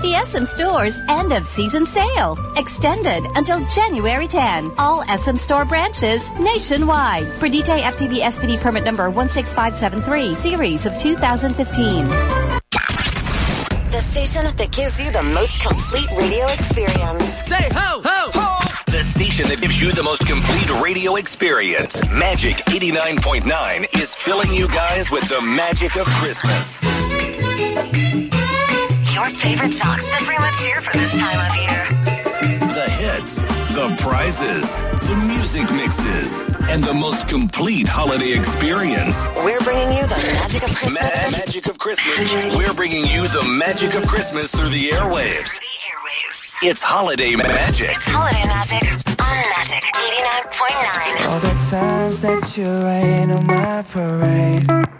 at the SM Store's end of season sale. Extended until January 10. All SM Store branches nationwide. Per DTI FTB SPD permit number 16573, series of 2015. The station that gives you the most complete radio experience. Say ho, ho, ho! The station that gives you the most complete radio experience. Magic 89.9 is filling you guys with the magic of Christmas. Your favorite jocks that pretty much here for this time of year. The hits, the prizes, the music mixes, and the most complete holiday experience. We're bringing you the magic of Christmas. Ma- magic of Christmas. We're bringing you the magic of Christmas through the airwaves. It's holiday magic. It's holiday magic on Magic 89.9. All the times that you rain on my parade.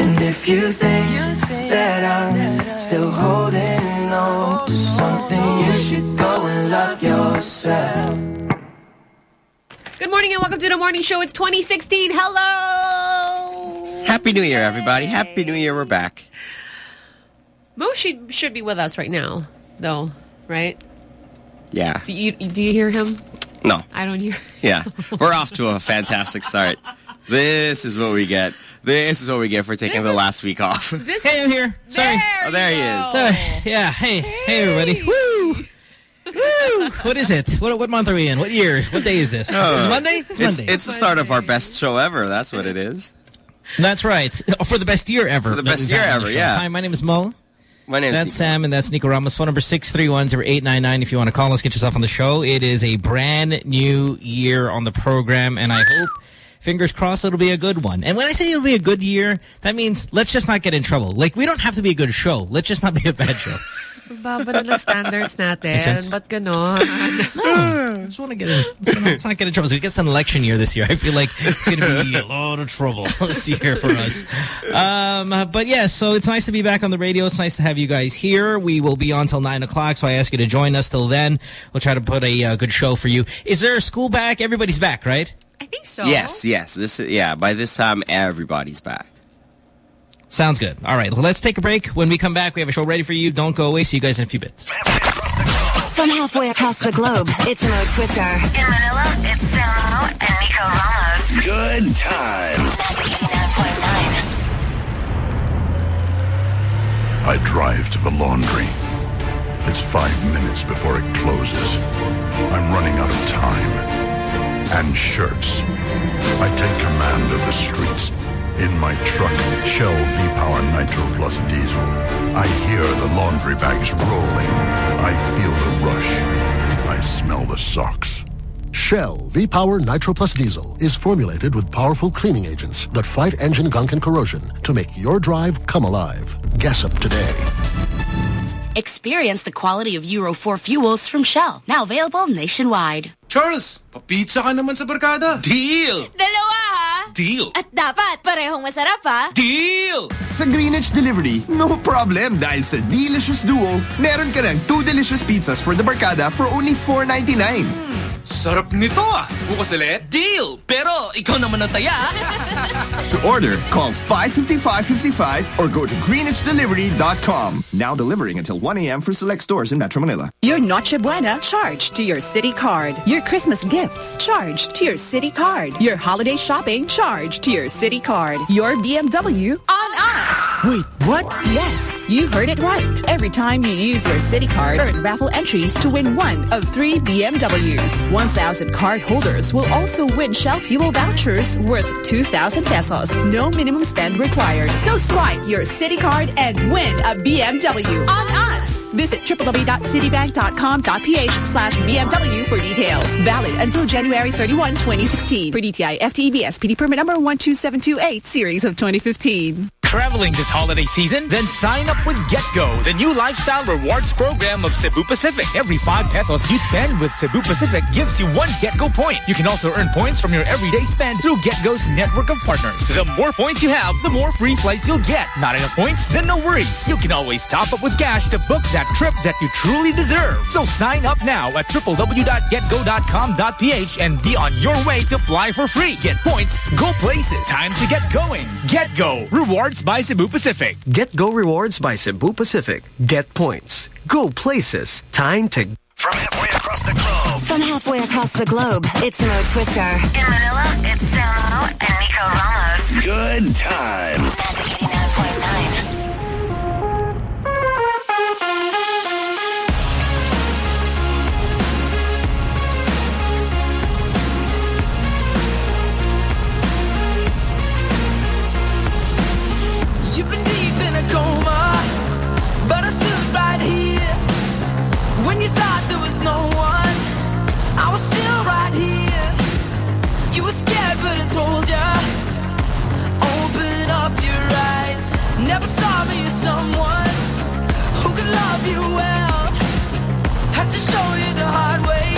And if you think that I'm still holding on to something, you should go and love yourself. Good morning and welcome to the morning show. It's 2016. Hello. Happy New Year, everybody. Happy New Year. We're back. Mo should should be with us right now, though, right? Yeah. Do you do you hear him? No. I don't hear. Yeah. We're off to a fantastic start. This is what we get. This is what we get for taking This the is- last week off. This Hey, I'm here. Sorry. There, Oh, there you he is. Sorry. Yeah. Hey. Hey, everybody. Woo. Woo. What is it? What, what month are we in? What year? What day is this? is it uh, Monday? It's, Oh. It's, Monday. it's the start of our best show ever. That's what it is. That's right. Oh, For the best year ever. For the best year had on the ever, yeah. Hi, my name is Mo. My name's That's Steve. Sam, and that's Nico Ramos. Phone number 631-0899 if you want to call us, get yourself on the show. It is a brand new year on the program, and I hope, fingers crossed, it'll be a good one. And when I say it'll be a good year, that means let's just not get in trouble. Like, we don't have to be a good show. Let's just not be a bad show. Baba na standards natin. Ba't ganon? I just want to get in. Let's not, not get in trouble. So it gets an election year this year. I feel like it's going to be a lot of trouble this year for us. Um, but yeah, so it's nice to be back on the radio. It's nice to have you guys here. We will be on till 9 o'clock, so I ask you to join us till then. We'll try to put a uh, good show for you. Is there a school back? Everybody's back, right? I think so. Yes, yes. This is, yeah, by this time, everybody's back. Sounds good. All right, let's take a break. When we come back, we have a show ready for you. Don't go away. See you guys in a few bits. From halfway across the globe, it's Mo Twister. In Manila, it's Samo and Nico Ramos. Good times. Magic 89.9. I drive to the laundry. It's five minutes before it closes. I'm running out of time. And shirts. I take command of the streets. In my truck, Shell V-Power Nitro Plus Diesel. I hear the laundry bags rolling. I feel the rush. I smell the socks. Shell V-Power Nitro Plus Diesel is formulated with powerful cleaning agents that fight engine gunk and corrosion to make your drive come alive. Gas up today. Experience the quality of Euro 4 fuels from Shell. Now available nationwide. Charles, papizza ka naman sa barkada. Deal! Dalawa ha? Deal! At dapat parehong masarap ha? Deal! Sa Greenwich Delivery, no problem dahil sa Delicious Duo, meron ka ng two delicious pizzas for the barkada for only $4.99. Sarap nito ah! Bukas ulit? Deal! Pero ikaw naman ang taya. To order, call 555-55 or go to greenwichdelivery.com. Now delivering until 1 a.m. for select stores in Metro Manila. Your Noche Buena charged to your Citi Card. Your Christmas gifts charged to your Citi Card. Your holiday shopping charged to your Citi Card. Your BMW on us. Wait, what? Yes, you heard it right. Every time you use your Citi Card, earn raffle entries to win one of three BMWs. 1,000 card holders will also win Shell Fuel vouchers worth 2,000 pesos. No minimum spend required. So swipe your Citi Card and win a BMW on us. Visit www.citibank.com.ph slash BMW for details. Valid until January 31, 2016. For DTI FTEB SPD permit number 12728 series of 2015. Traveling this holiday season? Then sign up with GetGo, the new lifestyle rewards program of Cebu Pacific. Every 5 pesos you spend with Cebu Pacific gives you one GetGo point. You can also earn points from your everyday spend through GetGo's network of partners. The more points you have, the more free flights you'll get. Not enough points? Then no worries. You can always top up with cash to book that trip that you truly deserve. So sign up now at www.getgo.com.ph and be on your way to fly for free. Get points, go places. Time to get going. GetGo. Rewards by Cebu Pacific. Get Go Rewards by Cebu Pacific. Get points. Go places. Time to From halfway across the globe. From halfway across the globe, it's Mo Twister. In Manila, it's Samo and Nico Ramos. Good times. 89.9. were scared, but I told ya, open up your eyes. Never saw me as someone who could love you well. Had to show you the hard way.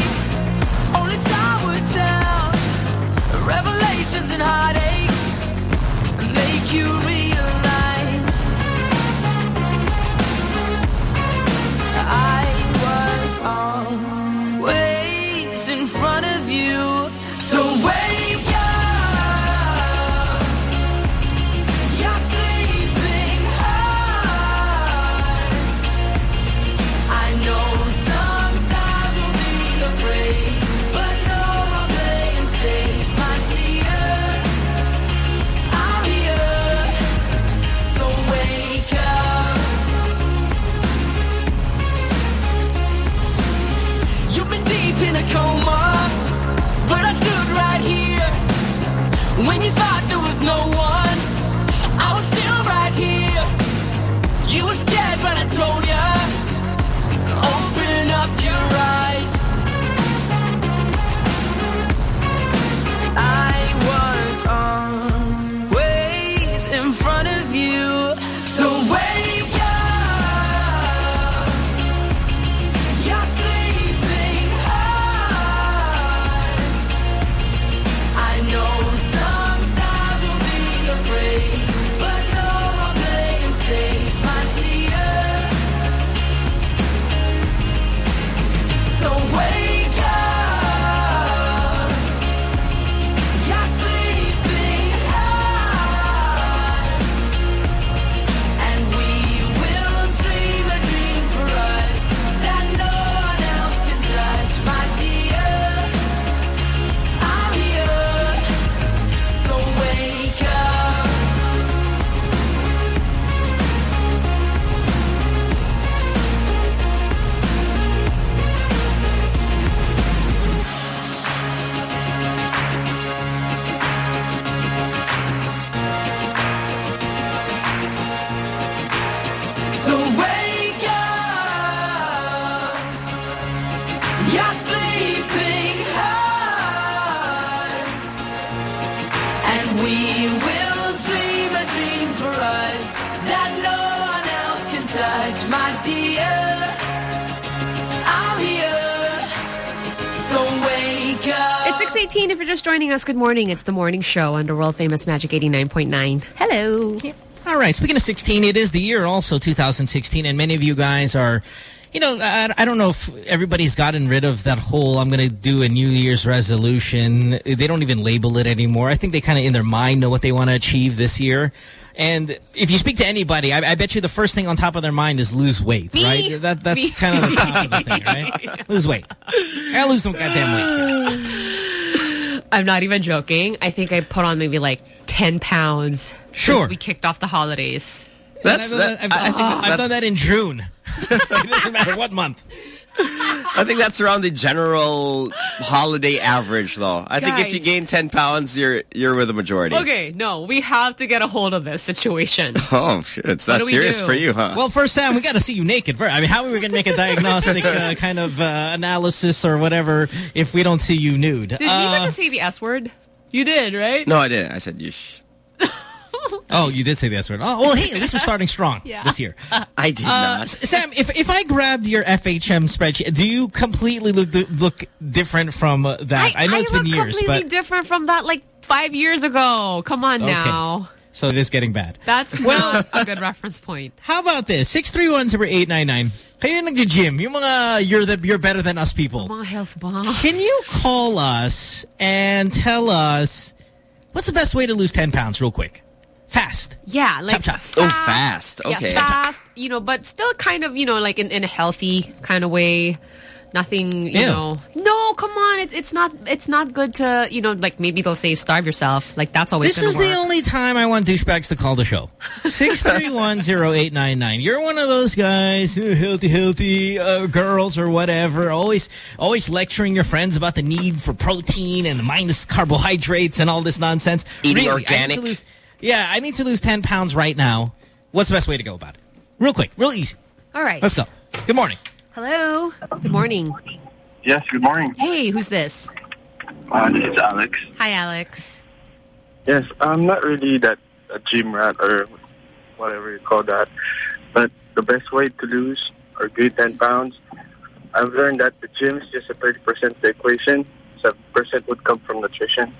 Only time would tell. Revelations and heartaches make you realize I was always you're just joining us. Good morning. It's the morning show under world famous Magic 89.9. Hello. All right, speaking of 16, it is the year also 2016, and many of you guys are, you know, I, I don't know if everybody's gotten rid of that whole I'm going to do a New Year's resolution. They don't even label it anymore. I think they kind of in their mind know what they want to achieve this year. And if you speak to anybody, I, I bet you the first thing on top of their mind is lose weight, Me? right? That, that's Me. kind of the top of the thing, right? Lose weight. I lose some goddamn weight. I'm not even joking. I think I put on maybe like 10 pounds Sure. since we kicked off the holidays. That's I've, that, done, I've, I, I think I've that- done uh-huh. that in June. it doesn't matter what month. I think that's around the general holiday average, though. I think if you gain 10 pounds, you're you're with the majority. Okay, no, we have to get a hold of this situation. Oh, shit. It's What that do we serious do? for you, huh? Well, first, Sam, we got to see you naked. First. I mean, how are we going to make a diagnostic uh, kind of uh, analysis or whatever if we don't see you nude? Did you Uh, even just say the S word? You did, right? no, I didn't. I said, Yeesh. oh, you did say the S word. Oh, well, hey, at least we're starting strong Yeah. this year. I did Uh, not. Sam, if if I grabbed your FHM spreadsheet, do you completely look look different from that? I, know it's look been years, completely but different from that like five years ago. Come on Okay. now. so it is getting bad. That's not a good reference point. How about this? Six three one zero eight nine nine. Kayo nagji-gym. Yung mga you're the you're better than us people. Mga health bomb. Can you call us and tell us what's the best way to lose 10 pounds real quick? Fast. Yeah, like Chop, chop. fast. Oh, fast. Okay. Yeah, fast, you know, but still kind of, you know, like in, in a healthy kind of way. Nothing, you Ew. know. No, come on. It, it's not it's not good to, you know, like maybe they'll say starve yourself. Like that's always This is work. the only time I want douchebags to call the show. 6310899. You're one of those guys, healthy, healthy uh, girls or whatever, always always lecturing your friends about the need for protein and the minus carbohydrates and all this nonsense. Eating Really, I need to organic. Lose- yeah, I need to lose 10 pounds right now. What's the best way to go about it? Real quick, real easy. All right. Let's go. Good morning. Hello. Good morning. Yes, good morning. Hey, who's this? Uh, this is Alex. Hi, Alex. Yes, I'm not really that a gym rat or whatever you call that, but the best way to lose or gain 10 pounds, I've learned that the gym is just a 30% of the equation. 7% would come from nutrition.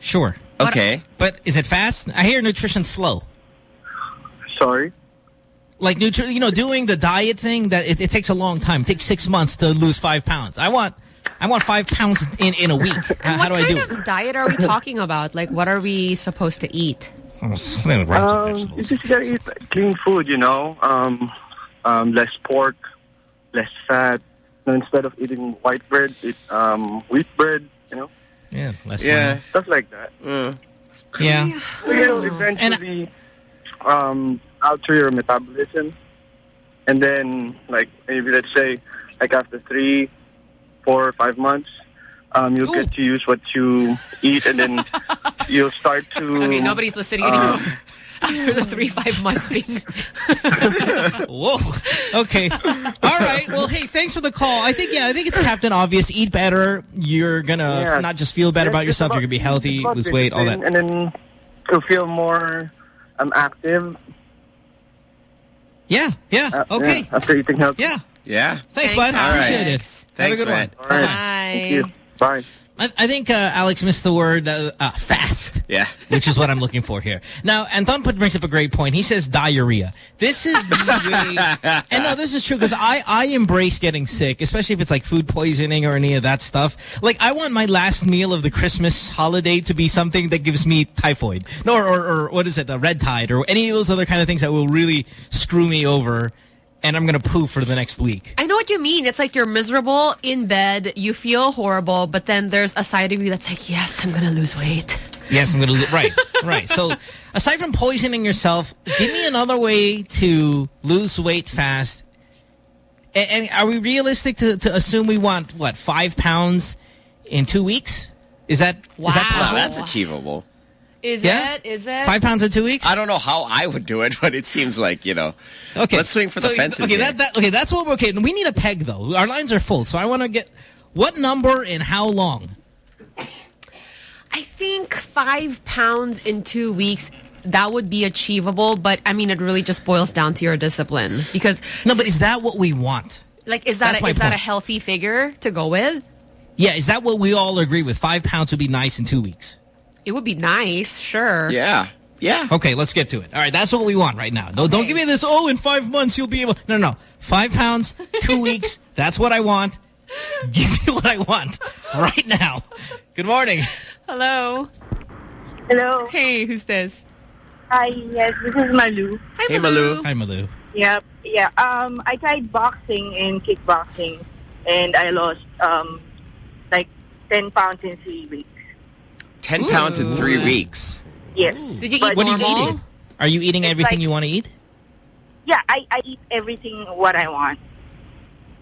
Sure. Okay. But is it fast? I hear nutrition's slow. Sorry? Like, nutri you know, doing the diet thing, that it, it takes a long time. It takes six months to lose five pounds. I want I want five pounds in, in a week. How, how do I what do kind it? of diet are we talking about? Like, what are we supposed to eat? Oh, something with rice and Um, vegetables. you just gotta eat clean food, you know, um, um, less pork, less fat. And instead of eating white bread, eat um, wheat bread, you know, Yeah, less Yeah. stuff like that. fun. Yeah. So you'll eventually um, alter your metabolism. And then, like, maybe let's say, like after three, four, or five months, um, you'll get to use what you eat and then you'll start to. Okay, nobody's listening uh, anymore. After the three, five months thing. Whoa. Okay. All right. Well, hey, thanks for the call. I think, yeah, I think it's Captain Obvious. Eat better. You're going to Yeah. not just feel better Yeah, about yourself. about- You're going to be healthy, it's about lose weight, all that. And then to feel more um, active. Yeah, yeah. Uh, okay. yeah, after eating healthy. Yeah. Yeah. Thanks, bud. All right. Appreciate it. Thanks, Have a good man. one. All right. Bye. Thank you. Bye. I, I think uh, Alex missed the word uh, uh, fast. Yeah. Which is what I'm looking for here. Now, Anton put, brings up a great point. He says diarrhea. This is the way... and no, this is true because I, I embrace getting sick, especially if it's like food poisoning or any of that stuff. Like, I want my last meal of the Christmas holiday to be something that gives me typhoid. No, or, or, or what is it, a red tide or any of those other kind of things that will really screw me over and I'm going to poo for the next week. I what you mean. It's like you're miserable in bed, you feel horrible, but then there's a side of you that's like, yes, I'm going to lose weight. Yes, I'm going to lose right, right. So aside from poisoning yourself, give me another way to lose weight fast. And, and are we realistic to, to assume we want, what, five pounds in two weeks? Is that, is that Wow. possible? that's achievable. Is Yeah? it? Is it? Five pounds in two weeks? I don't know how I would do it, but it seems like, you know. Okay. Let's swing for the So, fences Okay, here. that, that, okay, that's what we're, okay, we need a peg though. Our lines are full, so I want to get, what number and how long? I think five pounds in two weeks, that would be achievable. But I mean, it really just boils down to your discipline. Because, No, but is that what we want? like, is that, That's a, my is that a healthy figure to go with? Yeah, is that what we all agree with? Five pounds would be nice in two weeks. It would be nice, sure. Yeah. Yeah. Okay, let's get to it. All right, that's what we want right now. No, don't give me this, oh, in five months you'll be able... No, no, no. Five pounds, two weeks, that's what I want. Give me what I want right now. Good morning. Hello. Hello. Hey, who's this? Hi, yes, this is Malu. Hi, Hey, Malu. Hi, Malu. Yep, yeah. Um, I tried boxing and kickboxing, and I lost um, like 10 pounds in three weeks. 10 pounds in three weeks. Yes. Did you eat What are you eating? Are you eating It's everything like- you want to eat? Yeah, I, I eat everything what I want.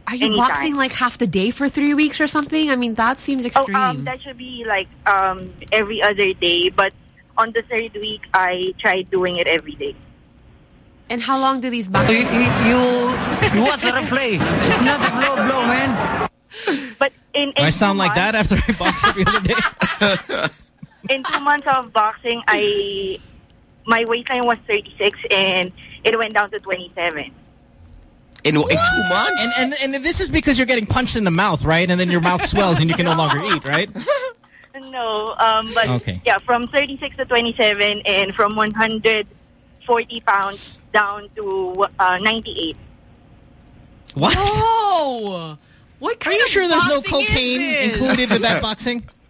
Are you Anytime. boxing like half the day for three weeks or something? I mean, that seems extreme. Oh, um, that should be like um, every other day, but on the third week, I tried doing it every day. and how long do these boxing? You, you, you watch the replay. It's not a blow, blow, man. But in, in I sound two like that after I box every other day? in two months of boxing, I my weight line was 36 and it went down to 27. In, in two months? And, and and this is because you're getting punched in the mouth, right? And then your mouth swells and you can no longer eat, right? No, um, but Okay. yeah, from 36 to 27 and from 140 pounds down to uh, 98. What? No! What Are you of sure there's no cocaine included with that boxing?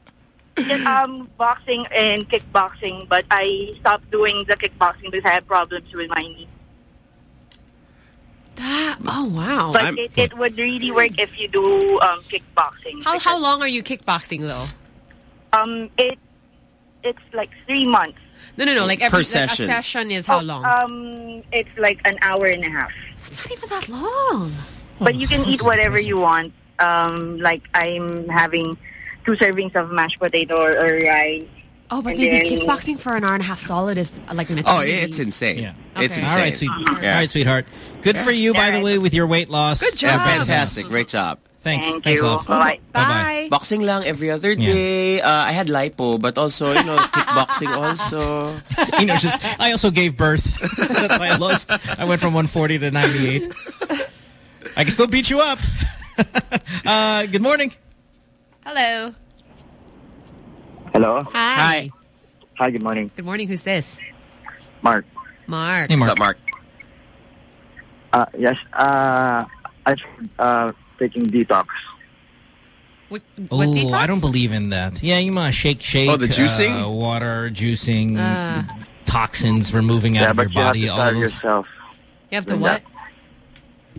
Just, um, boxing and kickboxing, but I stopped doing the kickboxing because I had problems with my knee. That, oh, wow. But it, it would really work if you do um, kickboxing. How, how long are you kickboxing, though? Um, it it's like three months. No, no, no. Like every Per like, session. a session is how Oh, long? Um, it's like an hour and a half. That's not even that long. But you can eat whatever you want. Um, like I'm having two servings of mashed potato or, or rice. Oh, but And maybe then- kickboxing for an hour and a half solid is uh, like an Oh, eternity. it's insane. Yeah. It's insane. All right, sweet. Yeah. All right, sweetheart. Good for you, by the way, with your weight loss. Good Yeah, job. fantastic. Great job. Thanks. Thank Thanks, you. love. Bye. Bye-bye. Boxing lang every other day. Uh, I had lipo, but also, you know, kickboxing also. you know, just I also gave birth. That's why I lost. I went from 140 to 98. I can still beat you up. uh, good morning. Hello. Hello. Hi. Hi, good morning. Good morning. Who's this? Mark. Mark. Hey, Mark. What's up, Mark? Uh, yes, uh, I tried uh, taking detox. What, what Oh, detox? I don't believe in that. Yeah, you must shake, shake. Oh, the juicing? Uh, water, juicing, Uh. toxins removing out of your but you have body. to All starve those. yourself. You have to what?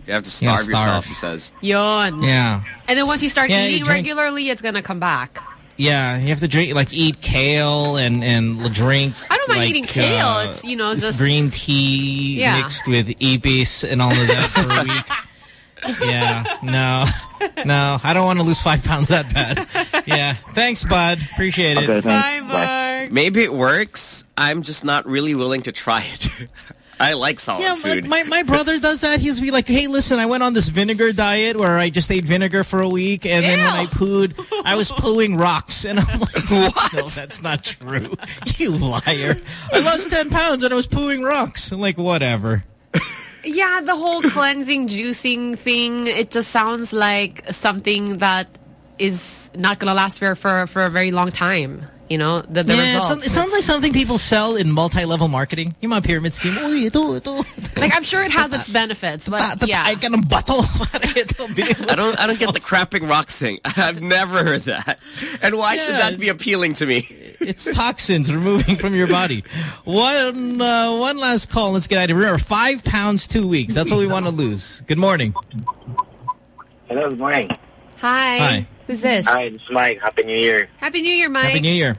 You have to You starve yourself, he says. Yon. Yeah. And then once you start Yeah, you eating drink- regularly, it's going to come back. Yeah, you have to drink, like, eat kale and, and drink. I don't mind like, eating kale. uh, It's, you know, just- green tea Yeah. mixed with Epis and all of that for a week. Yeah, no, no, I don't want to lose five pounds that bad. Yeah, thanks, bud. Appreciate it. Okay. Bye, Mark. Maybe it works. I'm just not really willing to try it. I like solid Yeah, food. my, my brother does that. He's be like, hey, listen, I went on this vinegar diet where I just ate vinegar for a week, and then when I pooed, I was pooing rocks. And I'm like, what? No, that's not true. You liar. I lost 10 pounds and I was pooing rocks. I'm like, whatever. Yeah, the whole cleansing, juicing thing, it just sounds like something that is not going to last for, for, for a very long time. You know, the, the yeah, it results. sounds, it sounds like something people sell in multi-level marketing. Yung mga pyramid scheme. Uy, ito, ito. Like, I'm sure it has its benefits, but yeah. I can bottle. I don't I don't get the crapping rocks thing. I've never heard that. And why should that be appealing to me? It's toxins removing from your body. One uh, one last call. Let's get out of here. Remember, five pounds, two weeks. That's what we want to lose. Good morning. Hello, good morning. Hi. Hi. Who's this? Hi, this is Mike. Happy New Year. Happy New Year, Mike. Happy New Year.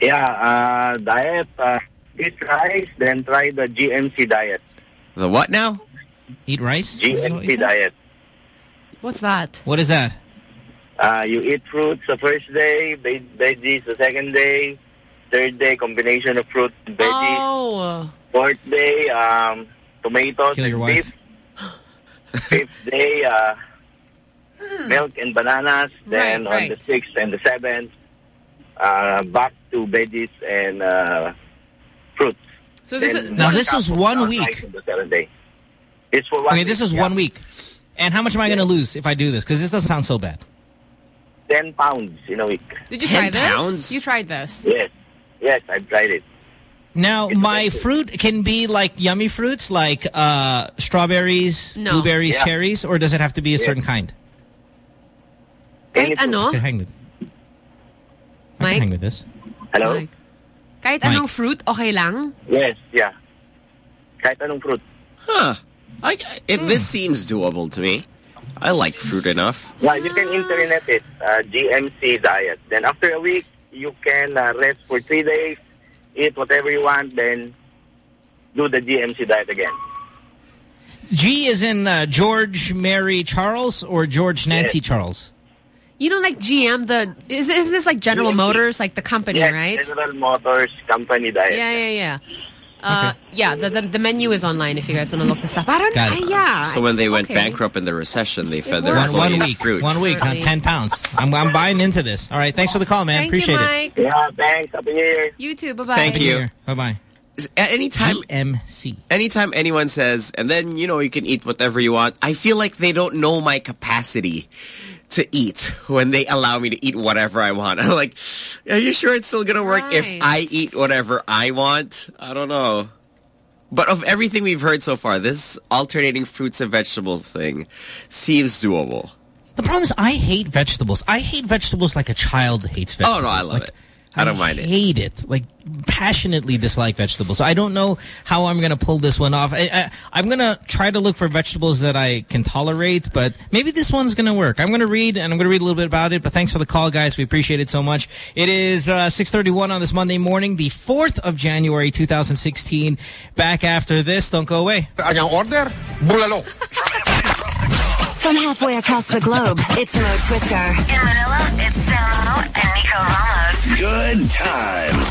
Yeah, uh, diet, uh, eat rice, then try the GMC diet. The what now? Eat rice? GMC diet. What's that? What is that? Uh, you eat fruits the first day, ve- veggies the second day, third day, combination of fruit and veggies. Oh. Fourth day, um, tomatoes Kill your and wife. beef. Fifth day, uh, milk and bananas. Then Right, on the sixth and the seventh, uh, back to veggies and uh, fruits. So this Then is- Now, one this is one week. the day. It's for one Okay, this is yeah. one week. And how much am I going to lose if I do this? Because this doesn't sound so bad. 10 pounds in a week. Did you 10 try this? pounds? You tried this. Yes. Yes, I've tried it. Now, my fruit can be like yummy fruits, like uh, strawberries, No. blueberries, Yeah. cherries, or does it have to be a Yeah. certain kind? Kahit ano? I can hang with. I Mike? can hang with this. Hello? Mike. Kahit Mike. anong fruit, okay lang? Yes, yeah. Kahit anong fruit. Huh. I, it, This seems doable to me. I like fruit enough. Yeah, you can internet it, uh, GMC diet. Then after a week, you can uh, rest for three days, eat whatever you want, then do the GMC diet again. G is in uh, George Mary Charles or George Nancy Charles? You know, like GM, the is isn't this like General GM. Motors, like the company, Yes, right? General Motors company diet. Yeah, yeah, yeah. Uh, Yeah, the, the the menu is online if you guys want to look this up. I don't know. Yeah. So when they went okay. bankrupt in the recession, they fed their One, one employees week. fruit. One week, huh? Really? 10 pounds. I'm, I'm buying into this. All right, thanks for the call, man. Thank Appreciate you, it. Mike. Yeah, thanks. Happy New Year. You too. Bye bye. Thank you. Bye-bye. At any time, GMC. anytime anyone says, and then, you know, you can eat whatever you want, I feel like they don't know my capacity to eat when they allow me to eat whatever I want. I'm like, are you sure it's still going to work if I eat whatever I want? I don't know. But of everything we've heard so far, this alternating fruits and vegetables thing seems doable. The problem is I hate vegetables. I hate vegetables like a child hates vegetables. Oh, no, I love Like, it. I don't mind it. hate it. Like, passionately dislike vegetables. So I don't know how I'm going to pull this one off. I, I, I'm going to try to look for vegetables that I can tolerate, but maybe this one's going to work. I'm going to read, and I'm going to read a little bit about it, but thanks for the call, guys. We appreciate it so much. It is uh, 6.31 on this Monday morning, the 4th of January, 2016. Back after this. Don't go away. Anyang order? Bulalo. From halfway across the globe, it's Mo Twister. In Manila, it's Samo and Nico Ramos. Good times.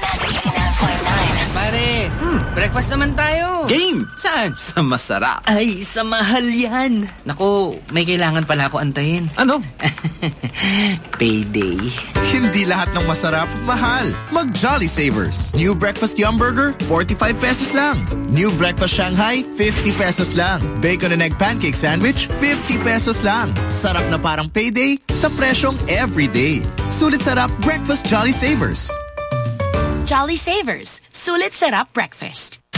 Pare, hmm. breakfast naman tayo. Game! Saan? Sa masarap. Ay, sa mahal yan. Naku, may kailangan pala ako antayin. Ano? Payday. Hindi lahat ng masarap, mahal. Mag Jolly Savers. New Breakfast Yum Burger, 45 pesos lang. New Breakfast Shanghai, 50 pesos lang. Bacon and Egg Pancake Sandwich, 50 pesos lang. Sarap na parang payday sa presyong everyday. Sulit sarap Breakfast Jolly Savers. Jolly Savers. Sulit Sarap Breakfast.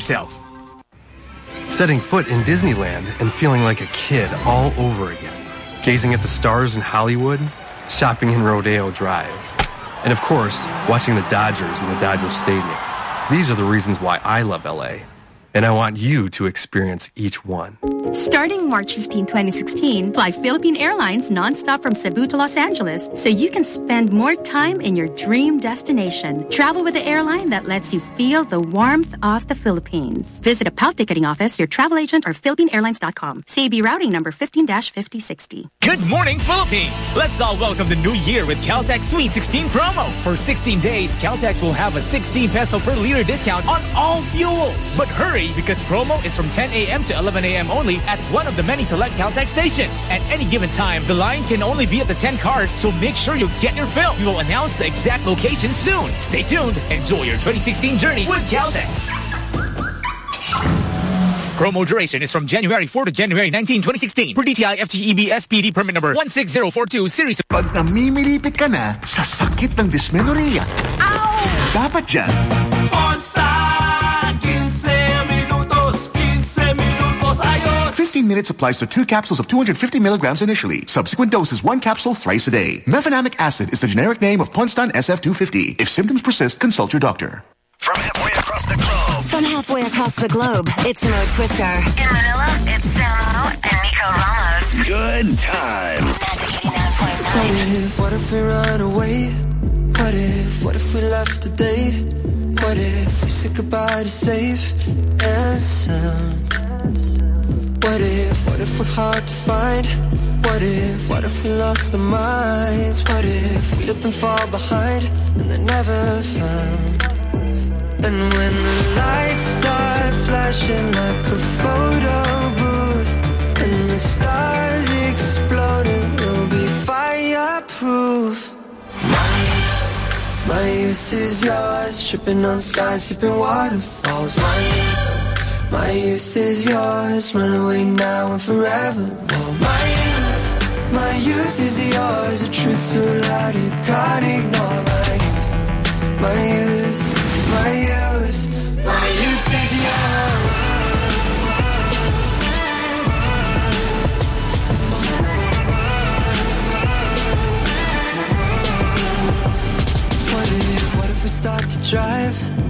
yourself. Setting foot in Disneyland and feeling like a kid all over again. Gazing at the stars in Hollywood, shopping in Rodeo Drive. And of course, watching the Dodgers in the Dodger Stadium. These are the reasons why I love LA. And I want you to experience each one. Starting March 15, 2016, fly Philippine Airlines nonstop from Cebu to Los Angeles so you can spend more time in your dream destination. Travel with the airline that lets you feel the warmth of the Philippines. Visit a PAL ticketing office, your travel agent, or PhilippineAirlines.com. CAB routing number 15-5060. Good morning, Philippines! Let's all welcome the new year with Caltex Sweet 16 promo. For 16 days, Caltex will have a 16 peso per liter discount on all fuels. But hurry, because promo is from 10 a.m. to 11 a.m. only at one of the many select Caltex stations. At any given time, the line can only be at the 10 cars, so make sure you get your fill. We will announce the exact location soon. Stay tuned. Enjoy your 2016 journey with Caltex. Promo duration is from January 4 to January 19, 2016. Per DTI FTEB SPD permit number 16042 series. Pag namimilipit ka na sa sakit ng dysmenorrhea, dapat dyan, Monster! 15 minutes applies to two capsules of 250 milligrams initially. Subsequent doses, one capsule thrice a day. Mefenamic acid is the generic name of Ponstan SF250. If symptoms persist, consult your doctor. From halfway across the globe. From halfway across the globe, it's Mo Twister. In Manila, it's Samo and Nico Ramos. Good times. What if, what if we run away? What if, what if we left today? What if we said goodbye to safe and sound? What if, what if we're hard to find? What if, what if we lost our minds? What if we let them fall behind and they're never found? And when the lights start flashing like a photo booth And the stars exploding, we'll be fireproof My youth, my youth is yours Tripping on skies, sipping waterfalls My youth, my youth is yours Run away now and forevermore My youth, my youth is yours A truth so loud you can't ignore. My youth, my youth, my youth My youth is yours. What if, what if we start to drive?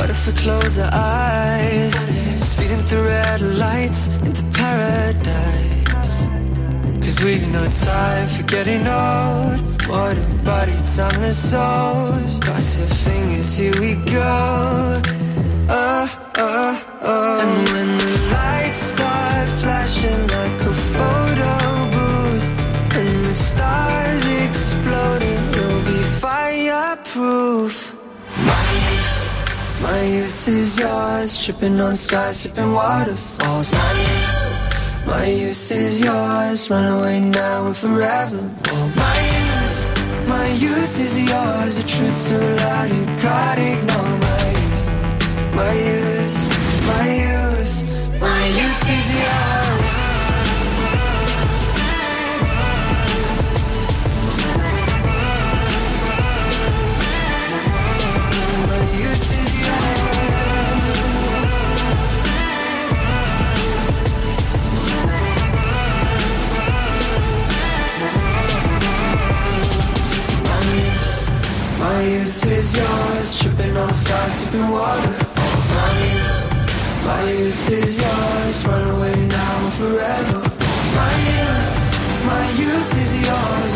What if we close our eyes? Speeding through red lights into paradise. Cause we know time for getting old. What a body, time and souls. Cross your fingers, here we go. Oh, oh, oh. My youth is yours. Tripping on skies, sipping waterfalls. My youth, my youth is yours. Run away now and forevermore. My youth, my youth is yours. The truth so loud you can't ignore. My youth, my youth, my youth, my youth is yours. My youth is yours. Tripping on skies, sipping waterfalls. My youth, my youth is yours. Run away now forever. My youth, my youth is yours.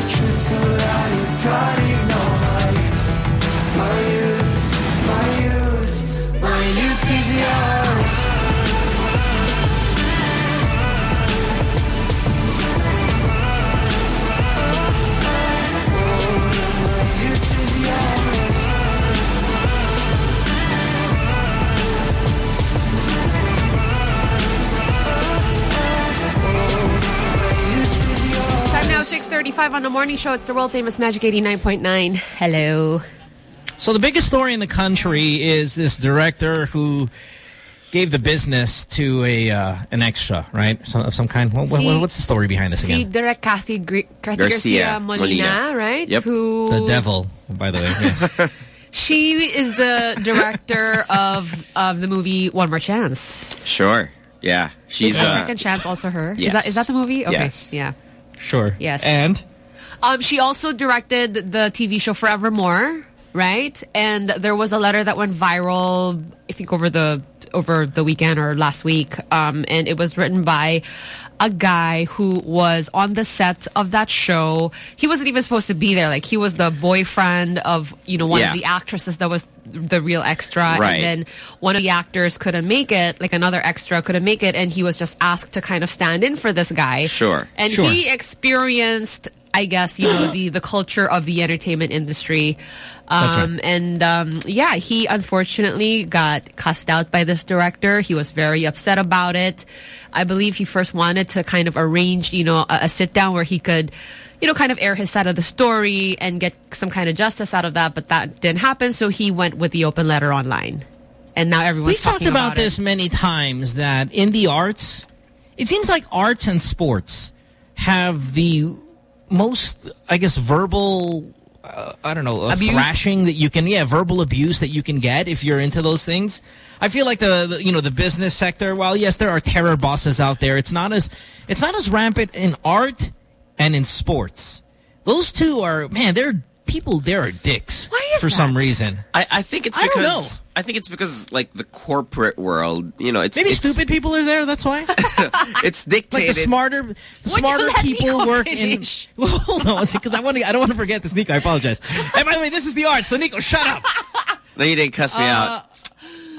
6.35 on the morning show. It's the world-famous Magic 89.9. Hello. So the biggest story in the country is this director who gave the business to a uh, an extra, right? Some, of some kind. What, what- what's the story behind this See, again? direct Cathy, Gr Cathy Garcia, Garcia Molina, Molina. right? Yep. Who The devil, by the way. Yes. She is the director of of the movie One More Chance. Sure. Yeah. She's is the uh, Second Chance also her? Is that is that the movie? Okay. Yes. Yeah. Sure. Yes. And? Um, she also directed the TV show Forevermore, right? And there was a letter that went viral, I think over the over the weekend or last week. Um, and it was written by a guy who was on the set of that show. He wasn't even supposed to be there. Like he was the boyfriend of, you know, one Yeah. of the actresses that was the real extra. Right. And then one of the actors couldn't make it, like another extra couldn't make it. And he was just asked to kind of stand in for this guy. Sure. And Sure. he experienced, I guess, you know, the, the culture of the entertainment industry. Um, And um, yeah, he unfortunately got cussed out by this director. He was very upset about it. I believe he first wanted to kind of arrange, you know, a, a sit down where he could, you know, kind of air his side of the story and get some kind of justice out of that. But that didn't happen. So he went with the open letter online. And now everyone's We've talked about, about, this many times that in the arts, it seems like arts and sports have the most, I guess, verbal, uh, I don't know, uh, thrashing that you can, yeah, verbal abuse that you can get if you're into those things. I feel like the, the, you know, the business sector, while yes, there are terror bosses out there, it's not as, it's not as rampant in art and in sports. Those two are, man, they're people, there are dicks for some reason. I, I think it's I don't because I think it's because like the corporate world, you know, it's Maybe it's, stupid people are there, that's why? It's dictated. Like the smarter, the smarter people Nico work in. finish? Well, hold on, because I want to. I don't want to forget this, Nico. I apologize. and by the way, this is the art. So Nico, shut up. no, you didn't cuss me Uh, out.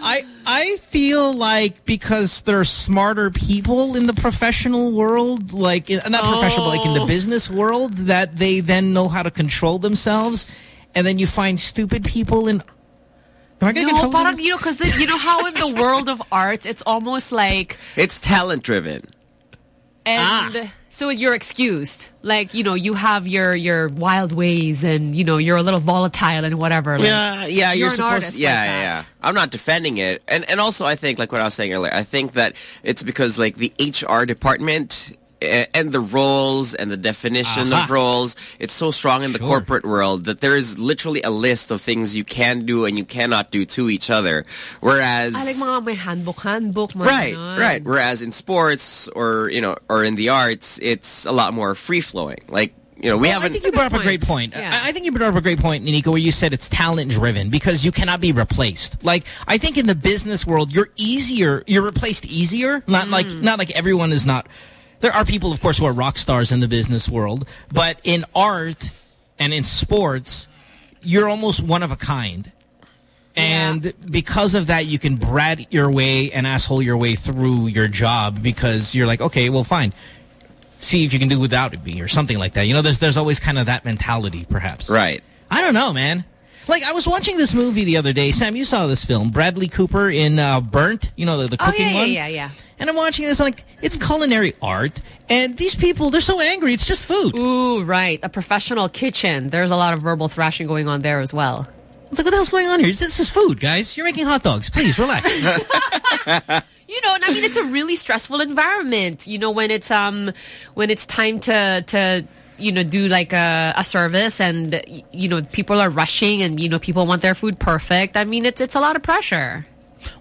I I feel like because there are smarter people in the professional world, like in, not professional, but like in the Oh. business world, that they then know how to control themselves, and then you find stupid people in. Am I going to No, get parang, you know, because you know how in the world of art, it's almost like It's talent driven. And Ah. So you're excused. Like, you know, you have your your wild ways and, you know, you're a little volatile and whatever. Like, yeah, yeah, you're, an supposed. artist yeah, like yeah, yeah. I'm not defending it, and and also I think like what I was saying earlier. I think that it's because like the HR department. And the roles and the definition Aha. of roles, it's so strong in the Sure. corporate world that there is literally a list of things you can do and you cannot do to each other. Whereas, Ah, like mga may handbook, handbook. Right, ganon. right. Whereas in sports or you know or in the arts, it's a lot more free flowing. Like you know, we Well, haven't. I think you brought up a great point. I, I think you brought up a great point, Nico, where you said it's talent driven because you cannot be replaced. Like I think in the business world, you're easier. You're replaced easier. Not like not like everyone is not. There are people, of course, who are rock stars in the business world, but in art and in sports, you're almost one of a kind. And because of that, you can brat your way and asshole your way through your job because you're like, okay, well, fine. See if you can do without me or something like that. You know, there's there's always kind of that mentality, perhaps. Right. I don't know, man. Like, I was watching this movie the other day. Sam, you saw this film. Bradley Cooper in uh, Burnt. You know, the, the Oh, cooking yeah, yeah, one? yeah, yeah. And I'm watching this, like, it's culinary art. And these people, they're so angry. It's just food. Ooh, right. A professional kitchen. There's a lot of verbal thrashing going on there as well. It's like, what the hell's going on here? This is food, guys. You're making hot dogs. Please, relax. You know, and I mean, it's a really stressful environment. You know, when it's um, when it's time to to you know do like a, a service, and you know people are rushing, and you know people want their food perfect. I mean, it's it's a lot of pressure.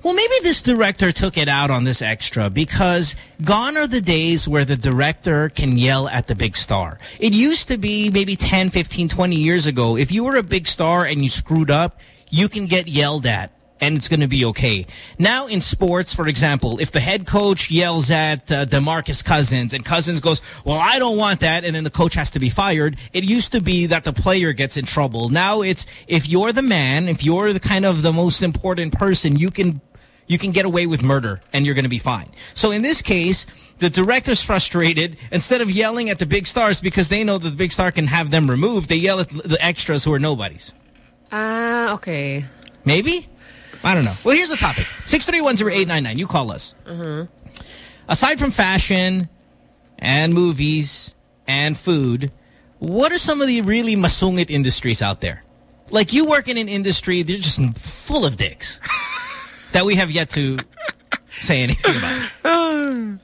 Well, maybe this director took it out on this extra because gone are the days where the director can yell at the big star. It used to be maybe 10, 15, 20 years ago. If you were a big star and you screwed up, you can get yelled at and it's going to be okay. Now in sports, for example, if the head coach yells at uh, DeMarcus Cousins and Cousins goes, well, I don't want that, and then the coach has to be fired, it used to be that the player gets in trouble. Now it's if you're the man, if you're the kind of the most important person, you can you can get away with murder and you're going to be fine. So in this case, the director's frustrated. Instead of yelling at the big stars because they know that the big star can have them removed, they yell at the extras who are nobodies. Ah, okay. Maybe? I don't know. Well, here's the topic. 6310899. You call us. Uh-huh. Aside from fashion and movies and food, what are some of the really masungit industries out there? Like you work in an industry, they're just full of dicks that we have yet to say anything about.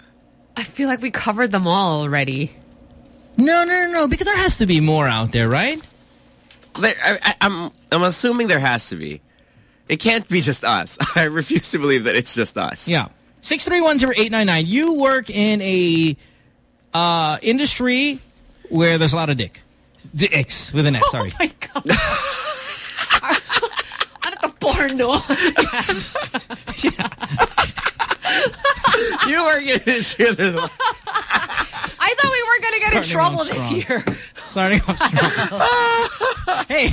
I feel like we covered them all already. No, no, no, no, because there has to be more out there, right? There, I, I, I'm I'm assuming there has to be. It can't be just us. I refuse to believe that it's just us. Yeah. 6310899. You work in a uh, industry where there's a lot of dick. The X with an X. Sorry. Oh my God. ano to, porno? You were going to share this one. I thought we weren't going to get in trouble this year. Starting off strong. hey,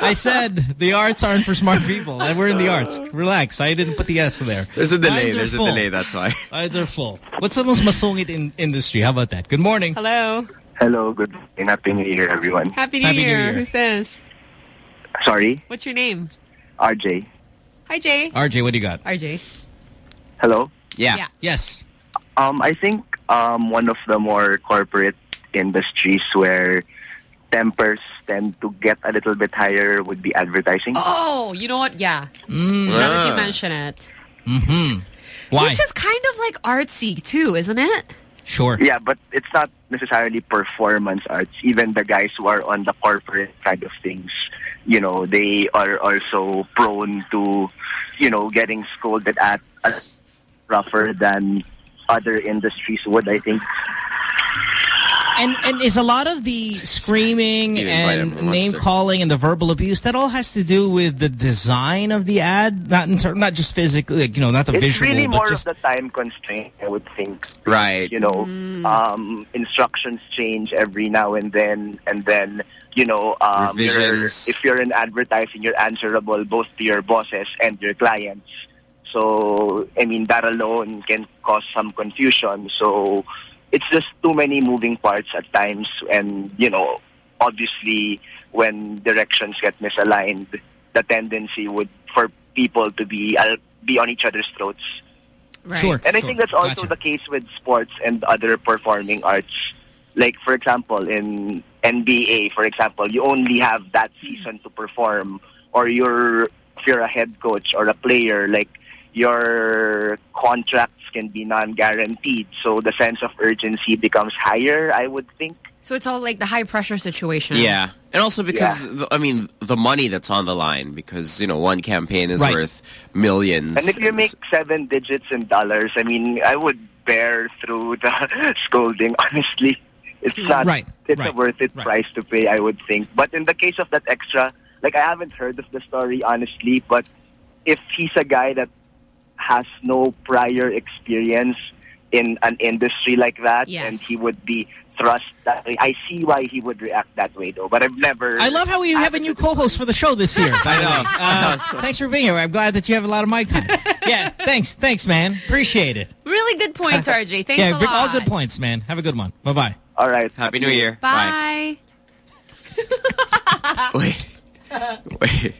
I said the arts aren't for smart people, and we're in the arts. Relax. I didn't put the S there. There's a delay. Lines There's a full. delay. That's why. Lines are full. What's the most masungit in industry? How about that? Good morning. Hello. Hello, good morning. Happy New Year, everyone. Happy New, Happy New Year. Year. Who's this? Sorry, What's your name? RJ. Hi, Jay. RJ, what do you got? RJ. Hello. Yeah. Yeah. Yes. Um, I think um, one of the more corporate industries where tempers tend to get a little bit higher would be advertising. Oh, you know what? Yeah. Mm. Now that you mention it. Mm-hmm. Why? Which is kind of like artsy too, isn't it? Sure. Yeah, but it's not necessarily performance arts. Even the guys who are on the corporate side of things, you know, they are also prone to, you know, getting scolded at rougher than other industries would, I think. And and is a lot of the screaming He didn't invite and name calling and the verbal abuse that all has to do with the design of the ad, not in ter- not just physically, like, you know, not the it's visual, really but more just of the time constraint, I would think. Right. You know, um, instructions change every now and then, and then you know, um, you're, Revisions. if you're in advertising, you're answerable both to your bosses and your clients. So, I mean, that alone can cause some confusion. So, it's just too many moving parts at times, and you know, obviously, when directions get misaligned, the tendency would for people to be uh, be on each other's throats. Right. Sure. And I think that's also Gotcha. the case with sports and other performing arts. Like, for example, in NBA, for example, you only have that season to perform, or you're, if you're a head coach or a player, like, your contracts can be non-guaranteed. So the sense of urgency becomes higher, I would think. So it's all like the high pressure situation. Yeah. And also because, the, I mean, the money that's on the line, because, you know, one campaign is Right. worth millions. And if you make seven digits in dollars, I mean, I would bear through the scolding, honestly. It's hmm. not, Right, it's right, a worth it right. price to pay, I would think. But in the case of that extra, like, I haven't heard of the story, honestly, but if he's a guy that has no prior experience in an industry like that, Yes. and he would be thrust that way, I see why he would react that way, though. But I've never... I love how we have a new co-host for the show this year. By the know. Uh, thanks for being here. I'm glad that you have a lot of mic time. yeah, thanks, thanks, man. Appreciate it. Really good points, RJ. Thanks yeah, a lot. all good points, man. Have a good one. Bye bye. All right. Happy New Year. Bye. Wait. Wait.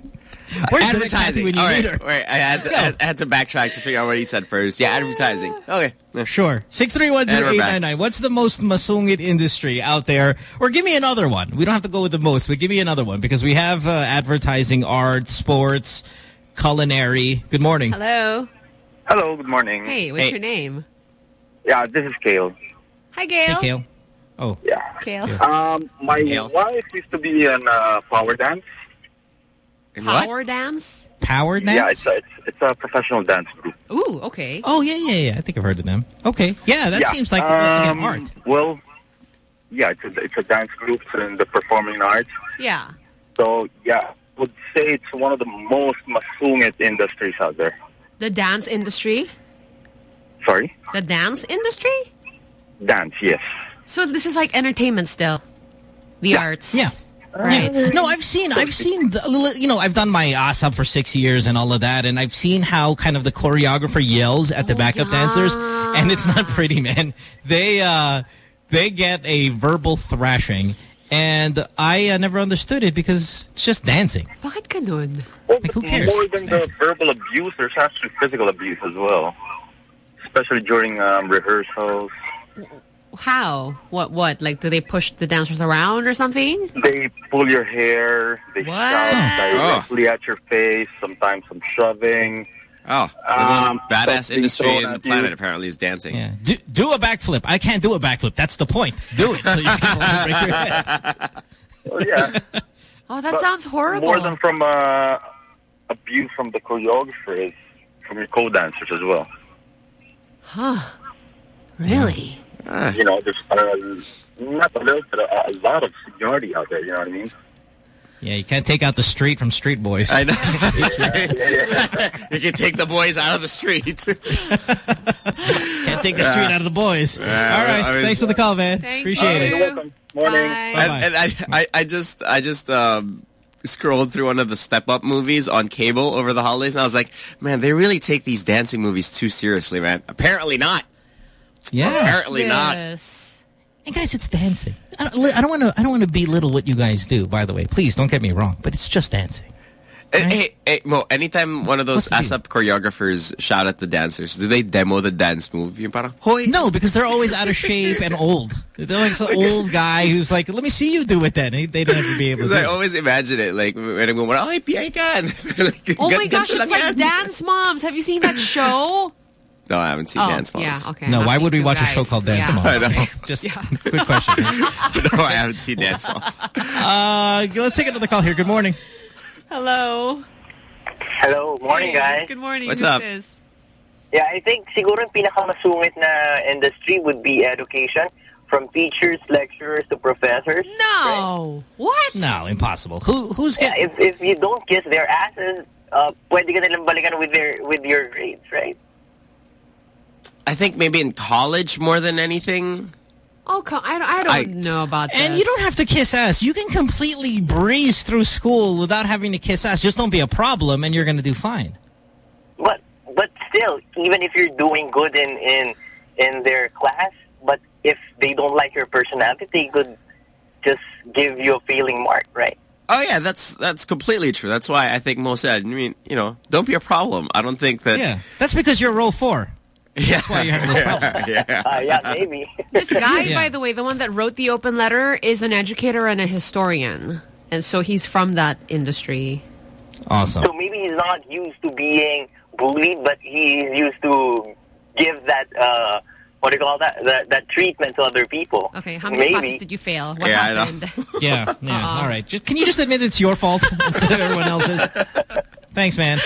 Where's advertising. when you All need right. her? Wait, I had, to, I had- to backtrack to figure out what he said first. Yeah, advertising. Okay. Yeah. Sure. Six three one zero eight nine nine. What's the most masungit industry out there? Or give me another one. We don't have to go with the most, but give me another one because we have uh, advertising, art, sports, culinary. Good morning. Hello. Hello, good morning. Hey, what's Hey. your name? Yeah, this is Kale. Hi, Gail. Hey, Kale. Oh. Yeah. Kale. Um, my Kale. wife used to be in uh, power dance. And what? Power dance? Power dance? Yeah, it's a, it's, it's a professional dance group. Ooh, okay. Oh, yeah, yeah, yeah. I think I've heard of them. Okay. Yeah, that Yeah. seems like again, Um, art. Well, yeah, it's a, it's a dance group in the performing arts. Yeah. So, yeah, I would say it's one of the most masungit industries out there. The dance industry? Sorry? The dance industry? Dance, yes. So this is like entertainment still. The arts. Yeah. Right. Yeah. No, I've seen, I've seen, the, you know, I've done my ass up for six years and all of that, and I've seen how kind of the choreographer yells at the backup dancers, and it's not pretty, man. They, uh, they get a verbal thrashing, and I uh, never understood it because it's just dancing. Bakit ganun? Like, who cares? More than the verbal abuse, there's actually physical abuse as well. Especially during um, rehearsals. How? What? What? Like, do they push the dancers around or something? They pull your hair. They What? shout directly at your face. Sometimes some shoving. Oh, the most Um, badass industry thrown in the at you. planet apparently is dancing. Yeah. Do, do a backflip. I can't do a backflip. That's the point. Do it so you can break your head. Well, yeah. Oh, that But sounds horrible. More than from uh, abuse from the choreographer is from your co-dancers as well. Huh. Really? You know, there's uh, not a little bit, a, a lot of seniority out there. You know what I mean? Yeah, you can't take out the street from Street Boys. I know. you can take the boys out of the street. Can't take the street out of the boys. All right. I mean- Thanks for the call, man. Thank Appreciate you. it. You're welcome. Morning. And, and I, I, I just, I just um, scrolled through one of the Step Up movies on cable over the holidays, and I was like, man, they really take these dancing movies too seriously, man. Apparently not. Yeah. Apparently not. And guys, it's dancing. I don't, I don't want to. I don't want to belittle what you guys do. By the way, please don't get me wrong, but it's just dancing. Eh, Hey, hey, Mo, anytime one of those ASAP choreographers shout at the dancers, do they demo the dance move? Yung parang, No, because they're always out of shape and old. They're like some old guy who's like, "Let me see you do it." Then they would never be able to. I always imagine it, like, when I'm going, oh, piyay ka. Like, Oh my gosh, it's like. Dance Moms. Have you seen that show? No, I haven't seen Oh, Dance Moms. yeah, okay. No, why Nothing would we to watch a show called Dance Yeah. Moms? I know. Just quick question. no, I haven't seen Dance Moms. Uh, let's take another call here. Good morning. Hello. Hello, morning guys. Good morning. What's Who's up? This? Yeah, I think siguro yung pinakamasungit na industry would be education from teachers, lecturers to professors. No. What? No, impossible. Who who's Yeah, if if you don't kiss their asses, uh, pwede ka nilang balikan with their with your grades, right? I think maybe in college more than anything. Oh, co- I, don't- I know about that. And you don't have to kiss ass. You can completely breeze through school without having to kiss ass. Just don't be a problem, and you're going to do fine. But but still, even if you're doing good in in in their class, but if they don't like your personality, they could just give you a failing mark, right? Oh yeah, that's that's completely true. That's why I think Mo said. I mean, you know, don't be a problem. I don't think that. Yeah, that's because you're row four. Yeah. That's why you have having those problems. yeah. Uh, yeah, maybe. This guy, Yeah. by the way, the one that wrote the open letter, is an educator and a historian. And so he's from that industry. Awesome. So maybe he's not used to being bullied, but he's used to give that uh, what do you call that that, that treatment to other people. Okay, how many maybe. classes did you fail? What Yeah, happened? Yeah, yeah. Uh-uh. All right. Just, can you just admit it's your fault instead of everyone else's? Thanks, man.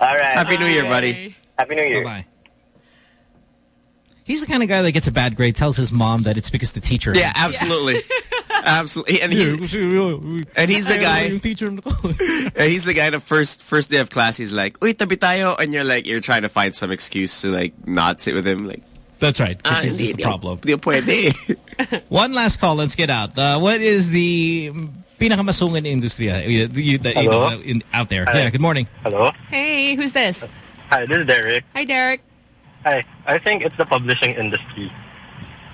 All right. Happy New Year, buddy. Happy New Year. Bye-bye. He's the kind of guy that gets a bad grade, tells his mom that it's because the teacher. Yeah, absolutely, absolutely. And he's and he's the guy. and he's the guy. The first first day of class, he's like, "Uy, tabi tayo," and you're like, you're trying to find some excuse to like not sit with him. Like, That's right. 'cause ah, he's hindi, just the di- problem. Di pwede. One last call. Let's get out. Uh, what is the pinakamasungin industriya you, you, that, you know, in, out there? Hi. Yeah, good morning. Hello. hey, who's this? Hi, this is Derek. Hi, Derek. Hi. I think it's the publishing industry.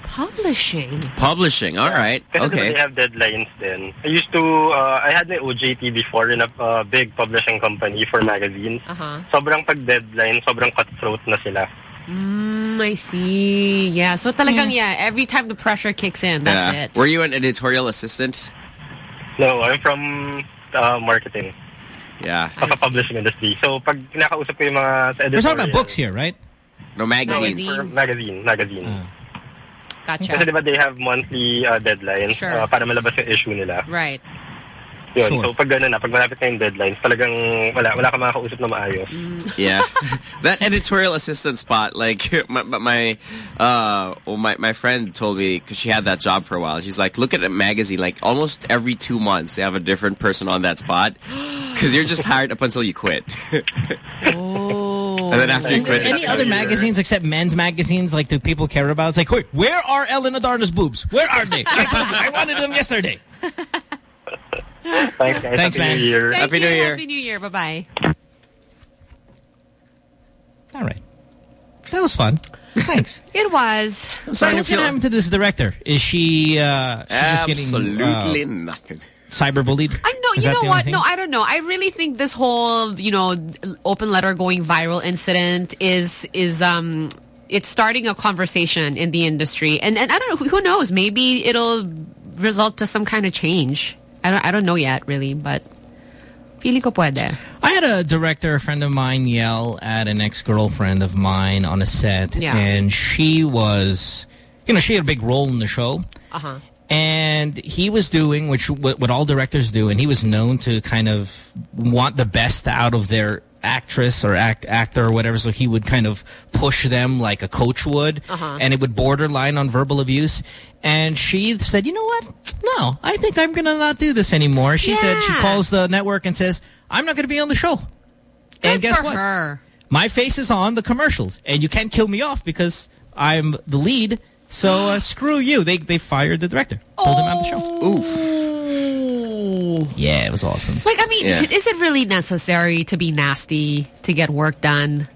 Publishing. Publishing. All right. Kasi Okay. they have deadlines then. I used to, uh, I had my OJT before in a uh, big publishing company for magazines. Uh-huh. Sobrang pag-deadline, sobrang cutthroat na sila. Mm, I see. Yeah, so talagang, yeah, every time the pressure kicks in, that's Yeah. it. Were you an editorial assistant? No, I'm from uh, marketing. Yeah. Sa publishing industry. So, pag kinakausap ko yung mga sa editorial... We're talking about books here, right? No magazines. For magazine, magazine. Gotcha. Kasi diba they have monthly uh, deadlines Sure. uh, para malabas yung issue nila. Right. Yun. Sure. So pag gano'n na, pag malapit na yung deadlines, talagang wala, wala ka makakausap na maayos. Yeah, that editorial assistant spot. Like my my uh, well, my my friend told me because she had that job for a while. She's like, look at a magazine. Like almost every two months, they have a different person on that spot because you're just hired up until you quit. Oh. And then after you quit, Any it's- other magazines except men's magazines, like, do people care about? It's like, wait, where are Ellen Adarna's boobs? Where are they? I told you, I wanted them yesterday. Thanks, guys. Thanks, Happy man. New Year. Thank Happy you. New Year. Happy New Year. Bye-bye. All right. That was fun. Thanks. It was. So what's going to happen to this director? Is she, uh, she's just getting, absolutely uh, nothing. cyberbullied? I know. Is You know what? No, I don't know. I really think this whole, you know, open letter going viral incident is is um it's starting a conversation in the industry, and and I don't know. Who knows? Maybe it'll result to some kind of change. I don't. I don't know yet, really, but feeling ko puede. I had a director, a friend of mine, yell at an ex-girlfriend of mine on a set, Yeah. and she was, you know, she had a big role in the show. Uh huh. And he was doing which what, what all directors do, and he was known to kind of want the best out of their actress or act actor or whatever, so he would kind of push them like a coach would, Uh-huh. and it would borderline on verbal abuse. And she said, "You know what? No, I think I'm gonna not do this anymore." She said she calls the network and says, "I'm not gonna be on the show." and guess what? her. My face is on the commercials, and you can't kill me off because I'm the lead. So uh, screw you. They they fired the director. Pulled him out of the show. Ooh. Yeah, it was awesome. Like, I mean, Yeah. is it really necessary to be nasty to get work done?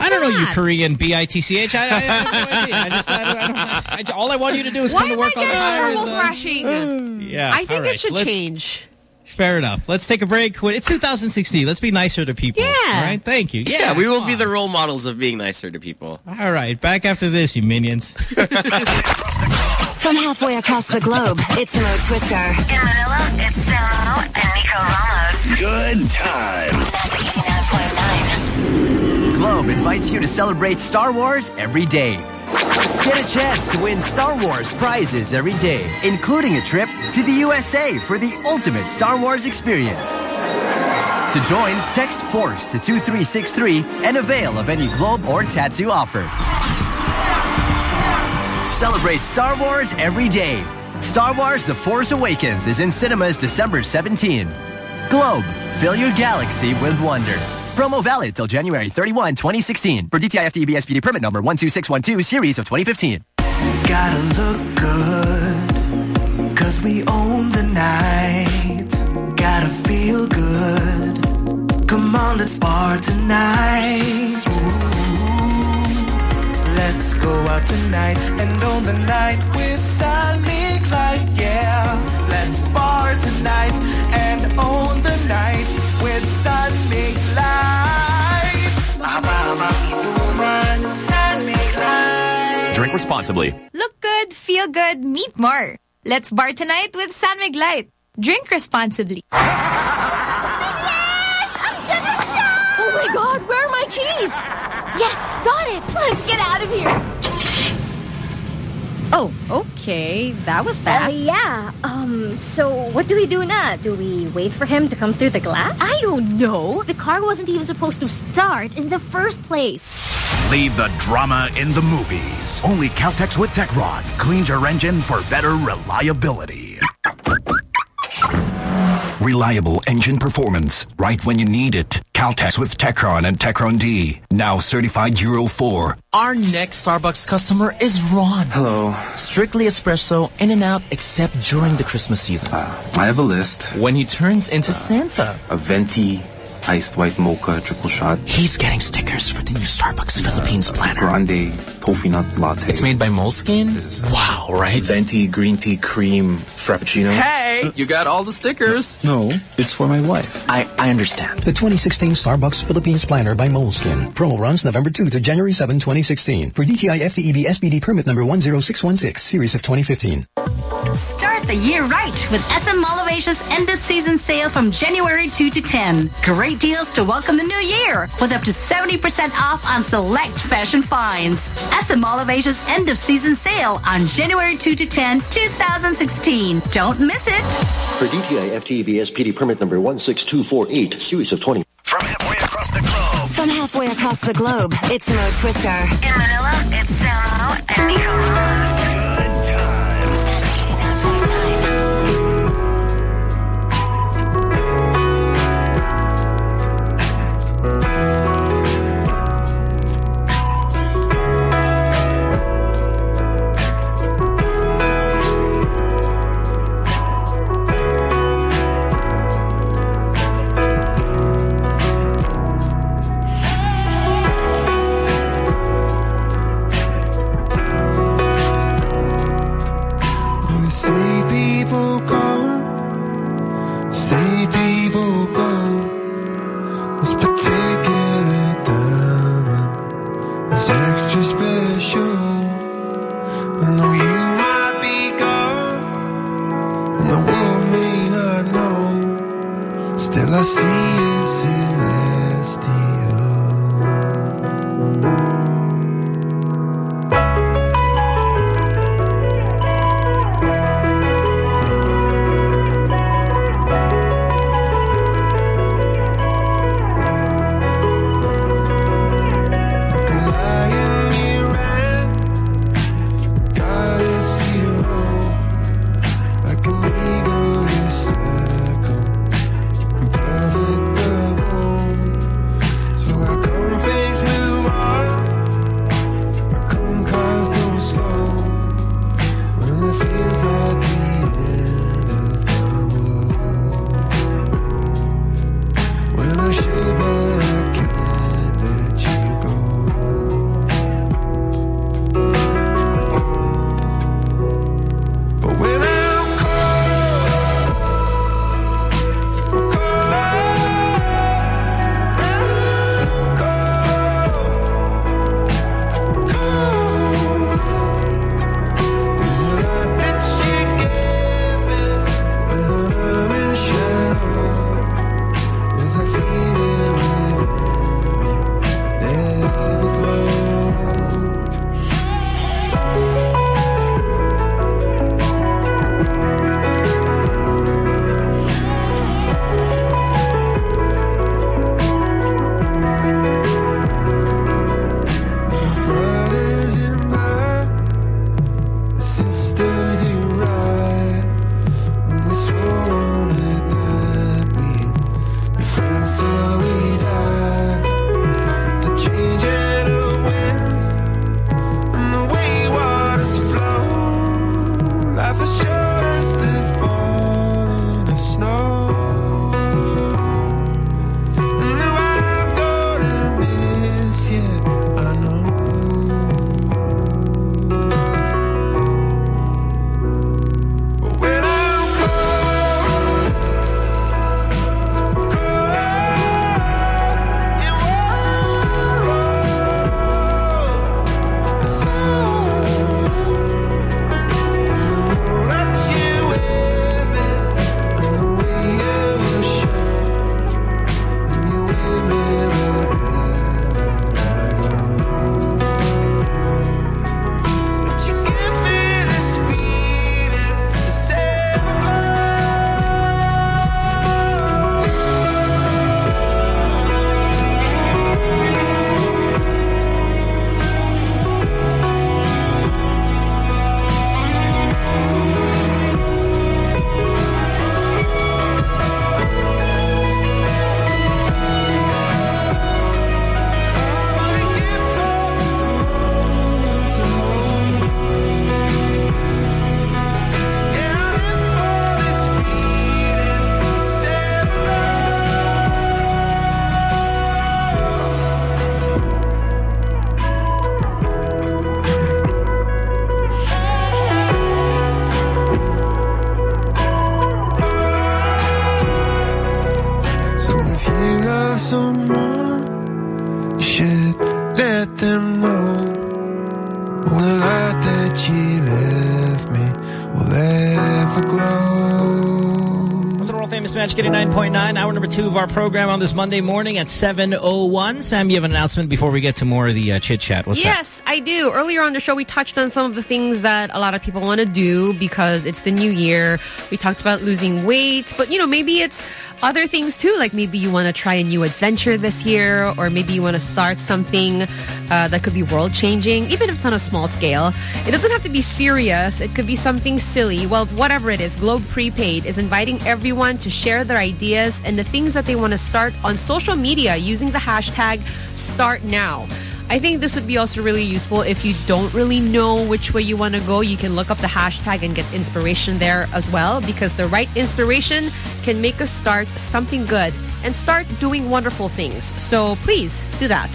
I don't know you Korean B-I-T-C-H. I, I, I have no idea. I just, I don't, I don't, I, all I want you to do is Why come to work I on the getting higher. normal the- thrashing? Yeah, I think all right. it should Let- change. Fair enough. Let's take a break. It's 2016. Let's be nicer to people. Yeah. All right. Thank you. Yeah. we will be on. the role models of being nicer to people. All right. Back after this, you minions. From halfway across the globe, it's Mo Twister. In Manila, it's Samo and Nico Ramos. Good times. Globe invites you to celebrate Star Wars every day. Get a chance to win Star Wars prizes every day, including a trip to the USA for the ultimate Star Wars experience. To join, text FORCE to 2363 and avail of any Globe or Tattoo offer. Celebrate Star Wars every day. Star Wars The Force Awakens is in cinemas December 17. Globe, fill your galaxy with wonder. Promo valid till January 31, 2016. For DTI FTEB SPD permit number 12612 series of 2015. Gotta look good, cause we own the night. Gotta feel good. Come on, let's bar tonight. Let's go out tonight and own the night with San Mig Light. Yeah, let's bar tonight and own the night with San Mig Light. Woman, San Mig Light. Drink responsibly. Look good, feel good, meet more. Let's bar tonight with San Mig Light. Drink responsibly. Oh my god, where are my keys? Yes, got it. Let's get out of here. Oh, okay. That was Uh, fast. yeah. Um, so what do we do now? Do we wait for him to come through the glass? I don't know. The car wasn't even supposed to start in the first place. Leave the drama in the movies. Only Caltex with Techron cleans your engine for better reliability. Reliable engine performance right when you need it. Caltex with Techron and Techron D. Now certified Euro 4. Our next Starbucks customer is Ron. Hello. Strictly espresso, in and out, except during the Christmas season. Uh, I have a list. When he turns into Santa. A venti, iced white mocha, triple shot. He's getting stickers for the new Starbucks Philippines uh, planner. Grande, toffee nut latte. It's made by Moleskine? Wow, right? Venti, green tea, cream, frappuccino. Hey, you got all the stickers. No, it's for my wife. I, I understand. The 2016 Starbucks Philippines Planner by Moleskine. Promo runs November 2 to January 7, 2016. For DTI FTEB SPD permit number 10616, series of 2015. Start the year right with SM Mall of Asia's end of season sale from January 2 to 10. Great deals to welcome the new year with up to 70% off on select fashion finds. SM Mall of Asia's end of season sale on January 2 to 10, 2016. Don't miss it. For DTI FTEB SPD permit number 16248, series of 20. From halfway across the globe. From halfway across the globe, it's Mo Twister. In Manila, it's Samo and Nico Ramos. 101.9, hour number two of our program on this Monday morning at 7.01. Sam, you have an announcement before we get to more of the uh, chit-chat. What's yes, I do. Earlier on the show, we touched on some of the things that a lot of people want to do because it's the new year. We talked about losing weight, but, you know, maybe it's other things too. Like maybe you want to try a new adventure this year, or maybe you want to start something uh, that could be world-changing, even if it's on a small scale. It doesn't have to be serious. It could be something silly. Well, whatever it is, Globe Prepaid is inviting everyone to share their ideas and the things that they want to start on social media using the hashtag Start Now. I think this would be also really useful if you don't really know which way you want to go. You can look up the hashtag and get inspiration there as well because the right inspiration can make us start something good and start doing wonderful things. So please do that.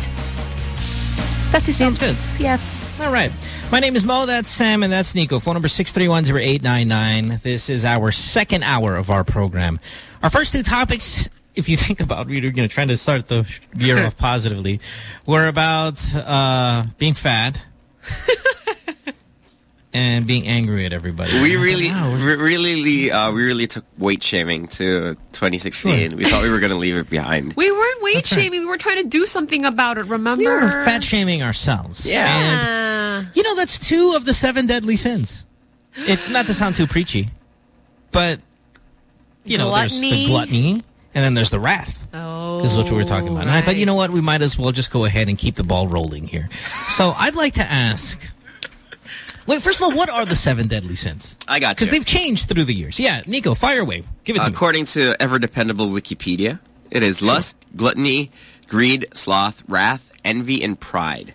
That's it. Sounds good. Yes. All right. My name is Mo, that's Sam, and that's Nico. Phone number 631-0899. This is our second hour of our program. Our first two topics, if you think about it, we're going to try to start the year off positively, We're about uh, being fat and being angry at everybody. We I really, thought, wow, re- really, uh, we really took weight shaming to 2016. We thought we were going to leave it behind. We weren't weight That's right. shaming. We were trying to do something about it, remember? we were fat shaming ourselves. Yeah. And, you know, that's two of the seven deadly sins. It, not to sound too preachy, but, you know, there's the gluttony, and then there's the wrath. Oh, This is what we were talking about. And I thought, you know what? We might as well just go ahead and keep the ball rolling here. So I'd like to ask... Wait, first of all, what are the seven deadly sins? I got you. Because they've changed through the years. Yeah, Nico, fire away. Give it to me. According to ever-dependable Wikipedia, it is lust, gluttony, greed, sloth, wrath, envy, and pride.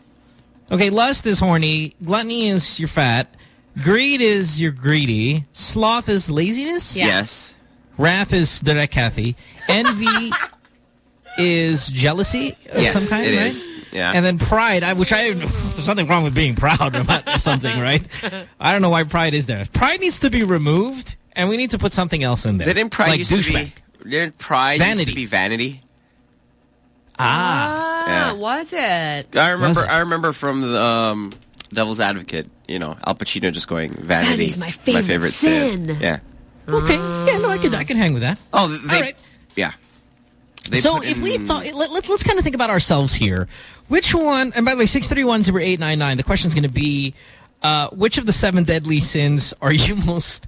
Okay, lust is horny. Gluttony is you're fat. Greed is you're greedy. Sloth is laziness. Yes. Wrath is direct Cathy. Envy is jealousy of Yes, some kind, it right? is. Yeah. And then pride, I, which I there's nothing wrong with being proud about something, right? I don't know why pride is there. Pride needs to be removed, and we need to put something else in there. Didn't pride like used to douchebag. be... Didn't pride used Vanity. to be vanity? Ah. Ah, Yeah. was it? I remember. it? I remember from the um, Devil's Advocate. You know, Al Pacino just going vanity. Vanity's my favorite sin." Yeah. Okay. Yeah, no, I could I can hang with that. Oh, they, All right. Yeah. They so if we thought, let, let, let's kind of think about ourselves here. Which one, and by the way, 631-0899, the question is going to be, uh, which of the seven deadly sins are you most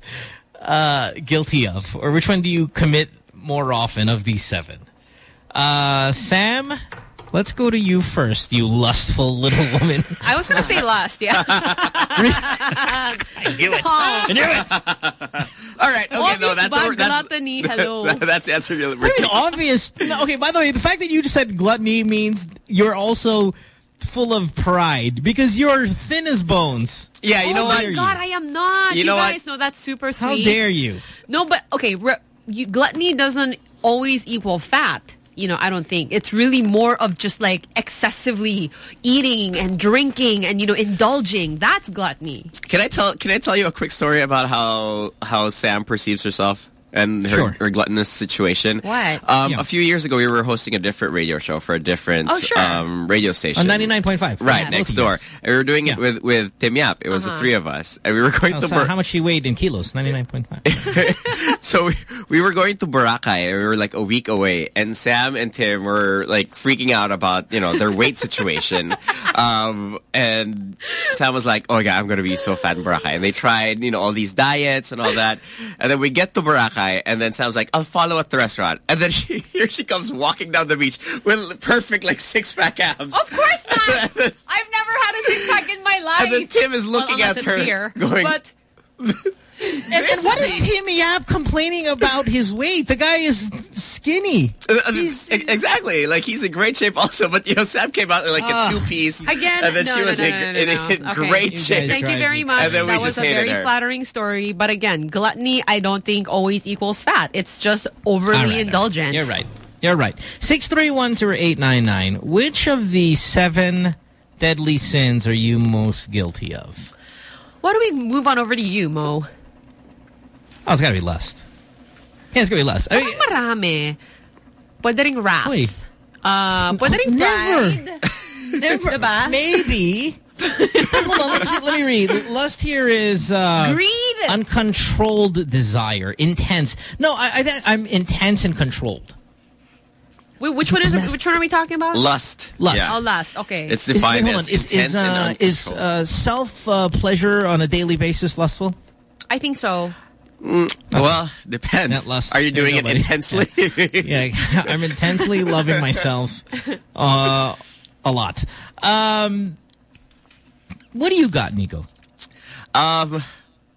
uh, guilty of? Or which one do you commit more often of these seven? Uh, Sam, let's go to you first, you lustful little woman. I was going to say lust, yeah. I knew it. Oh. I knew it. All right. Okay. No, that's ba? what, that's Gluttony, hello. that's the answer. You're I mean, obvious. No, okay, by the way, the fact that you just said gluttony means you're also full of pride because you're thin as bones. Yeah, you oh know my what? God, I am not. You You, know what? guys know that's super sweet. How dare you? No, but okay, you, gluttony doesn't always equal fat. You know, I don't think it's really more of just like excessively eating and drinking and you know indulging. That's gluttony. Can I tell? Can I tell you a quick story about how how Sam perceives herself and her, Sure. her gluttonous situation? What? Um, Yeah. A few years ago, we were hosting a different radio show for a different Oh, sure. um, radio station On 99.5. Right Yes. next door. And we were doing it with with Tim Yap. It was the Uh-huh. three of us, and we were going Oh, to so how much she weighed in kilos? 99.5. so we, we were going to Boracay. and We were like a week away, and Sam and Tim were like freaking out about you know their weight situation. um, and Sam was like, "Oh yeah, I'm going to be so fat in Boracay." And they tried you know all these diets and all that. And then we get to Boracay, and then Sam's like, "I'll follow at the restaurant." And then she, here she comes walking down the beach with perfect like six pack abs. Of course not. I've never had a six pack in my life. And then Tim is looking unless at her, going, But and, and what is Timmy Yap complaining about his weight? The guy is skinny. Uh, uh, exactly. Like he's in great shape also, but you know Sam came out in like a two piece Again, and then no, she no, was no, in, no, no, in, no. in Okay. great shape. Thank you very much. And then we that was a hated very her. flattering story. But again, gluttony, I don't think always equals fat. It's just overly All right, all right. indulgent. You're right. You're right. 6310899. Which of the seven deadly sins are you most guilty of? Why don't we move on over to you, Mo? Oh, it's got to be lust. Yeah, it's got to be lust. I mean, Parang marami. Pwede ring wrath. Uy. Uh, pwede ring Never. pride. never. Diba? Maybe. Hold on. Let me, see, let me read. Lust here is... Uh, Greed. Uncontrolled desire, intense. No, I, I think I'm intense and controlled. Wait, which one is? Which one are we talking about? Lust. Lust. Yeah. Oh, lust. Okay. It's Is- defined wait, hold as. Is, intense is, uh, and is uncontrolled. uh, self uh, pleasure on a daily basis lustful? I think so. Mm, Well, depends. Lust. Are you doing it intensely? yeah, I'm intensely loving myself uh, a lot. Um, what do you got, Nico? Um,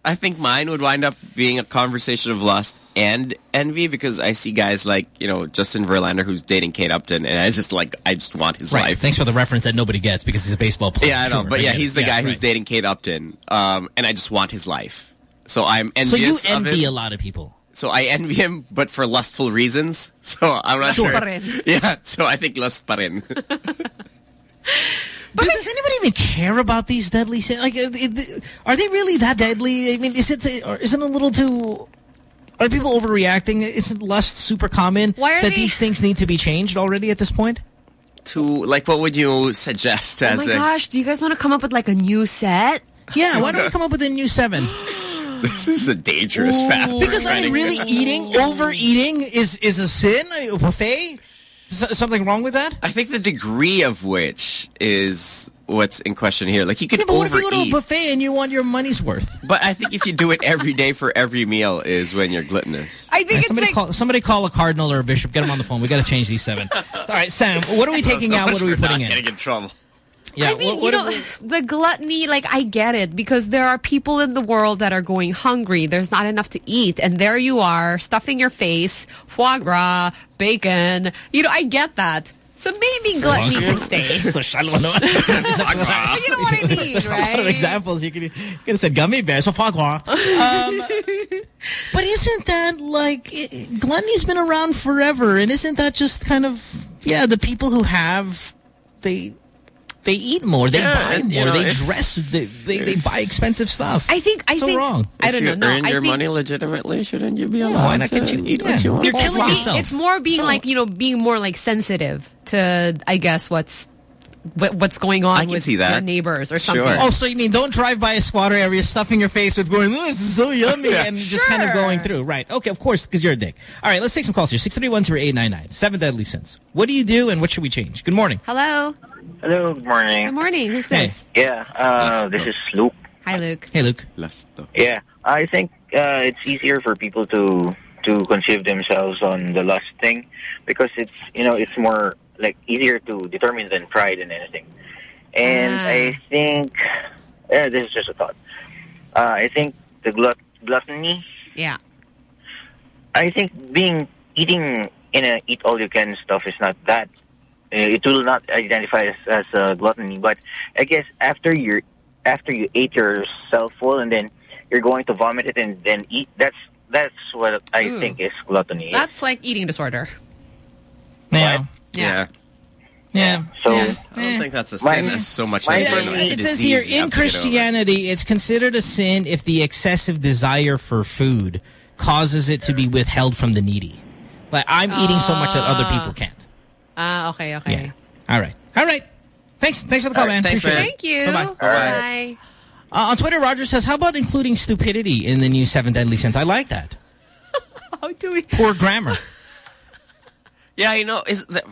I think mine would wind up being a conversation of lust and envy because I see guys like you know Justin Verlander who's dating Kate Upton, and I just like I just want his Right. life. Thanks for the reference that nobody gets because he's a baseball player. Yeah, I know, Sure, but yeah, he's the Yeah, guy who's dating Kate Upton, um, and I just want his life. So I'm envious So you envious of envy him. a lot of people. So I envy him, but for lustful reasons. So I'm not Sure. sure. Pa. Yeah, so I think lust pa rin. Does, does anybody even care about these deadly sins? Like, uh, are they really that deadly? I mean, is it or isn't it a little too? Are people overreacting? Isn't lust super common? Why are that they- these things need to be changed already at this point? to like, what would you suggest Oh my a? gosh, do you guys want to come up with like a new set? Yeah, why don't we come up with a new seven? This is a dangerous path. we're Because I treading mean, really eating, overeating is is a sin. I mean, A buffet. Is something wrong with that? I think the degree of which is what's in question here. Like you could Yeah, but what if you go to a buffet and you want your money's worth? but I think if you do it every day for every meal is when you're gluttonous. I think Yeah, it's somebody like call somebody call a cardinal or a bishop. Get them on the phone. We got to change these seven. All right, Sam. What are we taking So out? What are we for not putting in? Getting in trouble. Yeah, I mean, what- you know, the gluttony, like, I get it because there are people in the world that are going hungry. There's not enough to eat. And there you are, stuffing your face, foie gras, bacon. You know, I get that. So maybe gluttony can stay. So shallow, no? you know what I mean, There's a lot of right? examples. You could, you could have said gummy bears, so foie gras. Um, but isn't that like gluttony's been around forever, and isn't that just kind of yeah? The people who have they they eat more, they Yeah, buy and, more, know, they dress, they, they they buy expensive stuff. I think, I so think, wrong. I don't you know. No, earn I your think money legitimately, shouldn't you be Yeah, allowed why not to get you- eat yeah. what you want? You're it's, killing yourself. it's more being So- like, you know, being more like sensitive to, I guess, what's what, what's going on I can with see that. your neighbors or something. Sure. Oh, so you mean don't drive by a squatter area stuffing your face with going, oh, this is so yummy, Yeah. and just kind of going through. Right. Okay, of course, because you're a dick. All right, let's take some calls here. 631-0899. Seven deadly sins. What do you do and what should we change? Good morning. Hello. Hello, good morning. Good morning. Who's Hey. this? Yeah, uh, this is Luke. Hi, Luke. Hey, Luke. Lust, though. Yeah, I think uh, it's easier for people to to conceive themselves on the lust thing because it's you know it's more like easier to determine than pride and anything. And Ah. I think uh, this is just a thought. Uh, I think the glut gluttony. Yeah. I think being eating in a eat all you can stuff is not that. Uh, it will not identify as, as uh, gluttony, but I guess after you're after you ate yourself full and then you're going to vomit it and then eat. That's that's what I Ooh. think is gluttony. That's like eating disorder. Yeah. Yeah. Yeah. so Yeah. I don't think that's a Mine- sin as so much mine as for you it's It says here, in have to get over. Christianity, it's considered a sin if the excessive desire for food causes it to be withheld from the needy. Like, I'm eating so much that other people can't. Ah, okay, okay. Yeah. All right. All right. Thanks. Thanks for the call, All right, man. thanks, Appreciate man. it. Thank you. Bye-bye. Bye. Uh, on Twitter, Roger says, how about including stupidity in the new Seven Deadly Sins? I like that. How do we? Poor grammar. Yeah, you know, is that,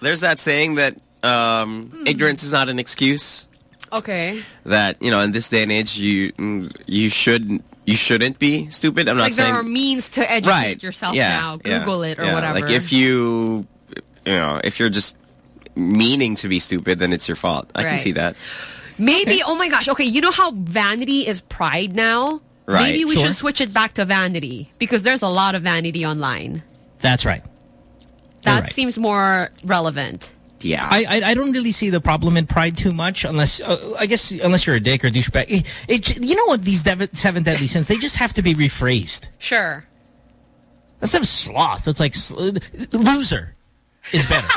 there's that saying that um, Hmm. ignorance is not an excuse. Okay. That you know, in this day and age, you mm, you should you shouldn't be stupid. I'm not Like there saying are means to educate right yourself yeah, now. yeah, Google it or yeah. whatever. Like if you, you know, if you're just meaning to be stupid, then it's your fault. I can see that. Maybe, oh my gosh, okay, you know how vanity is pride now? Right. Maybe we Sure. should switch it back to vanity because there's a lot of vanity online. That's right. That right. seems more relevant. Yeah. I, I I don't really see the problem in pride too much, unless uh, I guess unless you're a dick or douchebag. It, it, you know what? These dev- seven deadly sins they just have to be rephrased. Sure. Instead of sloth, it's like sl- loser is better.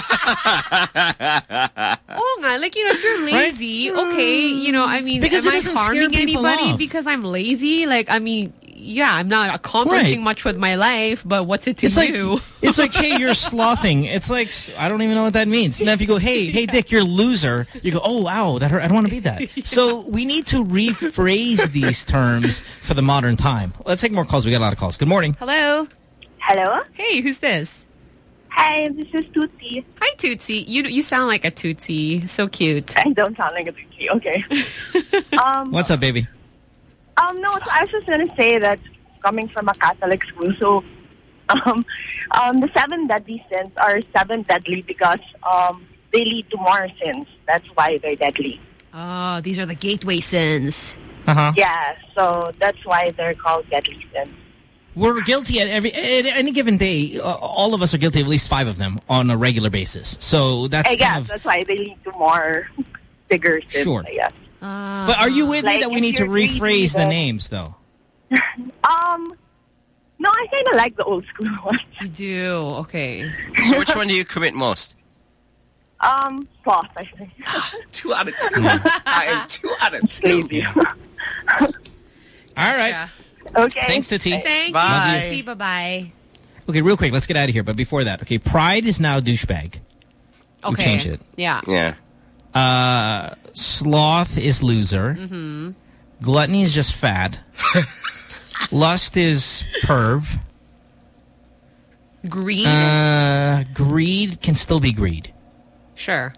Oh, nga, like, you know, if you're lazy, okay, you know, I mean, Because am it I doesn't harming anybody off. because I'm lazy? Like, I mean, yeah, I'm not accomplishing Right. much with my life, but what's it to It's like you? it's like, hey, you're slothing. It's like I don't even know what that means. Now, if you go, hey, hey, Dick, you're a loser, you go, oh, wow, that hurt. I don't want to be that. So we need to rephrase these terms for the modern time. Let's take more calls. We got a lot of calls. Good morning. Hello. Hello. Hey, who's this? Hi, this is Tootsie. Hi, Tootsie. You you sound like a Tootsie. So cute. I don't sound like a Tootsie. Okay. um, What's up, baby? Um, no, so I was just going to say that coming from a Catholic school, so um, um, the seven deadly sins are seven deadly because um, they lead to more sins. That's why they're deadly. Oh, these are the gateway sins. Uh-huh. Yeah, so that's why they're called deadly sins. We're guilty at every at any given day. Uh, all of us are guilty of at least five of them on a regular basis. So that's I kind guess of. that's why they lead to more bigger sins. Sure. I guess. But are you with me that we need to you're rephrase the names, though? Um, no, I kind of like the old school ones. You do. Okay. So which one do you commit most? Um, sloth, I think. two out of two. I am two out of two. All right. Okay. Thanks, Tootsie. Thank Love you, you. Bye-bye. Okay, real quick, let's get out of here. But before that, okay, pride is now douchebag. Okay. We Okay. changed it. Yeah. Yeah. Uh, sloth is loser. Mm-hmm. Gluttony is just fat. Lust is perv. Greed? Uh, greed can still be greed. Sure.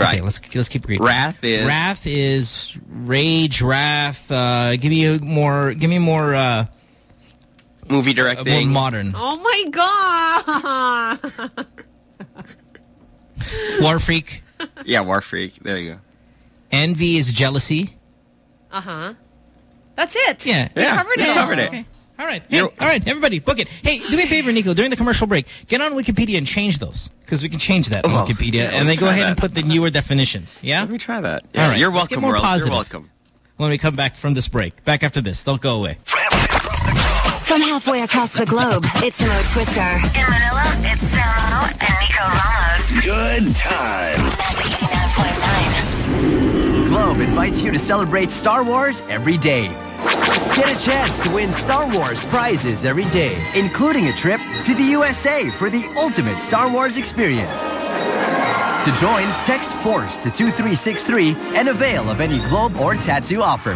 Okay, let's let's keep greed. Wrath is- wrath is rage, wrath. Uh, give me a more. Give me more. Uh, Movie more directing. modern. Oh my god. War freak. Yeah, War Freak. There you go. Envy is jealousy. Uh huh. That's it. Yeah, We yeah, covered we it. covered it. All right. Hey, all right, everybody, book it. Hey, do me a favor, Nico. During the commercial break, get on Wikipedia and change those because we can change that on Oh, Wikipedia, yeah, and me then go try ahead and put the newer definitions. Yeah. Let me try that. All Yeah, right. you're let's get welcome, more world. positive You're welcome. When we come back from this break, back after this, don't go away. From halfway across the globe, it's Mo Twister. In Manila, it's Samo and Nico Ramos. Good times. Globe invites you to celebrate Star Wars every day. Get a chance to win Star Wars prizes every day, including a trip to the USA for the ultimate Star Wars experience. To join, text FORCE to 2363 and avail of any Globe or Tattoo offer.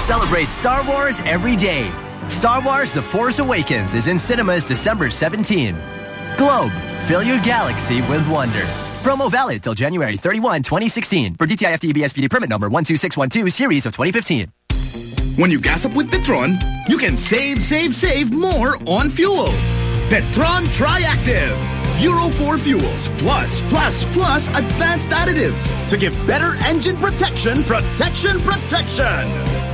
Celebrate Star Wars every day. Star Wars The Force Awakens is in cinemas December 17. Globe, fill your galaxy with wonder. Promo valid till January 31, 2016 for DTI FTEB SPD permit number 12612 series of 2015. When you gas up with Petron, you can save, save, save more on fuel. Petron Triactive. Euro 4 fuels plus, plus, plus advanced additives to give better engine protection, protection, protection.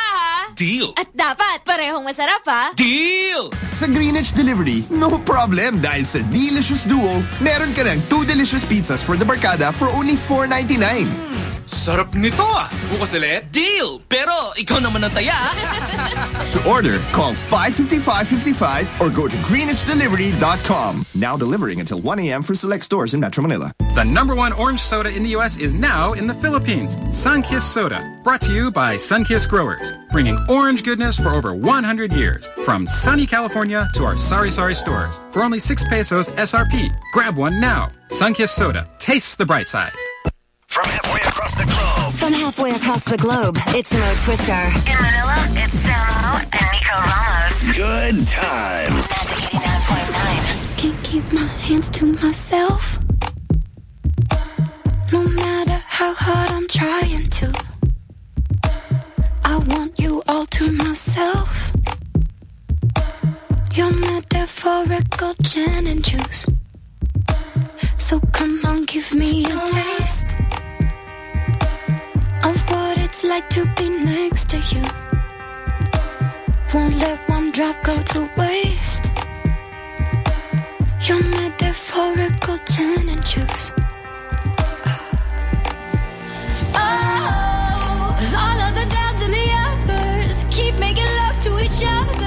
Deal! At dapat parehong masarap ha? Deal! Sa Greenwich Delivery, no problem dahil sa Delicious Duo, meron ka ng two delicious pizzas for the barkada for only $4.99. Hmm. Sarap nito ah! Bukas ulit? Deal! Pero ikaw naman ang taya. To order, call 555-55 or go to greenwichdelivery.com. Now delivering until 1 a.m. for select stores in Metro Manila. The number one orange soda in the U.S. is now in the Philippines. Sunkist Soda. Brought to you by Sunkist Growers. Bringing orange goodness for over 100 years. From sunny California to our Sari Sari stores. For only 6 pesos SRP. Grab one now. Sunkist Soda. Tastes the bright side. From halfway across the globe. From halfway across the globe, it's Mo Twister. In Manila, it's Samo and Nico Ramos. Good times. Can't keep my hands to myself. No matter how hard I'm trying to. I want you all to myself. Your metaphorical gin and juice. So come on, give me a taste of what it's like to be next to you. Won't let one drop go to waste. Your metaphorical gin and juice. Oh, all of the downs and the uppers keep making love to each other.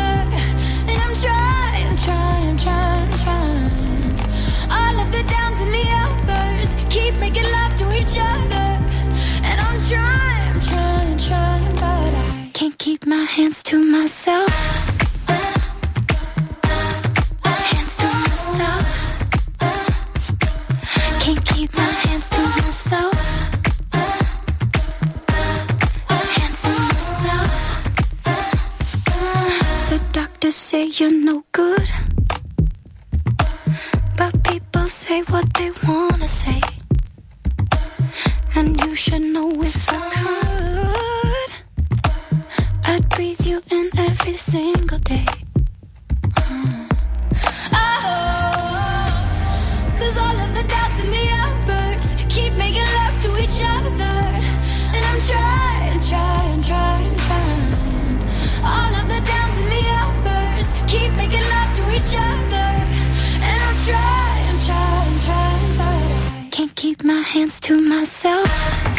Keep my hands to myself. Hands to myself. Can't keep my hands to myself. Hands to myself. The doctors say you're no good. But people say what they wanna say. And you should know if I could. I'd breathe you in every single day. Uh. Oh, Cause all of the doubts and the outbursts keep making love to each other. And I'm trying, trying, trying, trying. All of the downs and the outbursts keep making love to each other. And I'm trying, trying, trying, I can't keep my hands to myself.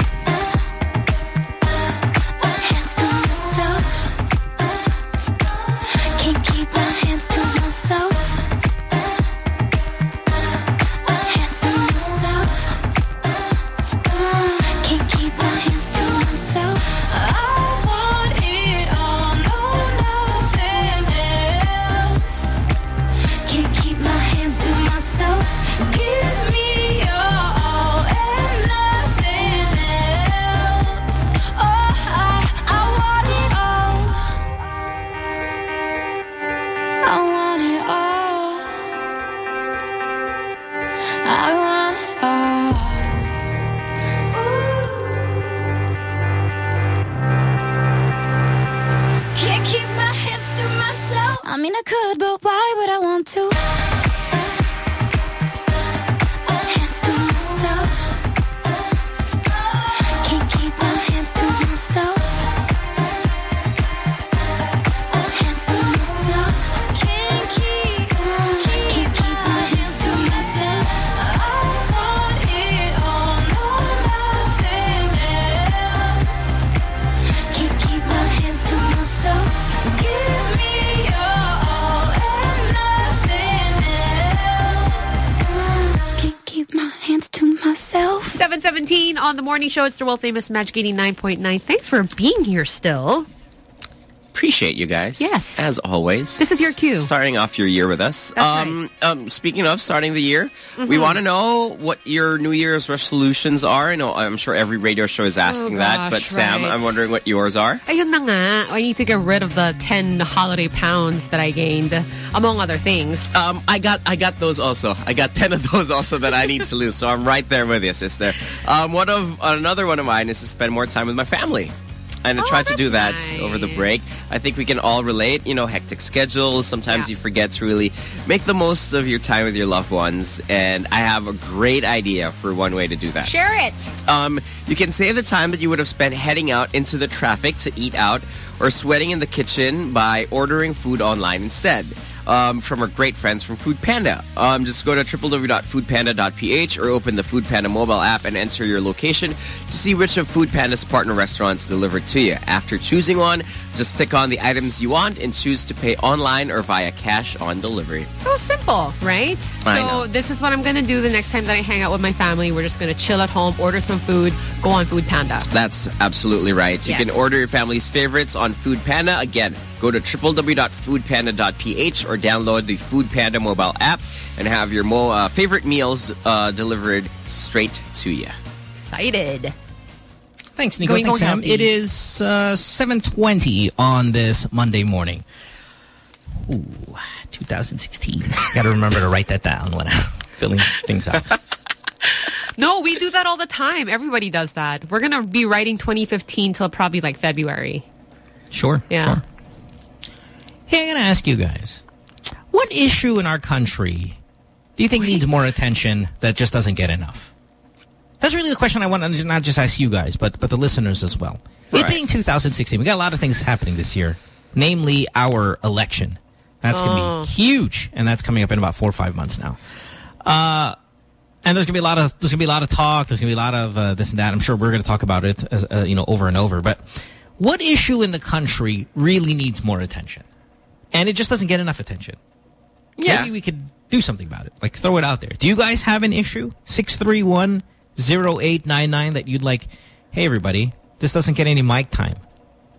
Morning show. It's the world famous Magic 89.9. Thanks for being here still. Appreciate you guys. Yes. As always. This is your cue. Starting off your year with us. That's um, um, speaking of starting the year, we Mhm. want to know what your New Year's resolutions are. I know I'm sure every radio show is asking Oh, that, but gosh, Sam. I'm wondering what yours are. Ayun na nga. I need to get rid of the 10 holiday pounds that I gained, among other things. Um, I got I got those also. I got ten of those also that I need to lose. So I'm right there with you, sister. Um, one of another one of mine is to spend more time with my family. And I Oh, tried to do that over the break. I think we can all relate. You know, hectic schedules. Sometimes you forget to really make the most of your time with your loved ones. And I have a great idea for one way to do that. Share it. Um, you can save the time that you would have spent heading out into the traffic to eat out or sweating in the kitchen by ordering food online instead. Um, from our great friends from Food Panda. Um, just go to www.foodpanda.ph or open the Food Panda mobile app and enter your location to see which of Food Panda's partner restaurants deliver to you. After choosing one, just tick on the items you want and choose to pay online or via cash on delivery. So simple, right? So this is what I'm going to do the next time that I hang out with my family. We're just going to chill at home, order some food, go on Food Panda. That's absolutely right. You Yes. can order your family's favorites on Food Panda. Again, go to www.foodpanda.ph or download the Food Panda mobile app and have your mo- uh, favorite meals uh, delivered straight to you. Excited. Thanks, Nico. Going Thanks, Sam. healthy. It is uh, 7.20 on this Monday morning. Ooh, 2016. Got to remember to write that down when I'm filling things out. No, we do that all the time. Everybody does that. We're going to be writing 2015 till probably like February. Sure. Yeah. Sure. Hey, I'm going to ask you guys. What issue in our country do you think needs more attention that just doesn't get enough? That's really the question I want to not just ask you guys, but but the listeners as well. It being 2016, we got a lot of things happening this year, namely our election. That's going to Oh. be huge, and that's coming up in about four or five months now. Uh, and there's going to be a lot of there's to be a lot of talk. There's going to be a lot of uh, this and that. I'm sure we're going to talk about it, as, uh, you know, over and over. But what issue in the country really needs more attention, and it just doesn't get enough attention? Yeah. Maybe we could do something about it. Like throw it out there. Do you guys have an issue? Six three one zero eight nine nine that you'd like. Hey, everybody, this doesn't get any mic time.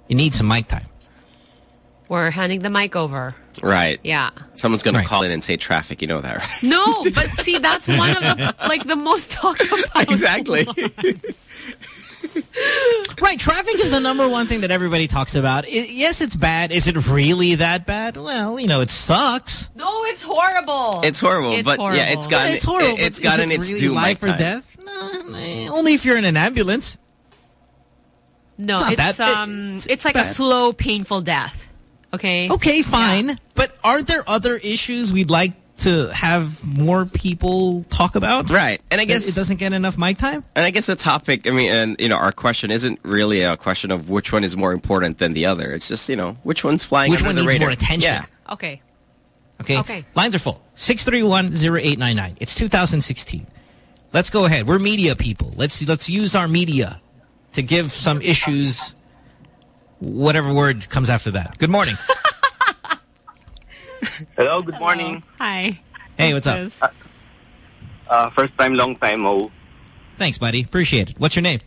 You need some mic time. We're handing the mic over. Right. Yeah. Someone's going to call in and say traffic. You know that, right? No, but see, that's one of the like the most talked about. Exactly. Right, traffic is the number one thing that everybody talks about. I yes, it's bad. Is it really that bad? Well, you know, it sucks. No, it's horrible. It's horrible, It's but yeah, it's gotten it's horrible. it- it's gotten it its really due life mic or time. death. No, eh, only if you're in an ambulance. No, It's not it's, that- um, it's, like a slow, painful death. Okay. Okay, fine. But aren't there other issues we'd like to have more people talk about? Right. And I guess it doesn't get enough mic time. And I guess the topic, I mean, and you know, our question isn't really a question of which one is more important than the other. It's just you know, which one's flying Which under one the needs radar. more attention? Yeah. Okay. Okay. Okay. Lines are full. 631-0899. It's 2016. Let's go ahead. We're media people. Let's let's use our media to give some issues whatever word comes after that. Good morning. Hello, good morning. Hi. Hey, what's up? Uh, first time, long time, oh. Thanks, buddy. Appreciate it. What's your name?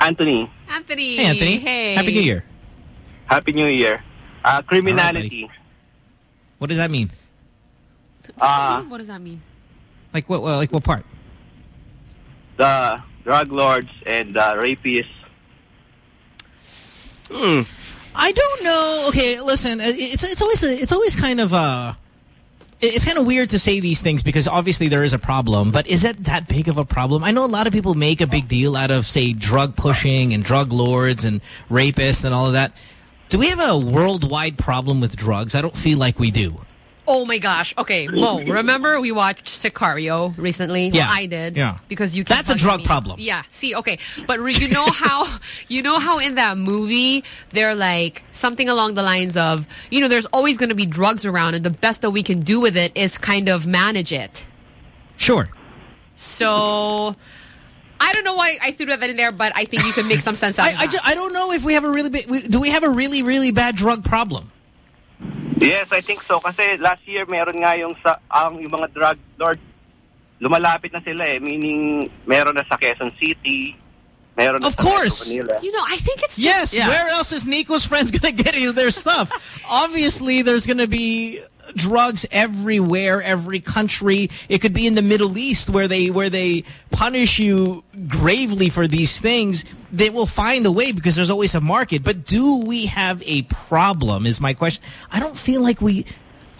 Anthony, Anthony. Hey, Anthony. Hey. Happy New Year. Happy New Year. Uh, criminality. What does that mean? uh, what does that mean? Like what? Like what part? the drug lords and the rapists. Hmm. I don't know. Okay, listen. uh, It's it's always a, it's always kind of uh it's kind of weird to say these things because obviously there is a problem, but is it that big of a problem? I know a lot of people make a big deal out of say drug pushing and drug lords and rapists and all of that. Do we have a worldwide problem with drugs? I don't feel like we do. Oh my gosh. Okay, Mo, remember we watched Sicario recently? Yeah. Well, I did. Yeah. Because you That's a drug me. problem. Yeah. See, okay. But you know how you know how in that movie they're like something along the lines of, you know, there's always going to be drugs around and the best that we can do with it is kind of manage it. Sure. So I don't know why I threw that in there, but I think you can make some sense out I of I, that. ju- I don't know if we have a really big do we have a really really bad drug problem? Yes, I think so. Kasi last year, meron nga yung, sa, ang, yung mga drug lord, lumalapit na sila eh. Meaning, meron na sa Quezon City, meron na Of sa course. Metro Manila. You know, I think it's Yes, just where else is Nico's friends going to get you their stuff? Obviously, there's going to be drugs everywhere, every country. It could be in the Middle East where they where they punish you gravely for these things. They will find a way because there's always a market. But do we have a problem is my question. I don't feel like we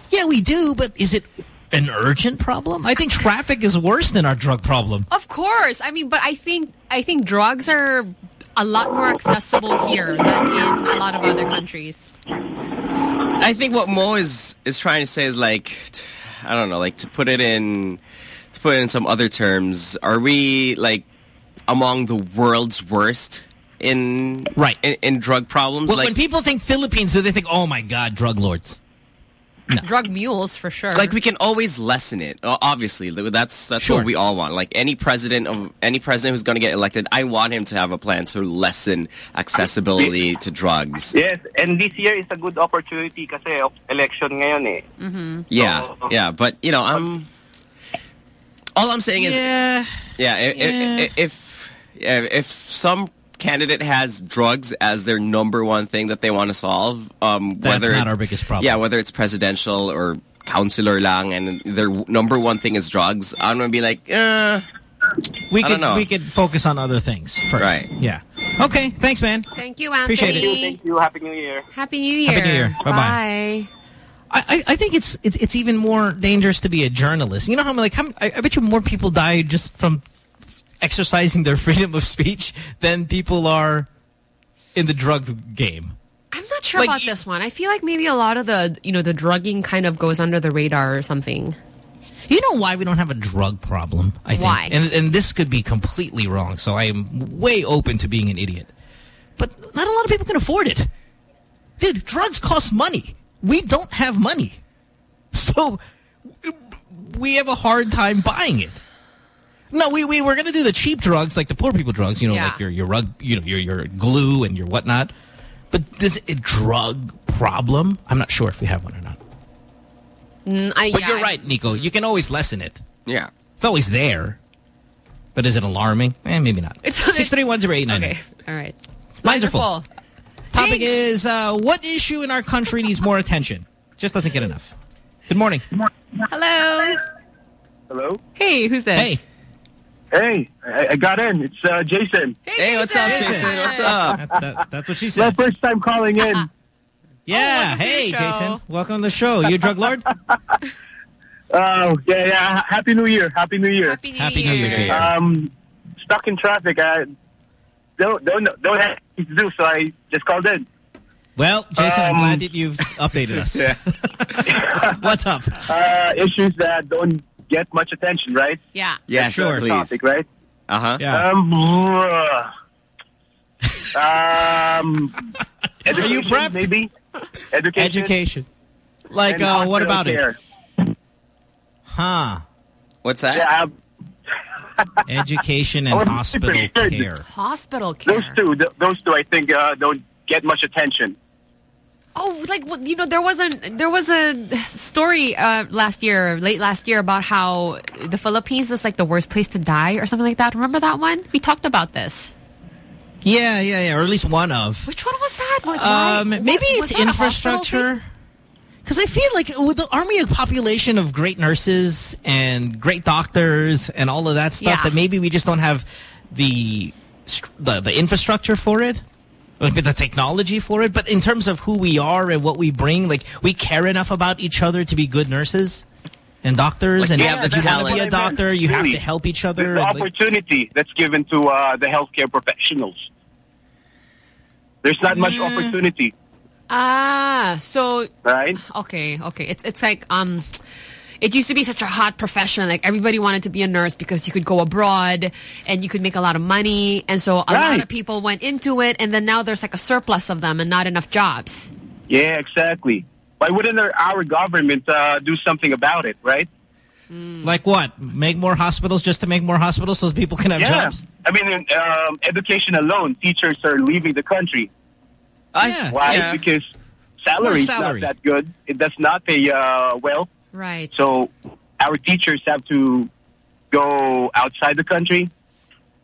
Yeah, we do, but is it an urgent problem? I think traffic is worse than our drug problem. Of course. I mean, but I think I think drugs are a lot more accessible here than in a lot of other countries. I think what Mo is is trying to say is like, I don't know, like to put it in, to put it in some other terms. Are we like among the world's worst in right in, in drug problems? Well, like when people think Philippines, do they think, "Oh my God, drug lords"? Drug mules for sure. Like we can always lessen it. Obviously, that's that's Sure. what we all want. Like any president of any president who's going to get elected, I want him to have a plan to lessen accessibility to drugs. Yes, and this year is a good opportunity kasi election ngayon eh. Mm-hmm. Yeah, yeah, but you know, I'm. All I'm saying is, yeah, yeah. i- i- i- If if, if some candidate has drugs as their number one thing that they want to solve, um, That's whether not our biggest problem. Yeah, whether it's presidential or councilor lang, and their number one thing is drugs, I'm gonna be like, uh, We I could we could focus on other things first. Right. Yeah. Okay. Thanks, man. Thank you, Anthony. Appreciate it. Thank you, thank you. Happy New Year. Happy New Year. Happy New Year. Bye-bye. Bye. I, I I think it's, it's it's even more dangerous to be a journalist. You know how like how, I, I bet you more people die just from exercising their freedom of speech than people are in the drug game. I'm not sure Like, about this one. I feel like maybe a lot of the, you know, the drugging kind of goes under the radar or something. You know why we don't have a drug problem? I think, Why? and and this could be completely wrong. So I am way open to being an idiot, but not a lot of people can afford it. Dude, drugs cost money. We don't have money. So we have a hard time buying it. No, we, we were going to do the cheap drugs, like the poor people drugs, you know, Yeah. like your, your rug, you know, your, your glue and your whatnot. But this a drug problem, I'm not sure if we have one or not. Mm, I, But yeah, you're I- right, Nico. You can always lessen it. Yeah. It's always there. But is it alarming? Eh, maybe not. It's- Six three one zero eight nine. Okay, all right. Lines are full. Full. Topic is uh, what issue in our country needs more attention? Just doesn't get enough. Good morning. Good morning. Hello. Hello. Hey, who's this? Hey. Hey, I, I got in. It's uh, Jason. Hey, what's up, Jason? What's up? That, that, that's what she said. My said. first time calling in. Yeah. welcome to hey. Jason. Welcome to the show. You a drug lord? Oh, yeah, yeah. Happy New Year. Happy New Year. Happy New Happy New Year, Jason. Um, stuck in traffic. I don't don't don't have anything to do, so I just called in. Well, Jason, I'm Um, glad that you've updated us. What's up? Uh, issues that don't get much attention, right? Yeah. Yes, Sure. please. Topic, right? Uh huh. Yeah. Um, um, education, you prepped? maybe? Education. Education. Like, uh, what hospital about it? Huh. What's that? Yeah, um, Education and hospital care. Hospital care. those two, th- those two, I think uh, don't get much attention. Oh, like well, you know, there was a there was a story uh, last year, late last year, about how the Philippines is like the worst place to die or something like that. Remember that one? We talked about this. Yeah, yeah, yeah. Or at least one of. Which one was that? Like, Um, maybe was it's that a hospital infrastructure. Because I feel like with the army of population of great nurses and great doctors and all of that stuff, Yeah. that maybe we just don't have the the, the infrastructure for it, like the technology for it. But in terms of who we are and what we bring, like we care enough about each other to be good nurses and doctors. Like, and yeah, if the you want to be a doctor, you have to help each other. The and, like- opportunity that's given to uh, the healthcare professionals. There's not much opportunity, Ah, so right? okay, okay. It's it's like um it used to be such a hot profession. Like everybody wanted to be a nurse because you could go abroad and you could make a lot of money. And so a lot of people went into it and then now there's like a surplus of them and not enough jobs. Yeah, exactly. Why wouldn't our, our government uh, do something about it, right? like what? Make more hospitals just to make more hospitals so people can have yeah. jobs? I mean, in um, education alone, teachers are leaving the country. Yeah. Why? yeah. Because salary is salary. not that good. It does not pay uh, well. Right. So our teachers have to go outside the country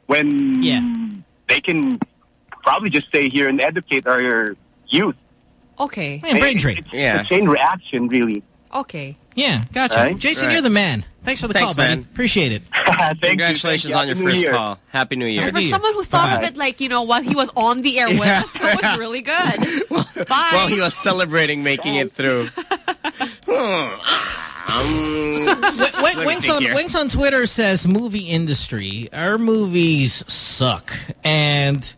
when Yeah. they can probably just stay here and educate our youth. Okay. Yeah, brain drain. It's Yeah. a chain reaction, really. Okay. Yeah, gotcha. Right? Jason, Right. you're the man. Thanks for the Thanks, call, buddy. man. Appreciate it. Thank you, Congratulations thank you. on your Happy New first Year. call. Happy New Year. For Year. someone who thought of it like, you know, while he was on the air with us, that was really good. Bye. Well, he was celebrating making it through. Um, Wink, Winks, on, here. Winks on Twitter says movie industry. Our movies suck. And, Is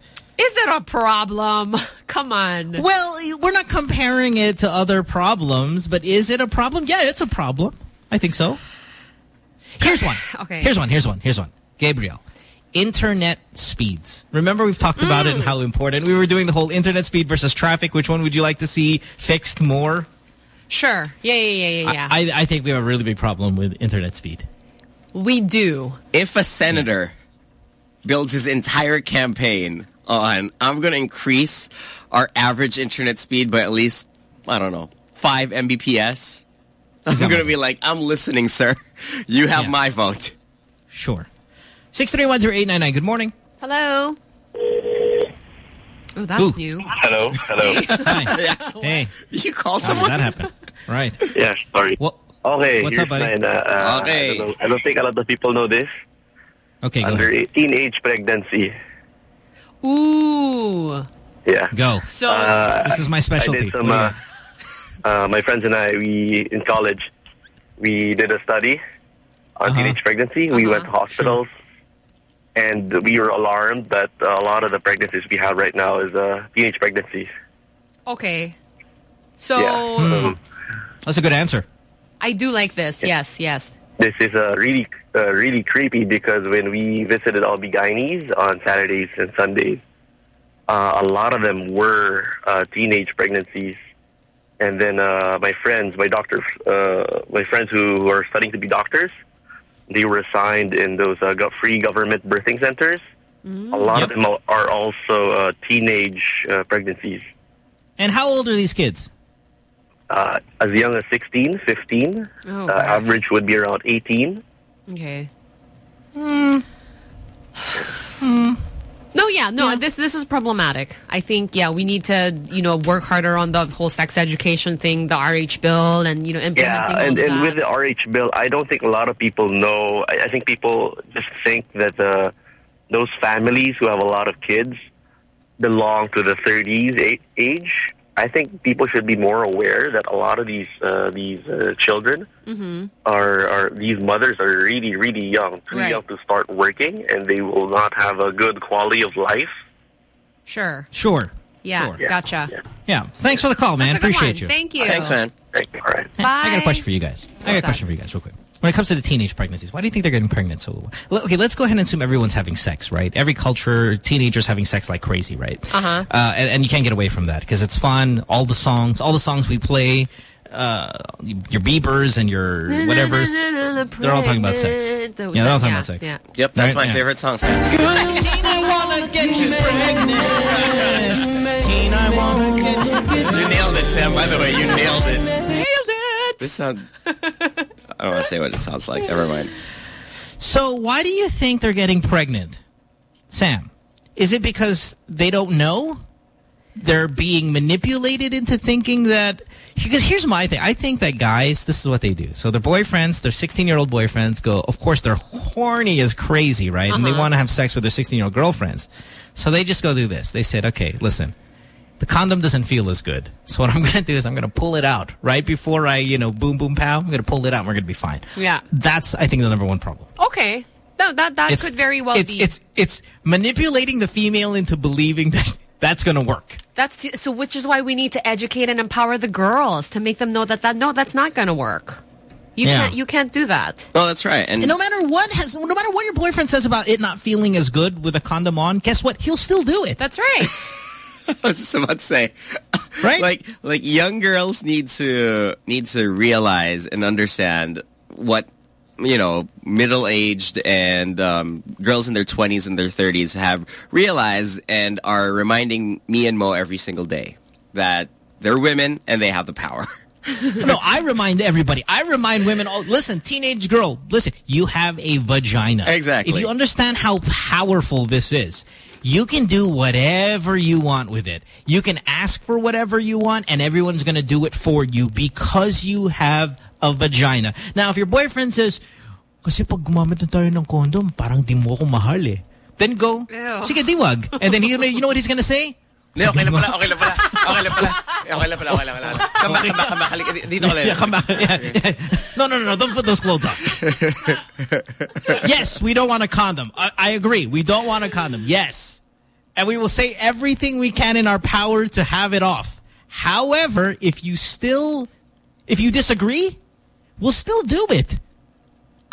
it a problem? Come on. well, we're not comparing it to other problems, but is it a problem? Yeah, it's a problem. I think so. Here's one. Okay. Here's one. Here's one. Here's one. Gabriel. Internet speeds. Remember we've talked about Mm. it and how important. We were doing the whole internet speed versus traffic. Which one would you like to see fixed more? Sure. Yeah, yeah, yeah, yeah, yeah. I, I think we have a really big problem with internet speed. we do. if a senator builds his entire campaign on, I'm going to increase our average internet speed by at least, I don't know, 5 Mbps, I'm going to be like, I'm listening, sir. You have Yeah. my vote. Sure. 6310899. Good morning. Hello. Oh, that's Ooh. new. Hello, hello. Hi. Hey. You call How did someone? that happen? Right. yeah, sorry. What? Okay, What's up, buddy? mine. Uh, uh, Okay. I don't, know, I don't think a lot of people know this. Okay, go Under ahead. teenage pregnancy. Ooh. Yeah. Go. So, Uh, This is my I specialty. did some, uh, uh, my friends and I, we in college, we did a study on Uh-huh. teenage pregnancy. We Uh-huh. went to hospitals, and we were alarmed that a lot of the pregnancies we have right now is uh, teenage pregnancies. okay. So, Yeah. Hmm. That's a good answer. I do like this. Yes, yes. This is uh, really, uh, really creepy because when we visited all the gynaes on Saturdays and Sundays, uh, a lot of them were uh, teenage pregnancies. And then uh, my friends, my doctor, uh, my friends who, who are studying to be doctors, they were assigned in those uh, go- free government birthing centers. A lot of them are- are also uh, teenage uh, pregnancies, And how old are these kids? uh, as young as 16, 15. Oh, uh, average would be around 18. Okay. Hmm. No, yeah, no, this this is problematic. I think, yeah, we need to, you know, work harder on the whole sex education thing, the RH bill, and you know, implementing Yeah, and, and with the RH bill, I don't think a lot of people know. I, I think people just think that uh, those families who have a lot of kids belong to the 30s age. I think people should be more aware that a lot of these uh, these uh, children Mm-hmm. are, are these mothers are really really young, too Right. young to start working, and they will not have a good quality of life. Sure. Sure. Yeah, gotcha. Yeah. Thanks for the call, man. That's a good Appreciate one. you. Thank you. Thanks, man. Thank you. All right. Hey, I got a question for you guys. I got a question for you guys real quick. When it comes to the teenage pregnancies, why do you think they're getting pregnant so L- Okay, let's go ahead and assume everyone's having sex, right? Every culture, teenagers having sex like crazy, right? Uh-huh. Uh, and, and you can't get away from that because it's fun. All the songs, all the songs we play, uh, your Biebers and your whatevers, they're all talking about sex. Yeah, they're all talking about sex. Yeah. Yep, that's Right? my favorite song. Tina wanna get you pregnant. Tina wanna get you You nailed it, Sam. By the way, you nailed it. Nailed it. This sound. I don't want to say what it sounds like. Never mind. So why do you think they're getting pregnant, Sam? Is it because they don't know? They're being manipulated into thinking that... Because here's my thing. I think that guys, this is what they do. So their boyfriends, their 16-year-old boyfriends go, of course, they're horny as crazy, right? And they Uh-huh. want to have sex with their 16-year-old girlfriends. So they just go do this. They said, okay, listen, the condom doesn't feel as good. So what I'm going to do is I'm going to pull it out right before I, you know, boom, boom, pow. I'm going to pull it out and we're going to be fine. Yeah. That's, I think, the number one problem. Okay. No, that that It's- could very well it's, be. It's it's manipulating the female into believing that that's going to work. That's so, which is why we need to educate and empower the girls to make them know that that no, that's not going to work. You Yeah. can't. You can't do that. Oh, that's right. And, And no matter what has, no matter what your boyfriend says about it not feeling as good with a condom on, guess what? He'll still do it. That's right. I was just about to say, right? Like, like young girls need to need to realize and understand what you know, middle aged and um, girls in their twenties and their thirties have realized and are reminding me and Mo every single day that they're women and they have the power. no, I remind everybody. I remind women. Oh, listen, teenage girl, listen. You have a vagina. Exactly. If you understand how powerful this is, you can do whatever you want with it. You can ask for whatever you want, and everyone's going to do it for you because you have a vagina. Now, if your boyfriend says, "Kasi pag gumamit na tayo ng condom, parang di mo ako mahal eh," then go, sige, diwag. And then he, you know what he's going to say? Hindi, okay lang pala, okay lang pala. Okay lang pala. Okay lang pala, okay lang pala. Come back, come back, come back. Dito ka lang. Yeah, come back. Yeah, yeah. No, no, no, no. Don't put those clothes on. yes, we don't want a condom. I, I agree. We don't want a condom. Yes. And we will say everything we can in our power to have it off. However, if you still, if you disagree, we'll still do it.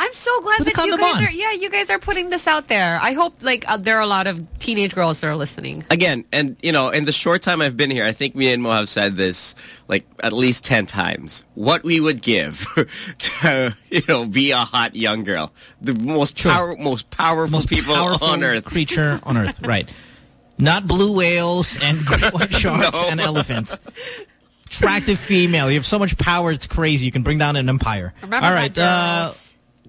I'm so glad Put that you guys on. are. Yeah, you guys are putting this out there. I hope like uh, there are a lot of teenage girls that are listening. Again, and you know, in the short time I've been here, I think me and Mo have said this like at least 10 times. What we would give to, you know, be a hot young girl. The most power, most powerful Most people powerful on earth. creature on earth. Right. Not blue whales and great white sharks No. and elephants. Attractive female. You have so much power, it's crazy. You can bring down an empire. Remember All that, right.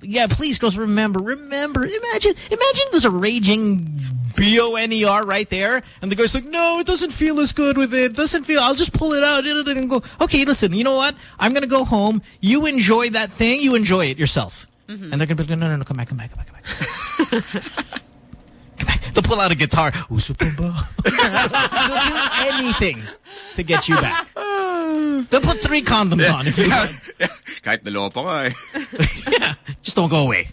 Yeah, please, girls, remember, remember. Imagine, imagine there's a raging B-O-N-E-R right there, and the guy's like, no, it doesn't feel as good with it. doesn't feel, I'll just pull it out and go, okay, listen, you know what? I'm going to go home. You enjoy that thing. You enjoy it yourself. Mm-hmm. And they're going to be like, no, no, no, come back, come back, come back, come back. come back. They'll pull out a guitar. Uso pa ba? They'll do anything to get you back. They'll put three condoms on if you want. Kahit dalawa pa nga eh. Just don't go away.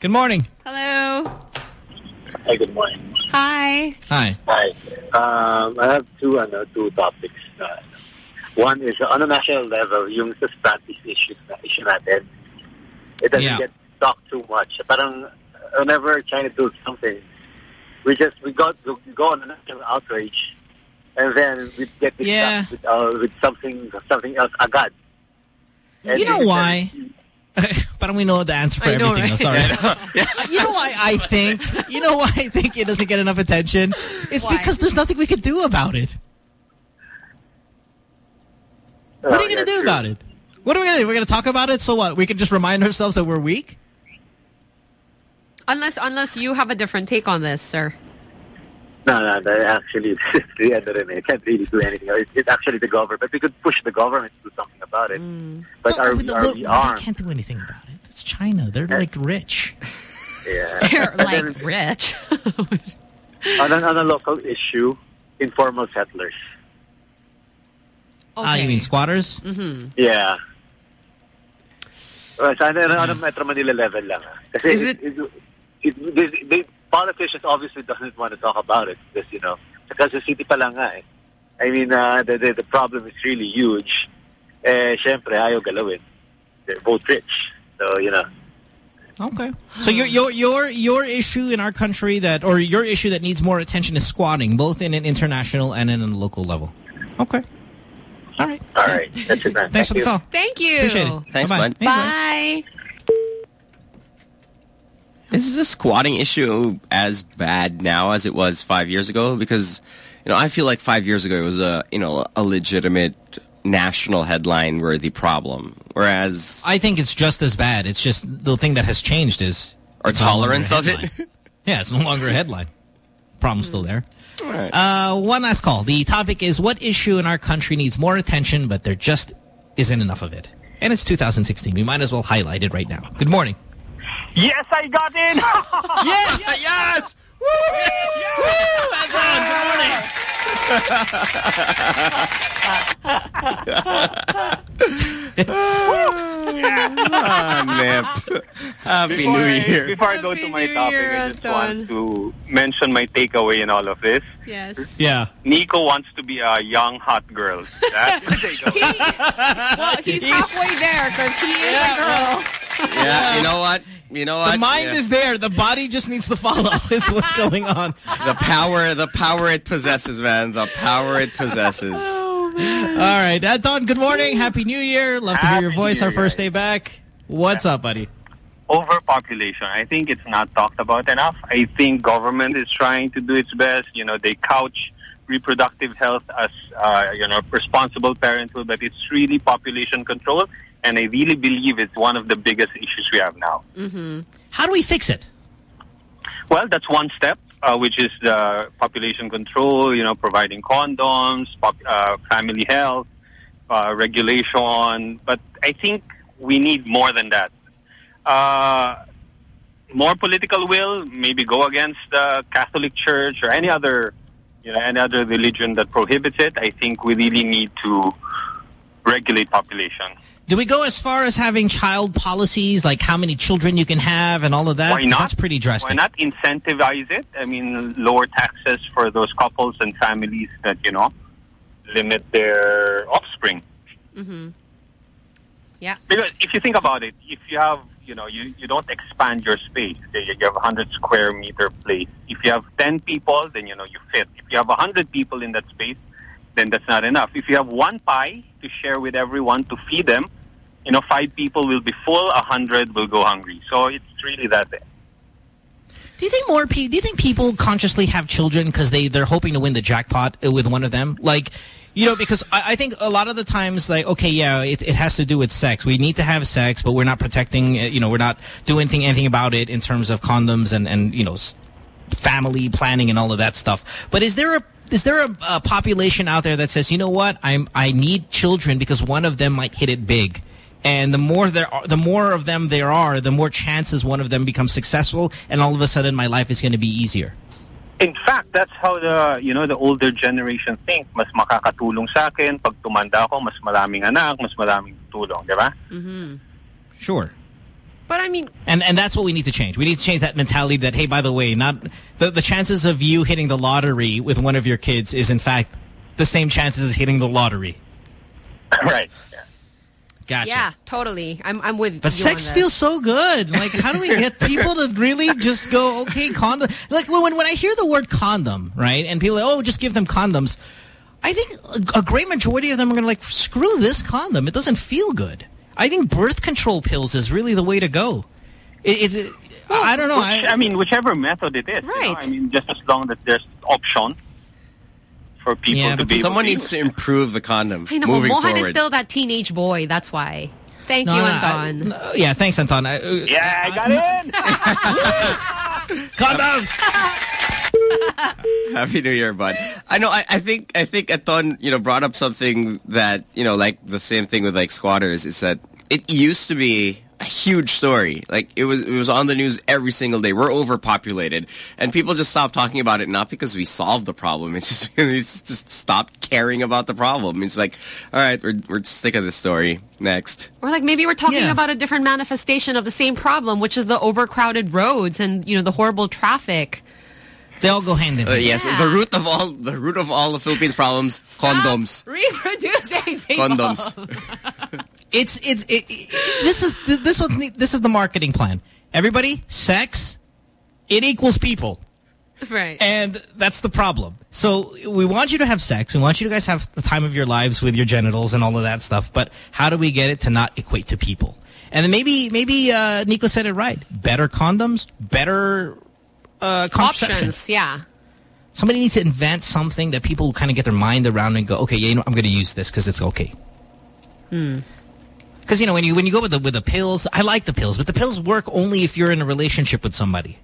Good morning. Hello. Hi, good morning. Hi. Hi. Hi. Um, I have two, ano, two topics. Uh, one is on a national level, yung sa status issues na issue natin. It doesn't Yeah. get talked too much. Parang whenever China does something, we just we got we go on a national outrage, and then we get mixed Yeah. with, uh, with something something else agad. And You know why? But we know the answer for I know, everything. though, right? sorry. you know why I think? You know why I think it doesn't get enough attention? It's because there's nothing we can do about it. What are you going to do about it? What are we going to do? We're going to talk about it. So what? We can just remind ourselves that we're weak. Unless unless you have a different take on this, sir. No, no, no, actually, it's the end of it. I can't really do anything. It's, it's actually the government. But we could push the government to do something about it. But No, are, we, the- are well, we they can't do anything about it. It's China. They're like rich. Yeah. They're like then rich. on, a, on a local issue, informal settlers. Ah, you mean squatters? Mm-hmm. Yeah. Well, sa ano, ano, Metro Manila level lang. Kasi Is it, it, it, they, they, politicians obviously doesn't want to talk about it because, you know, because Quezon City pa lang nga eh. I mean, uh, the, the, the problem is really huge. Eh, syempre, ayaw galawin. They're both rich. So, you know. Okay. So your your your your issue in our country that or your issue that needs more attention is squatting, both in an international and in a local level. Okay. All right. All right. That's it, man. Thanks for the call. Thank you. Appreciate it. Thanks, Bye-bye. bud. Bye. Is the squatting issue as bad now as it was five years ago? Because, you know, I feel like five years ago it was a, you know, a legitimate national headline worthy problem. Whereas I think it's just as bad. It's just the thing that has changed is our no tolerance of it. yeah, it's no longer a headline. Problem's still there. Uh, one last call. The topic is what issue in our country needs more attention, but there just isn't enough of it. And it's 2016. We might as well highlight it right now. Good morning. Yes, I got in. yes, yes. Ah, Nip. Happy before New I, Year. Before I go to my topic, I just want to mention my takeaway in all of this. Yes. Yeah. Nico wants to be a young hot girl. That's the takeaway. well, he's halfway there because he is a girl. Yeah, you know what? You know what? The mind Yeah. is there. The body just needs to follow is what's going on. the power, the power it possesses, man. And the power it possesses. All right. Uh, Don, good morning. Happy New Year. Love to hear your voice. New Our Year, first day back. What's up, buddy? Overpopulation. I think it's not talked about enough. I think government is trying to do its best. You know, they couch reproductive health as, uh, you know, responsible parenthood, but it's really population control. And I really believe it's one of the biggest issues we have now. Mm-hmm. How do we fix it? Well, that's one step, uh, which is the population control, you know, providing condoms, uh, family health, uh, regulation. But I think we need more than that. Uh, more political will, maybe go against the Catholic Church or any other, you know, any other religion that prohibits it. I think we really need to regulate population. Do we go as far as having child policies, like how many children you can have and all of that? Why 'Cause not? That's pretty drastic. Why not incentivize it? I mean, lower taxes for those couples and families that, you know, limit their offspring. Mm-hmm. Yeah. Because if you think about it, if you have, you know, you, you don't expand your space. You have a 100 square meter place. If you have 10 people, then, you know, you fit. If you have 100 people in that space, then that's not enough. If you have one pie to share with everyone to feed them, you know, five people will be full, a 100 will go hungry. So it's really that way. Do you think more people? Do you think people consciously have children because they they're hoping to win the jackpot uh, with one of them? Like, you know, because I, I think a lot of the times, like, okay, yeah, it, it has to do with sex. We need to have sex, but we're not protecting. uh, You know, we're not doing anything anything about it in terms of condoms and and you know, family planning and all of that stuff. But is there a is there a, a population out there that says, you know what, I'm I need children because one of them might hit it big. And the more there are, the more of them there are, the more chances one of them becomes successful, and all of a sudden my life is going to be easier. In fact, that's how the, you know, the older generation think. Mas makakatulong sa akin. Pag tumanda ako, mas maraming anak, mas maraming tulong, di ba? Mm-hmm. Sure. But I mean, And and that's what we need to change. We need to change that mentality that hey, by the way, not the the chances of you hitting the lottery with one of your kids is in fact the same chances as hitting the lottery. right. Gotcha. yeah, totally. I'm I'm with you. But you sex on feels so good. Like, how do we get people to really just go, okay, condom? Like, when, when I hear the word condom, right, and people are like, oh, just give them condoms, I think a, a great majority of them are going to like, screw this condom. It doesn't feel good. I think birth control pills is really the way to go. It, it's, I don't know. Which, I, mean, whichever method it is. you know, Right. I mean, just as long that there's option for people Yeah, to but be able someone to needs to improve the condom. I know, moving but Mohan forward. is still that teenage boy. That's why. Thank No, you, no, Anton. I- yeah, thanks, Anton. I, uh, yeah, I got in. Condoms. Happy New Year, bud. I know. I, I think. I think Anton, you know, brought up something that you know, like the same thing with like squatters. Is that it used to be a huge story. Like it was. It was on the news every single day. We're overpopulated, and people just stopped talking about it. Not because we solved the problem. It's just we just stopped caring about the problem. It's like, all right, we're we're sick of this story. Next. Or like maybe we're talking Yeah. about a different manifestation of the same problem, which is the overcrowded roads and you know the horrible traffic. They all go hand in Uh, hand. yes, the root of all the root of all the Philippines problems: condoms. Reproducing people. Condoms. It's it's it, it, this is this was this is the marketing plan. Everybody, sex, it equals people. Right. And that's the problem. So we want you to have sex. We want you to guys have the time of your lives with your genitals and all of that stuff. But how do we get it to not equate to people? And then maybe maybe uh, Nico said it right. Better condoms, better uh. Options, yeah. Somebody needs to invent something that people kind of get their mind around and go, okay, yeah, you know, I'm going to use this because it's okay. Hmm. Because you know when you when you go with the with the pills, I like the pills, but the pills work only if you're in a relationship with somebody.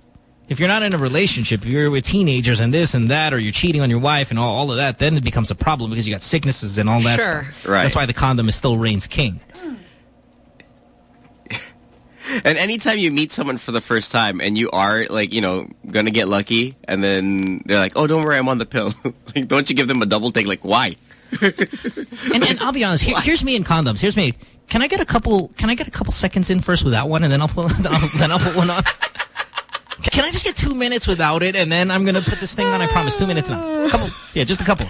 If you're not in a relationship, if you're with teenagers and this and that, or you're cheating on your wife and all, all of that, then it becomes a problem because you got sicknesses and all that Sure. stuff. Right. That's why the condom is still reigns king. And anytime you meet someone for the first time and you are like, you know, gonna get lucky and then they're like, oh, don't worry, I'm on the pill. like, don't you give them a double take? Like, why? And, and I'll be honest, here, here's me in condoms. Here's me. Can I get a couple? Can I get a couple seconds in first with that one, and then I'll put then I'll, then I'll put one on. Can I just get two minutes without it, and then I'm gonna put this thing on? I promise, two minutes now. Couple, yeah, just a couple.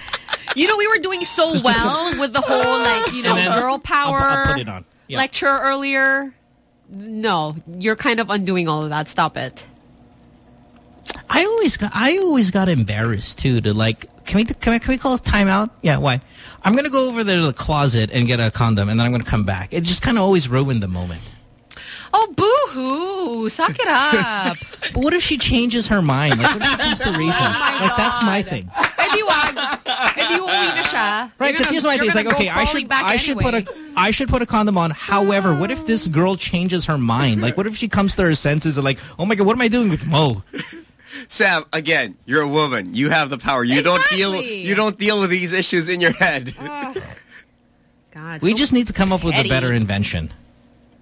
You know, we were doing so Just- just well with the whole like you know girl I'll- power I'll put it on. Yeah. lecture earlier. No, you're kind of undoing all of that. Stop it. I always got I always got embarrassed too to like can we can we, can we call a timeout? Yeah, why? I'm gonna go over there to the closet and get a condom, and then I'm gonna come back. It just kind of always ruined the moment. Oh, boo-hoo. Suck it up. But what if she changes her mind? Like, what if she comes to reasons? like, that's my thing. Wag. Eh di uuwi na siya. Right, because here's my thing. It's like, okay, I should, I should put a, I should put a condom on. However, what if this girl changes her mind? Like, what if she comes to her senses and like, oh my god, what am I doing with Mo? Sam, again, you're a woman. You have the power. You don't deal. You don't deal with these issues in your head. God, We so just need to come up with a better invention.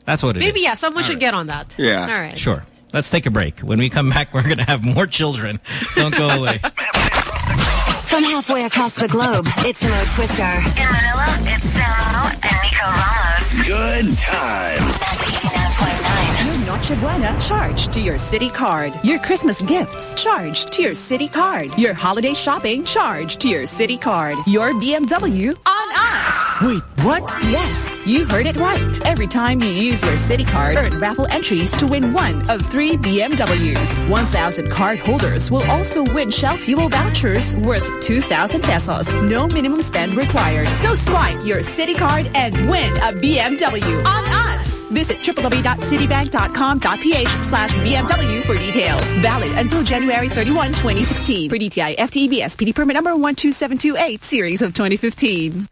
That's what it is. Maybe, yeah, someone All should right. get on that. Yeah. All right. Sure. Let's take a break. When we come back, we're going to have more children. Don't go away. From halfway across the globe, it's Mo Twister. In Manila, it's Samo and Nico Ramos. Good times. Your Noche Buena charged to your Citi Card. Your Christmas gifts charged to your Citi Card. Your holiday shopping charged to your Citi Card. Your BMW. Wait, what? Yes, you heard it right. Every time you use your Citi Card, earn raffle entries to win one of three BMWs. 1,000 card holders will also win Shell Fuel vouchers worth 2,000 pesos. No minimum spend required. So swipe your Citi Card and win a BMW on us. Visit www.citibank.com.ph slash BMW for details. Valid until January 31, 2016. Per DTI FTEB SPD permit number 12728, series of 2015.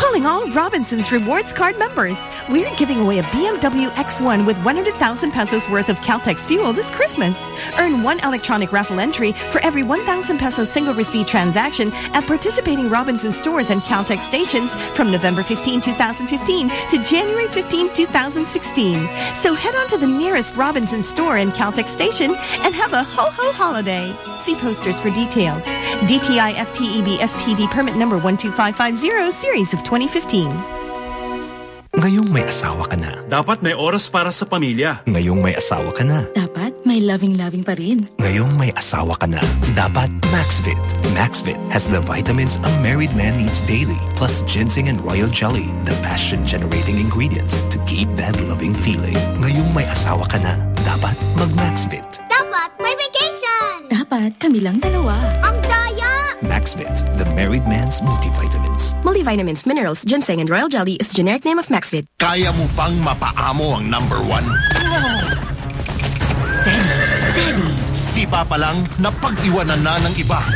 Calling all Robinsons Rewards Card members. We're giving away a BMW X1 with 100,000 pesos worth of Caltex fuel this Christmas. Earn one electronic raffle entry for every 1,000 peso single receipt transaction at participating Robinson stores and Caltex stations from November 15, 2015 to January 15, 2016. So head on to the nearest Robinson store and Caltex station and have a ho-ho holiday. See posters for details. DTI FTEB SPD permit number 12550 series of 2015. Ngayong may asawa ka na. Dapat may oras para sa pamilya. Ngayong may asawa ka na. Dapat may loving-loving pa rin. Ngayong may asawa ka na. Dapat Maxvit. Maxvit has the vitamins a married man needs daily, plus ginseng and royal jelly, the passion-generating ingredients to keep that loving feeling. Ngayong may asawa ka na. Dapat mag-Maxvit. Dapat may vacation! Dapat kami lang dalawa. Ang daya! Maxvit, the married man's multivitamins. Multivitamins, minerals, ginseng, and royal jelly is the generic name of Maxvit. Kaya mo pang mapaamo ang number one? Steady, steady. Sipa pa lang, napag-iwanan na ng iba.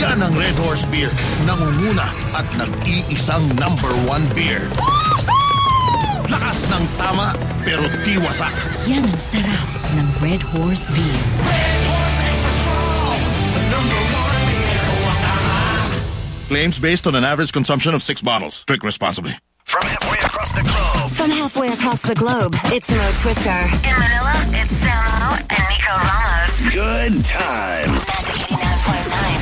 Yan ang Red Horse Beer. Nangunguna at nag-iisang number one beer. Lakas ng tama, pero di wasak. Yan ang sarap ng Red Horse Beer. Claims based on an average consumption of six bottles. Drink responsibly. From halfway across the globe. From halfway across the globe, it's Mo Twister. In Manila, it's Samo and Nico Ramos. Good times.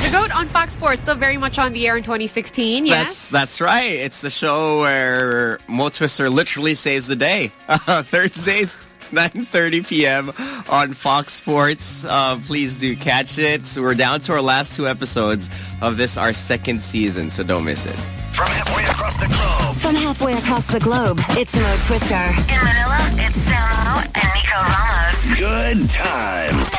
The GOAT on Fox Sports, still very much on the air in 2016, yes? That's that's right. It's the show where Mo Twister literally saves the day. Thursdays, 9.30 p.m. on Fox Sports. Uh, please do catch it. We're down to our last two episodes of this, our second season, so don't miss it. From halfway across the globe. From halfway across the globe, it's Mo Twister. In Manila, it's Samo and Nico Ramos. Good times.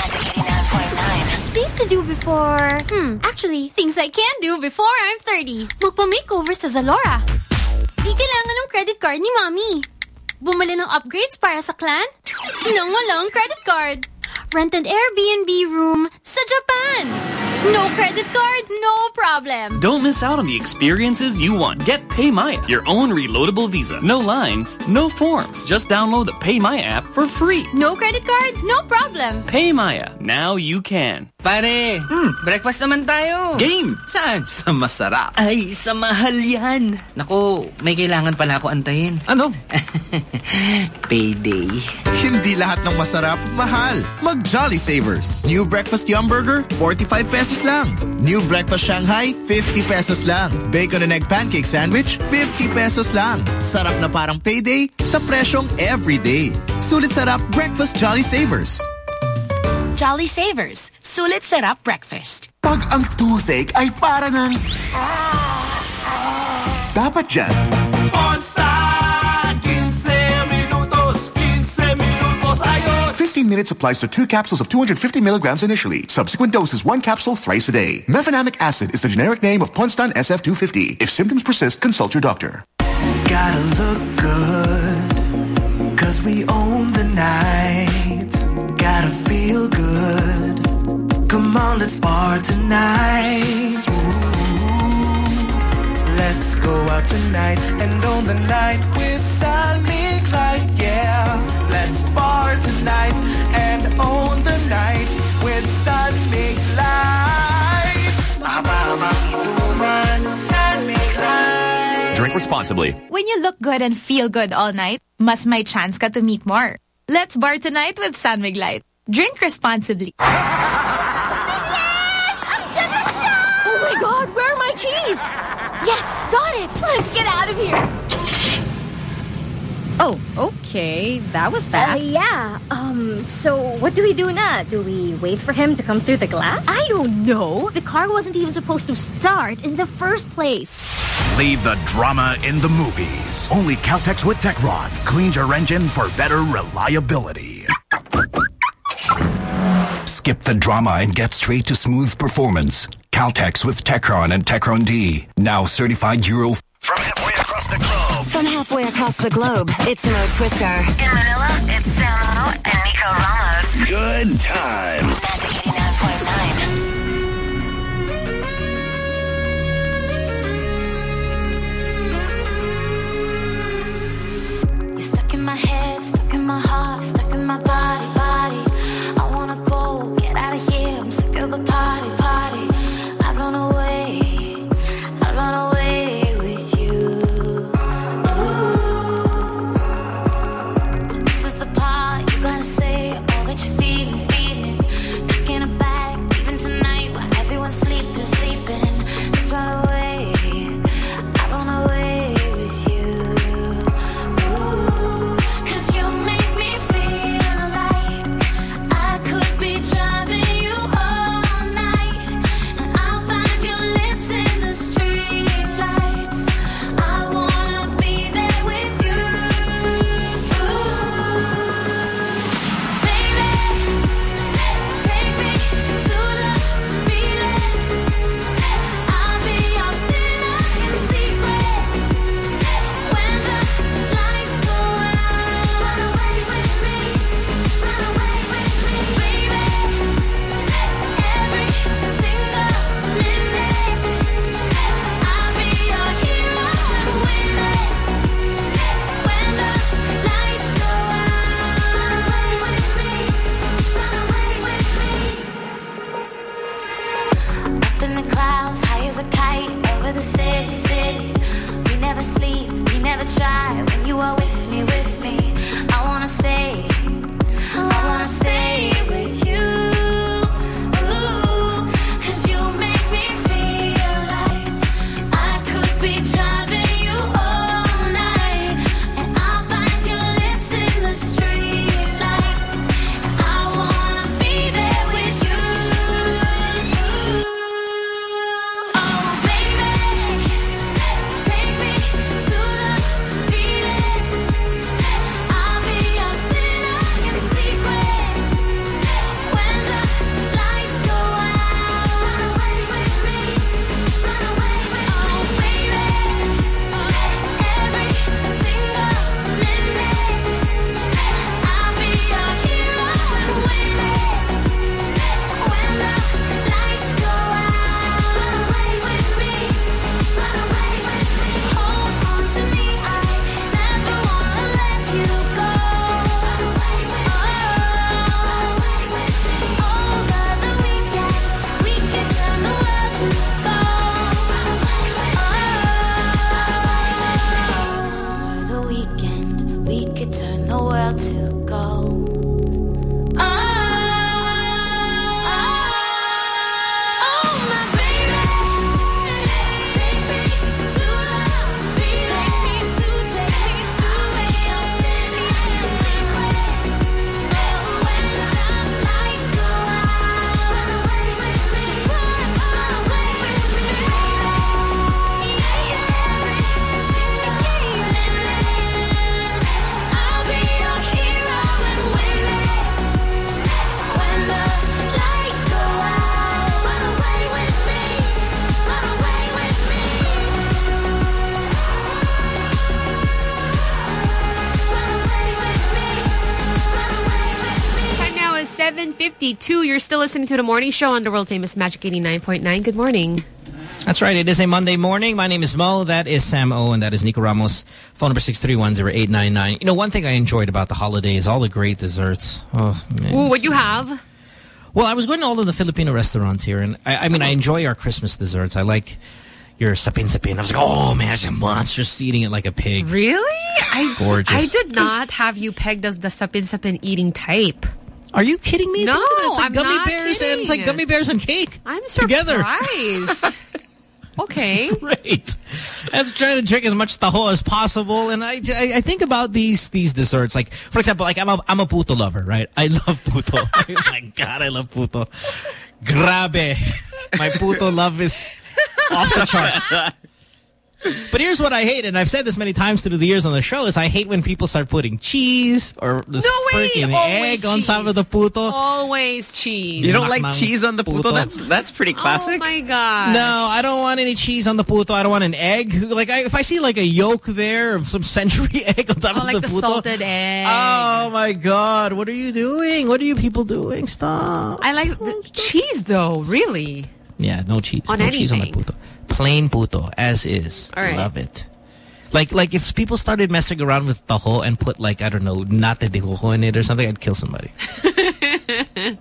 Things to do before... Hmm, actually, things I can do before I'm 30. Magpa-makeover sa Zalora. Di kailangan ng credit card ni Mommy. Bumili ng upgrades para sa clan? Nang walang credit card. Rent an Airbnb room sa Japan. No credit card, no problem. Don't miss out on the experiences you want. Get PayMaya, your own reloadable visa. No lines, no forms. Just download the PayMaya app for free. No credit card, no problem. PayMaya, now you can. Pare, hmm. breakfast naman tayo. Game! Saan? Sa masarap. Ay, sa mahal yan. Naku, may kailangan pala ako antayin. Ano? Payday. Hindi lahat ng masarap, mahal. Mag Jolly Savers. New Breakfast Yum Burger, 45 pesos lang. New Breakfast Shanghai, 50 pesos lang. Bacon and Egg Pancake Sandwich, 50 pesos lang. Sarap na parang payday sa presyong everyday. Sulit sarap Breakfast Jolly Savers. Jolly Savers. Sulit sarap breakfast. Pag ang toothache ay para ng... Ah, ah. Dapat dyan. Monster! 15-minute to two capsules of 250 milligrams initially. Subsequent doses, one capsule thrice a day. Mefenamic acid is the generic name of Ponstan SF250. If symptoms persist, consult your doctor. Gotta look good, cause we own the night. Gotta feel good, come on, let's bar tonight. Let's go out tonight and own the night with yeah let's bar tonight and own the night with San Mig Light. Mama, woman, San Mig Light. Drink responsibly. When you look good and feel good all night, mas may chance ka to meet more. Let's bar tonight with San Mig Light. Drink responsibly. Oh my god, where are my keys? Yes, got it. Let's get out of here. Oh, okay. That was fast. Uh, yeah. Um, so what do we do now? Do we wait for him to come through the glass? I don't know. The car wasn't even supposed to start in the first place. Leave the drama in the movies. Only Caltex with Techron cleans your engine for better reliability. Skip the drama and get straight to smooth performance. Caltex with Techron and Techron D. Now certified Euro. From halfway across the globe. From halfway across the globe, it's Mo Twister. In Manila, it's Samo and Nico Ramos. Good times. 99.9. 52. You're still listening to The Morning Show on the world-famous Magic 89.9. Good morning. That's right. It is a Monday morning. My name is Mo. That is Sam O. And that is Nico Ramos. Phone number 6310899. You know, one thing I enjoyed about the holidays, all the great desserts. Oh, man. Ooh, what you have? Well, I was going to all of the Filipino restaurants here. And I, I mean, I enjoy our Christmas desserts. I like your sapin sapin. I was like, oh man, it's monstrous eating it like a pig. Really? I, Gorgeous. I did not have you pegged as the sapin sapin eating type. Are you kidding me? No, Look at that. It's like I'm gummy not bears and it's like gummy bears and cake. I'm Together. surprised. okay. Great. Was trying to drink as much taho as possible, and I, I, I think about these these desserts. Like, for example, like I'm a I'm a puto lover, right? I love puto. oh my God, I love puto. Grabe. My puto love is off the charts. But here's what I hate, and I've said this many times through the years on the show, is I hate when people start putting cheese or this No way! freaking Always egg on top of the puto. Always cheese. You don't like cheese on the puto? puto? That's that's pretty classic. Oh my god. No, I don't want any cheese on the puto. I don't want an egg. Like, I, if I see like a yolk there of some century egg on top Oh, of like the the puto. salted egg. Oh my God! What are you doing? What are you people doing? Stop. I like the cheese though, really. Yeah, no cheese. On no cheese on my anything. puto. Plain puto, as is. Right. Love it. Like, like if people started messing around with taho and put like I don't know nata de coco in it or something, I'd kill somebody.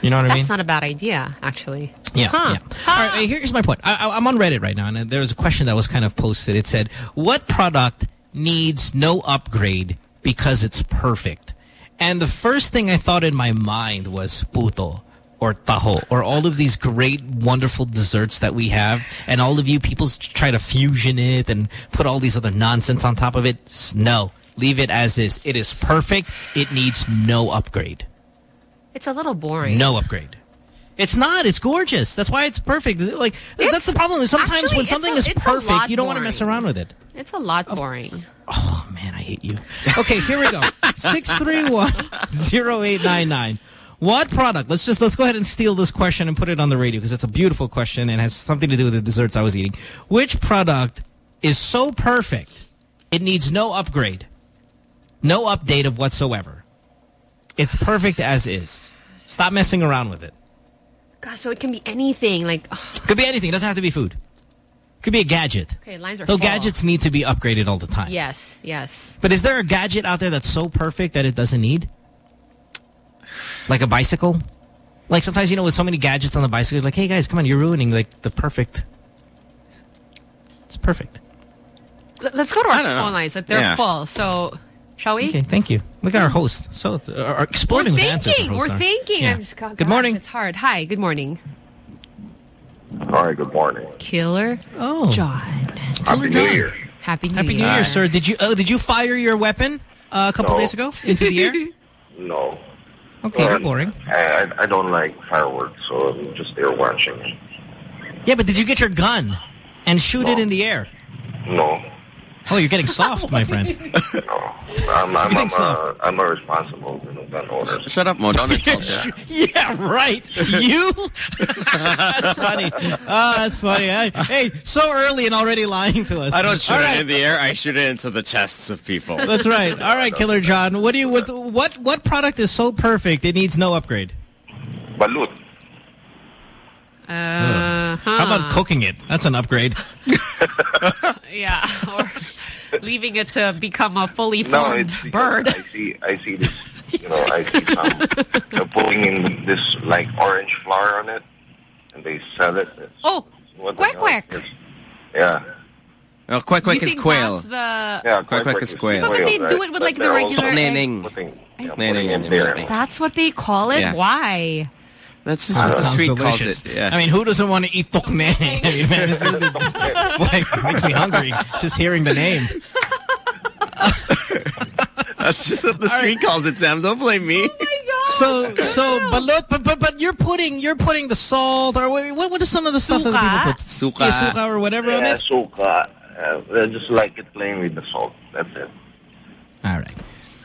You know what I mean? That's not a bad idea, actually. Yeah, Huh. yeah. All right, here's my point. I, I, I'm on Reddit right now, and there was a question that was kind of posted. It said, "What product needs no upgrade because it's perfect?" And the first thing I thought in my mind was puto or taho or all of these great, wonderful desserts that we have, and all of you people try to fusion it and put all these other nonsense on top of it. No, leave it as is. It is perfect. It needs no upgrade. It's a little boring. No upgrade. It's not. It's gorgeous. That's why it's perfect. Like that's the problem. Sometimes actually, when something a- is perfect, you don't want to mess around with it. It's a lot boring. Oh man, I hate you. Okay, here we go. Six three one zero eight nine nine. What product? Let's just let's go ahead and steal this question and put it on the radio because it's a beautiful question and has something to do with the desserts I was eating. Which product is so perfect it needs no upgrade, no update of whatsoever? It's perfect as is. Stop messing around with it. God, so it can be anything. Like, ugh, Could be anything. It doesn't have to be food. Could be a gadget. okay, lines are So full. gadgets need to be upgraded all the time. Yes, yes. But is there a gadget out there that's so perfect that it doesn't need? Like a bicycle? Like sometimes, you know, with so many gadgets on the bicycle, you're like, hey guys, come on, you're ruining like the perfect. It's perfect. L- Let's go to our don't know. phone lines. Like, they're Yeah. full. So, shall we? Okay, thank you. Look at our host. So it's, uh, are exploding We're with answers. thinking. our We're are. thinking. Yeah. I'm just, God, Good morning. It's hard. Hi. Good morning. Hi, good morning. Killer. Oh, John. Happy New Year. Happy New Happy New Year. Year, sir. Did you oh, did you fire your weapon uh, a couple No. days ago into the air? No. Okay, Uh, boring. I, I I don't like fireworks, so I'm just there watching. Yeah, but did you get your gun and shoot it in the air? No. Oh, you're getting soft, my friend. I'm, I'm, I'm, uh, so. a, I'm a responsible gun owner. Shut up, Mo. Don't insult her. yeah, right. You? that's funny. Oh, that's funny. Hey, hey, so early and already lying to us. I don't shoot All it right. in the air. I shoot it into the chests of people. That's right. All right, Killer John. What do you what what what product is so perfect it needs no upgrade? Balut. Uh, How about cooking it? That's an upgrade. Yeah. Or leaving it to become a fully formed it's because bird. I see, I see this, you know, I see some they're putting in this like orange flower on it, and they sell it. It's, Oh, what the quack quack. It's- Yeah. Oh, quack quack is quail. that's the- Yeah, Quack quack is quail. But they do it with, like, the regular egg. Neneng. Putting, yeah, Neneng putting and in That's what they call it? Yeah. Why? That's just what the sounds street calls it. Yeah. I mean, who doesn't want to eat tokneng? I mean, man, it's, like, it makes me hungry just hearing the name. That's just what the street calls it, Sam. Don't blame me. Oh So, so balut, but but but you're putting you're putting the salt or what? What is some of the stuff that people put? Suka. Yeah, suka or whatever on Yeah, it. suka. Uh, I just like it plain with the salt. That's it. All right,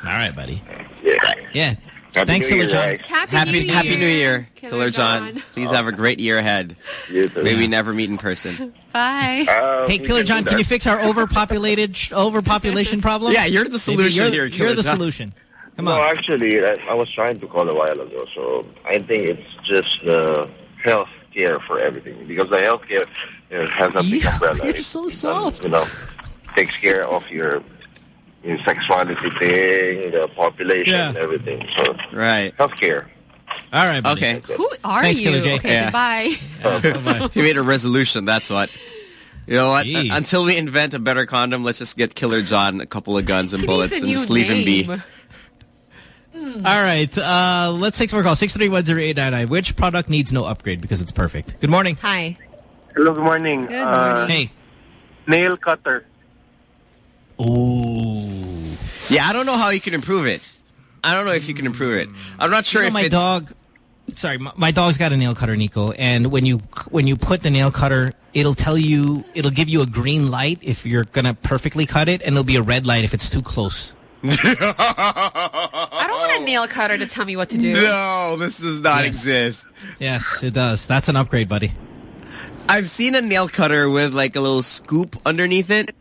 all right, buddy. Yeah. Yeah. Happy Thanks, New Killer John. guys. Happy, Happy New Happy Year. New Year, Killer Killer John. John. Please have a great year ahead. You too. May we never meet in person. Bye. Uh, Hey, we Killer John, can you fix our overpopulated overpopulation problem? Yeah, you're the solution you're, here, You're the John. solution. Come no, on. actually, I, I was trying to call a while ago, so I think it's just the health care for everything because the health care you has a big You- umbrella. you're so it, soft. You know, takes care of your, your sexuality thing, the population, Yeah. and everything. So Right. health care. All right, buddy. Okay. Who are Thanks, you? Killer J. Okay, Yeah. goodbye. he made a resolution, that's what. You know what? Jeez. Until we invent a better condom, let's just get Killer John a couple of guns and bullets needs a and just leave him be. name. All right, uh, let's take some more calls. Six three one zero eight nine nine. Which product needs no upgrade because it's perfect? Good morning. Hi. Hello, good morning. Good Uh, morning. Hey. nail cutter. Ooh. Yeah, I don't know how you can improve it. I don't know if you can improve it. I'm not sure You know, if my it's... dog. Sorry, my, my dog's got a nail cutter, Nico. And when you when you put the nail cutter, it'll tell you, it'll give you a green light if you're gonna perfectly cut it, and it'll be a red light if it's too close. I don't want a nail cutter to tell me what to do. No, this does not Yes. exist. Yes, it does. That's an upgrade, buddy. I've seen a nail cutter with like a little scoop underneath it.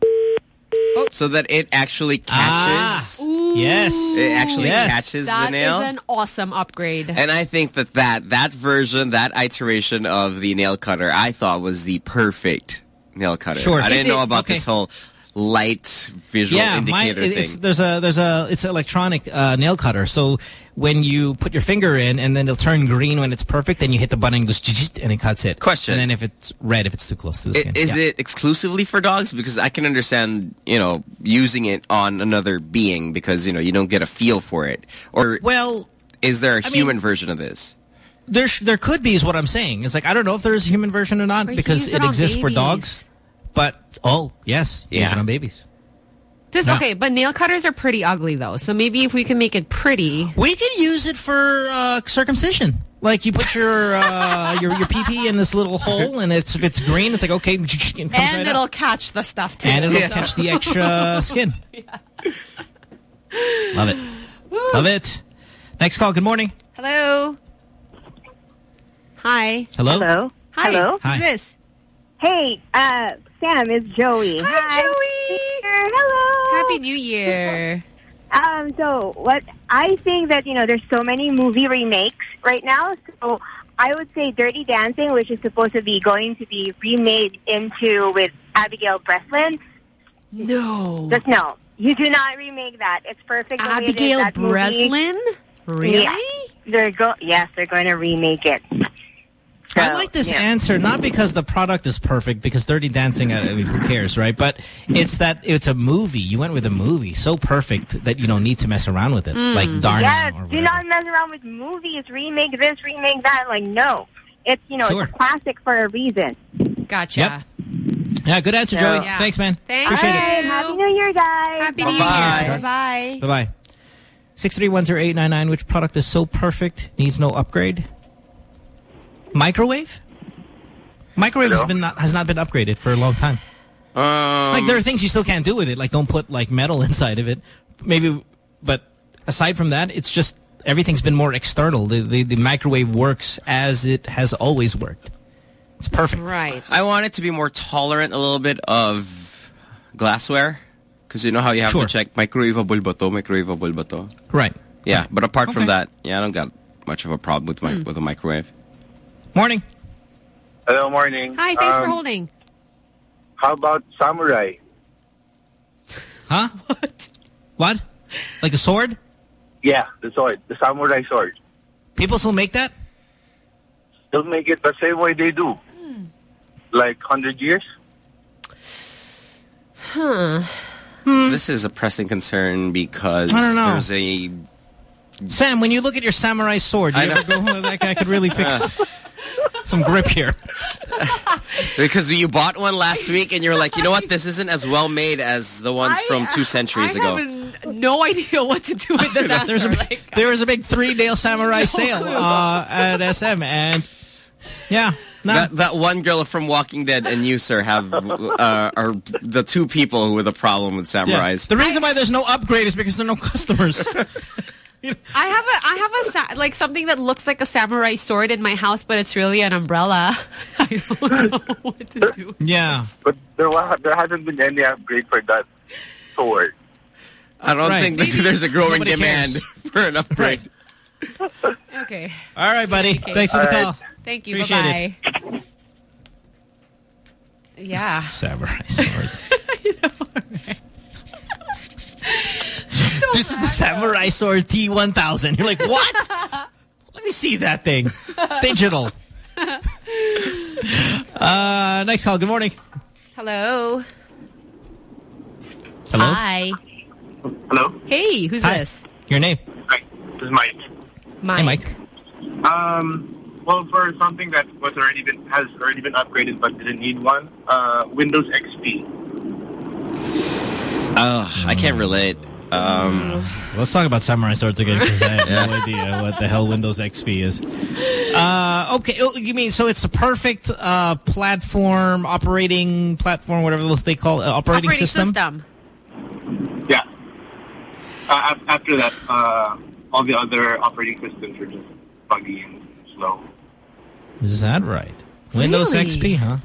Oh. So that it actually catches. Ah. Yes. It actually Yes. catches That the nail. That is an awesome upgrade. And I think that, that that version, that iteration of the nail cutter, I thought was the perfect nail cutter. Sure. I Is didn't know about okay. this whole light visual yeah, mine, indicator it- it's, thing. there's a there's a it's an electronic uh, nail cutter. So when you put your finger in, and then it'll turn green when it's perfect, then you hit the button and it goes and it cuts it. Question. And then if it's red, if it's too close to the I- skin. Is Yeah. it exclusively for dogs? Because I can understand, you know, using it on another being because, you know, you don't get a feel for it. Or well, is there a I mean- human version of this? There, sh- there could be, is what I'm saying. It's like I don't know if there is a human version or not Or because it it on exists for dogs. But oh yes, use Yeah. on babies. This Yeah. okay, but nail cutters are pretty ugly though. So maybe if we can make it pretty. We could use it for uh, circumcision. Like you put your uh, your your pee in this little hole, and it's if it's green, it's like okay, it comes And right it'll out. catch the stuff too. and it'll So- catch the extra skin. Love it, love it. Next call. Good morning. Hello. Hi. Hello. Hello. Hi. Hello. Hi. Who's this? Hey, uh, Sam, it's Joey. Hi, Joey. Hello. Happy New Year. Um, so what I think that, you know, there's so many movie remakes right now. So I would say Dirty Dancing, which is supposed to be going to be remade into with Abigail Breslin. No. Just no. You do not remake that. It's perfect. way it is. Abigail movie- Breslin? Really? Yeah. They're go yes, they're going to remake it. I like this answer not because the product is perfect, because Dirty Dancing, I mean, who cares, right? But it's that it's a movie. You went with a movie so perfect that you don't need to mess around with it, mm. like Darna. Yes, do not mess around with movies. Remake this, remake that. Like, no. It's, you know, Sure. it's a classic for a reason. Gotcha. Yep. Yeah, good answer, So- Joey. Yeah. Thanks, man. Thank Appreciate you. it. Happy New Year, guys. Happy New Bye-bye. Year. Bye-bye. Bye-bye. 6310899, which product is so perfect, needs no upgrade? Microwave? Microwave has, been not, has not been upgraded for a long time. Um, like, there are things you still can't do with it. Like, don't put, like, metal inside of it. Maybe, but aside from that, it's just, everything's been more external. The, the, the microwave works as it has always worked. It's perfect. Right. I want it to be more tolerant a little bit of glassware. Because you know how you have Sure. to check microwavable ba to, microwavable ba to? Right. Yeah, but apart Okay. from that, yeah, I don't got much of a problem with my Hmm. with a microwave. Morning. Hello, morning. Hi, thanks for Um, holding. How about samurai? Huh? What? What? Like a sword? Yeah, the sword, the samurai sword. People still make that? They'll make it the same way they do. Hmm. Like hundred years. Huh. Hmm. This is a pressing concern because I don't know. there's a Sam, when you look at your samurai sword, do you I ever go, "Oh, that guy could really fix uh, some grip here? because you bought one last week and you're like, you know what, this isn't as well made as the ones from two centuries I ago. have no idea what to do with this. There's a, like, there was a big three-nail samurai sale uh, at SM, and yeah, no. That, that one girl from Walking Dead and you, sir, have uh, are the two people who with a problem with Yeah. samurais. The reason why there's no upgrade is because there are no customers. I have a, I have a, sa- like something that looks like a samurai sword in my house, but it's really an umbrella. I don't know what to do. yeah. But there wa- there hasn't been any upgrade for that sword. I don't Right. think that there's a growing Nobody demand cares. for an upgrade. Okay. All right, buddy. Thanks for the All right. call. Thank you. Appreciate Bye-bye. Yeah. Samurai sword. This is the samurai sword T1000. You're like, what? Let me see that thing. It's digital. uh, next call. Good morning. Hello. Hello? Hi. Hello, Hey, who's Hi. this? Your name? Hi. this is Mike. Mike. Hey, Mike. Um, well, for something that was already been has already been upgraded but didn't need one, uh, Windows XP. Oh, I can't relate. Um, Let's talk about samurai swords again because I have no idea what the hell Windows XP is. Uh, okay, oh, you mean so it's the perfect uh, platform, operating platform, whatever else they call it, operating, Operating system? system. Yeah. Uh, after that, uh, all the other operating systems are just buggy and slow. Is that right? Windows Really? XP, huh?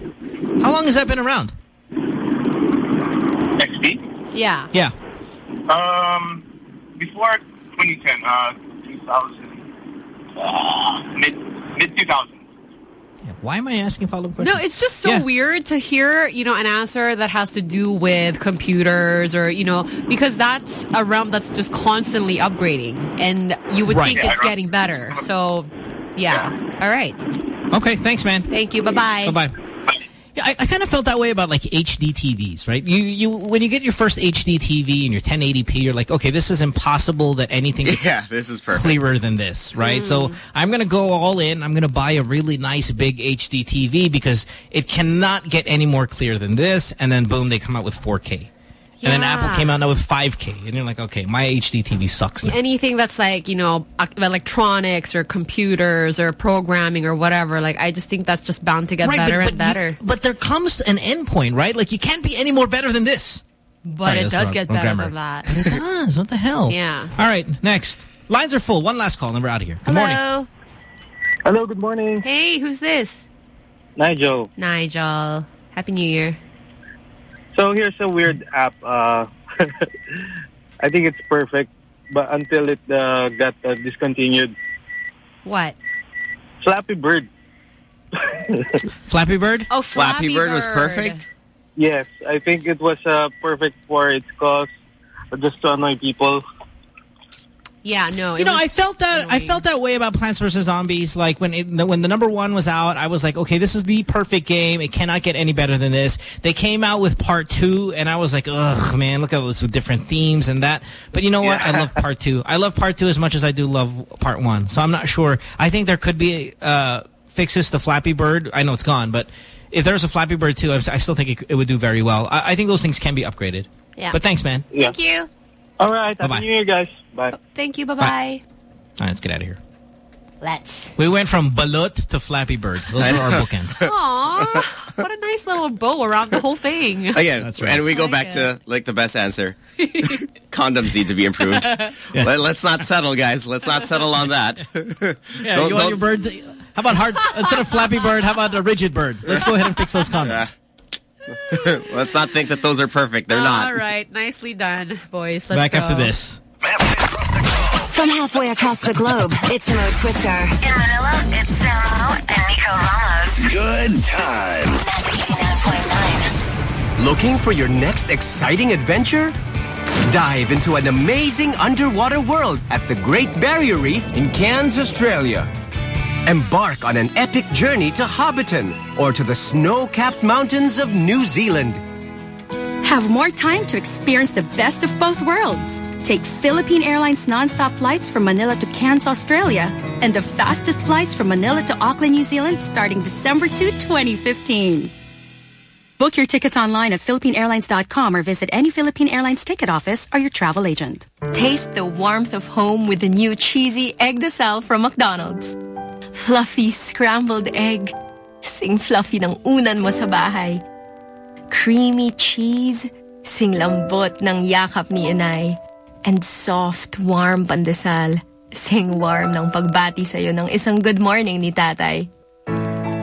How long has that been around? XP. Yeah. Yeah. Um, before 2010, uh, 2000, uh, mid mid 2000. Why am I asking follow-up No, it's just so Yeah. weird to hear, you know, an answer that has to do with computers or, you know, because that's a realm that's just constantly upgrading and you would Right. think Yeah, it's getting better. So, yeah. All right. Okay, thanks, man. Thank you. Bye-bye. Bye-bye. Yeah, I, I kind of felt that way about like HD TVs, right? You you when you get your first HD TV and your 1080p, you're like, okay, this is impossible that anything gets yeah, this is perfect. clearer than this, right? So mm. I'm going to go all in. I'm going to buy a really nice big HD TV because it cannot get any more clear than this. And then boom, they come out with 4K. And then Apple came out now with 5K. And you're like, okay, my HD TV sucks now. Anything that's like, you know, electronics or computers or programming or whatever, like, I just think that's just bound to get Right, better but and better. you- but there comes an end point, right? Like you can't be any more better than this. but Sorry, it does wrong- get better grammar. than that. It does. What the hell? Yeah. All right, next. Lines are full. One last call, and we're out of here. Good morning. Hello. Hello, good morning. Hey, who's this? Nigel. Nigel. Happy New Year. So here's a weird app. Uh, I think it's perfect, but until it uh, got uh, discontinued. What? Flappy Bird. Flappy Bird? Oh, Flappy Bird was perfect. Yes, I think it was uh, perfect for its cause, just to annoy people. Yeah, no. it You know, was I felt that I felt that way about Plants vs Zombies. Like when it, when the number one was out, I was like, okay, this is the perfect game. It cannot get any better than this. They came out with part two, and I was like, ugh, man, look at all this with different themes and that. But you know what? I love part two. I love part two as much as I do love part one. So I'm not sure. I think there could be uh, fixes to Flappy Bird. I know it's gone, but if there's a Flappy Bird two, I I still think it, it would do very well. I, I think those things can be upgraded. Yeah. But thanks, man. Yeah. Thank you. All right. Bye-bye. Happy New Year, guys. Bye. Oh, thank you. Bye-bye. All right, let's get out of here. Let's. We went from balut to Flappy Bird. Those are our bookends. Aw, what a nice little bow around the whole thing. Again, That's right. and we go like back it. to like the best answer. Condoms need to be improved. Let, us not settle, guys. Let's not settle on that. Yeah, Don't- you want don't- your bird? to- how about hard instead of Flappy Bird? How about a rigid bird? Let's go ahead and fix those condoms. Let's not think that those are perfect. They're not. All right. Nicely done, boys. Let's Back go. up to this. From halfway across the globe, it's Mo Twister. In Manila, it's Samo and Nico Ramos. Good times. Looking for your next exciting adventure? Dive into an amazing underwater world at the Great Barrier Reef in Cairns, Australia. Embark on an epic journey to Hobbiton or to the snow-capped mountains of New Zealand. Have more time to experience the best of both worlds. Take Philippine Airlines nonstop flights from Manila to Cairns, Australia, and the fastest flights from Manila to Auckland, New Zealand starting December 2, 2015. Book your tickets online at PhilippineAirlines.com or visit any Philippine Airlines ticket office or your travel agent. Taste the warmth of home with the new cheesy egg de sal from McDonald's. Fluffy scrambled egg. Sing fluffy ng unan mo sa bahay. Creamy cheese. Sing lambot ng yakap ni inay. And soft, warm pandesal. Sing warm ng pagbati sa'yo ng isang good morning ni tatay.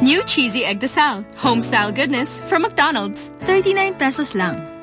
New cheesy egg de sal. Home style goodness from McDonald's. 39 pesos lang.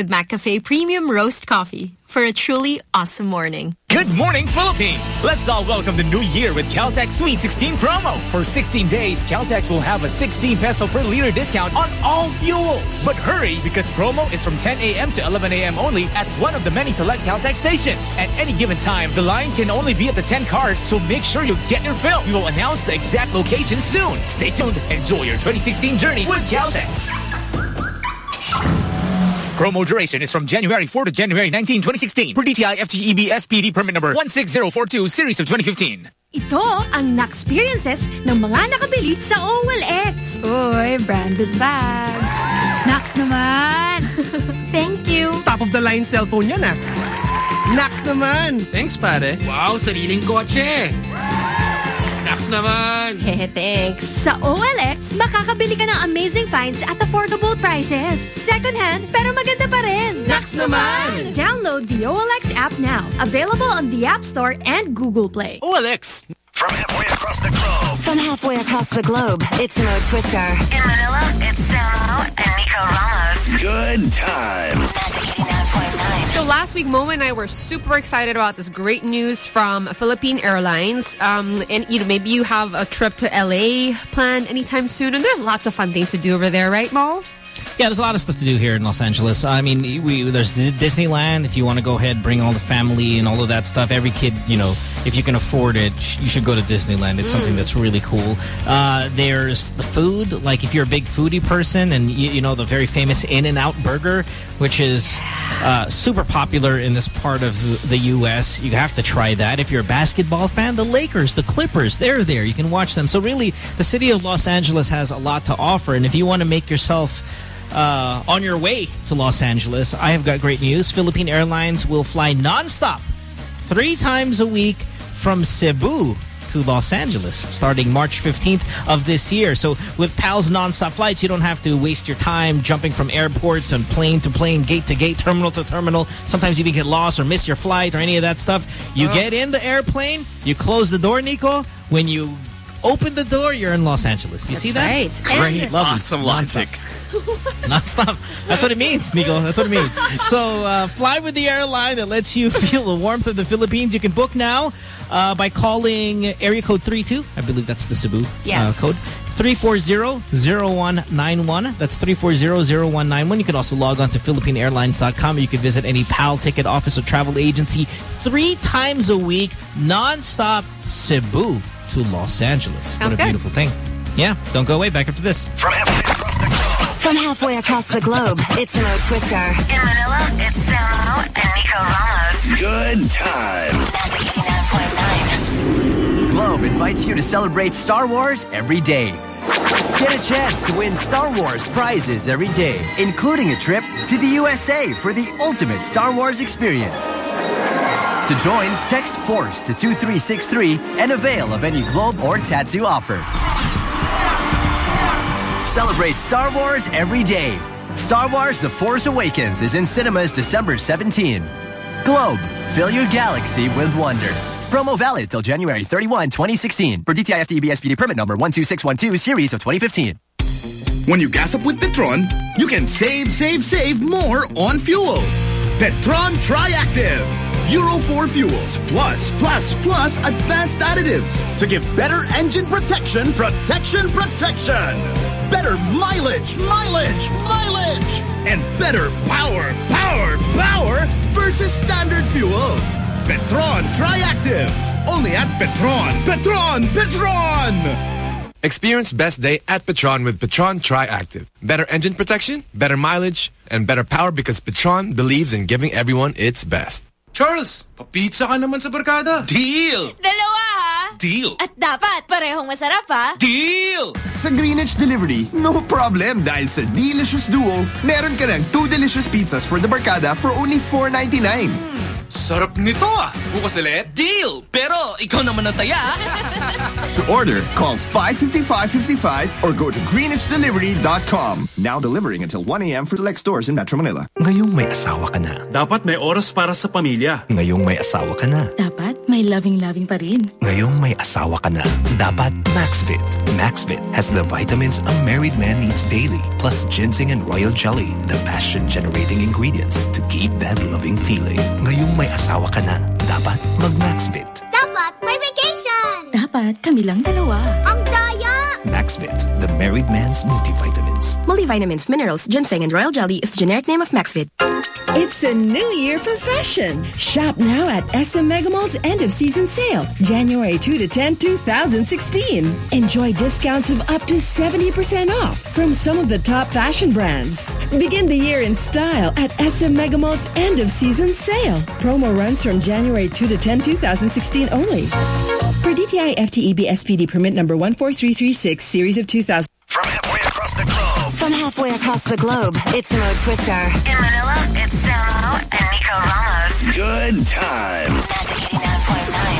With McCafe Premium Roast Coffee for a truly awesome morning. Good morning, Philippines! Let's all welcome the new year with Caltex Sweet 16 promo. For 16 days, Caltex will have a 16 peso per liter discount on all fuels. But hurry, because promo is from 10 a.m. to 11 a.m. only at one of the many select Caltex stations. At any given time, the line can only be at the 10 cars, so make sure you get your fill. We will announce the exact location soon. Stay tuned. Enjoy your 2016 journey with Caltex. Promo duration is from January 4 to January 19, 2016 for DTI FTEB SPD permit number 16042 series of 2015. Ito ang na-experiences ng mga nakabili sa OLX. Uy, branded bag. Nax naman. Thank you. Top of the line cellphone yan ah. Nax naman. Thanks, pare. Wow, sariling kotse. Nax naman. Hehe, thanks. Sa OLX, makakabili ka ng amazing finds at affordable prices. Second hand, pero maganda pa rin. Nax naman. Download the OLX app now. Available on the App Store and Google Play. OLX. From halfway across the globe. From halfway across the globe, it's Mo Twister. In Manila, it's Samo and Nico Ramos. Good times. So last week, Mo and I were super excited about this great news from Philippine Airlines. Um, and you know, maybe you have a trip to LA planned anytime soon, and there's lots of fun things to do over there, right, Mo? Yeah, there's a lot of stuff to do here in Los Angeles. I mean, we there's Disneyland. If you want to go ahead, bring all the family and all of that stuff. Every kid, you know, if you can afford it, sh- you should go to Disneyland. It's something that's really cool. Uh, there's the food. Like if you're a big foodie person, and you, you know the very famous In-N-Out Burger, which is uh, super popular in this part of the- the U.S. You have to try that. If you're a basketball fan, the Lakers, the Clippers, they're there. You can watch them. So really, the city of Los Angeles has a lot to offer. And if you want to make yourself uh, on your way to Los Angeles, I have got great news. Philippine Airlines will fly nonstop three times a week from Cebu to Los Angeles starting March 15th of this year. So with PAL's nonstop flights, you don't have to waste your time jumping from airport to plane to plane, gate to gate, terminal to terminal. Sometimes you even get lost or miss your flight or any of that stuff. You Oh. get in the airplane, you close the door, Nico. When you open the door, you're in Los Angeles. You see that? right. Great, And- lovely. Awesome logic. Non-stop. That's what it means, Nico. That's what it means. So uh, fly with the airline that lets you feel the warmth of the Philippines. You can book now uh, by calling area code 32. I believe that's the Cebu Yes. uh, code. 340-0191. That's 340-0191. You can also log on to PhilippineAirlines.com. You can visit any PAL ticket office or travel agency three times a week, non-stop Cebu to Los Angeles. what a good. beautiful thing. Yeah, don't go away. Back after this. From halfway across the globe, it's Mo Twister. In Manila, it's Samo and Nico Ramos. Good times. Globe invites you to celebrate Star Wars every day. Get a chance to win Star Wars prizes every day, including a trip to the USA for the ultimate Star Wars experience. To join, text FORCE to 2363 and avail of any Globe or Tattoo offer. Celebrate Star Wars every day. Star Wars The Force Awakens is in cinemas December 17. Globe, fill your galaxy with wonder. Promo valid till January 31, 2016. For DTI FTEB SPD permit number 12612 series of 2015. When you gas up with Petron, you can save, save, save more on fuel. Petron Triactive. Euro 4 fuels plus, plus, plus advanced additives to give better engine protection, protection, protection. Better mileage, mileage, mileage. And better power, power, power versus standard fuel. Petron Triactive. Only at Petron. Petron, Petron. Experience best day at Petron with Petron Tri-Active. Better engine protection, better mileage, and better power because Petron believes in giving everyone its best. Charles, papizza ka naman sa barkada. Deal! Dalawa ha? Deal! At dapat parehong masarap ha? Deal! Sa Greenwich Delivery, no problem dahil sa Delicious Duo, meron ka ng two delicious pizzas for the barkada for only $4.99. Sarap nito ah! Bukas ulit? Deal! Pero ikaw naman ang taya. To order, call 555-55 or go to greenwichdelivery.com. Now delivering until 1 a.m. for select stores in Metro Manila. Ngayong may asawa ka na. Dapat may oras para sa pamilya. Ngayong may asawa ka na. Dapat may loving-loving pa rin. Ngayong may asawa ka na. Dapat Maxvit. Maxvit has the vitamins a married man needs daily, plus ginseng and royal jelly, the passion-generating ingredients to keep that loving feeling. Ngayong may asawa ka na. Dapat mag-Maxvit. Dapat may vacation! Dapat kami lang dalawa. Ang daya! Maxvit, the married man's multivitamins. Multivitamins, minerals, ginseng, and royal jelly is the generic name of Maxvit. It's a new year for fashion. Shop now at SM Megamall's end of season sale, January 2 to 10, 2016. Enjoy discounts of up to 70% off from some of the top fashion brands. Begin the year in style at SM Megamall's end of season sale. Promo runs from January 2 to 10, 2016 only. For DTI FTEB SPD permit number 14336, series of 2000. From halfway across the globe, From halfway across the globe, it's Mo Twister. In Manila, it's Samo and Nico Ramos. Good times. Magic 89.9.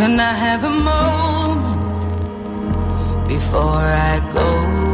can I have a moment before I go?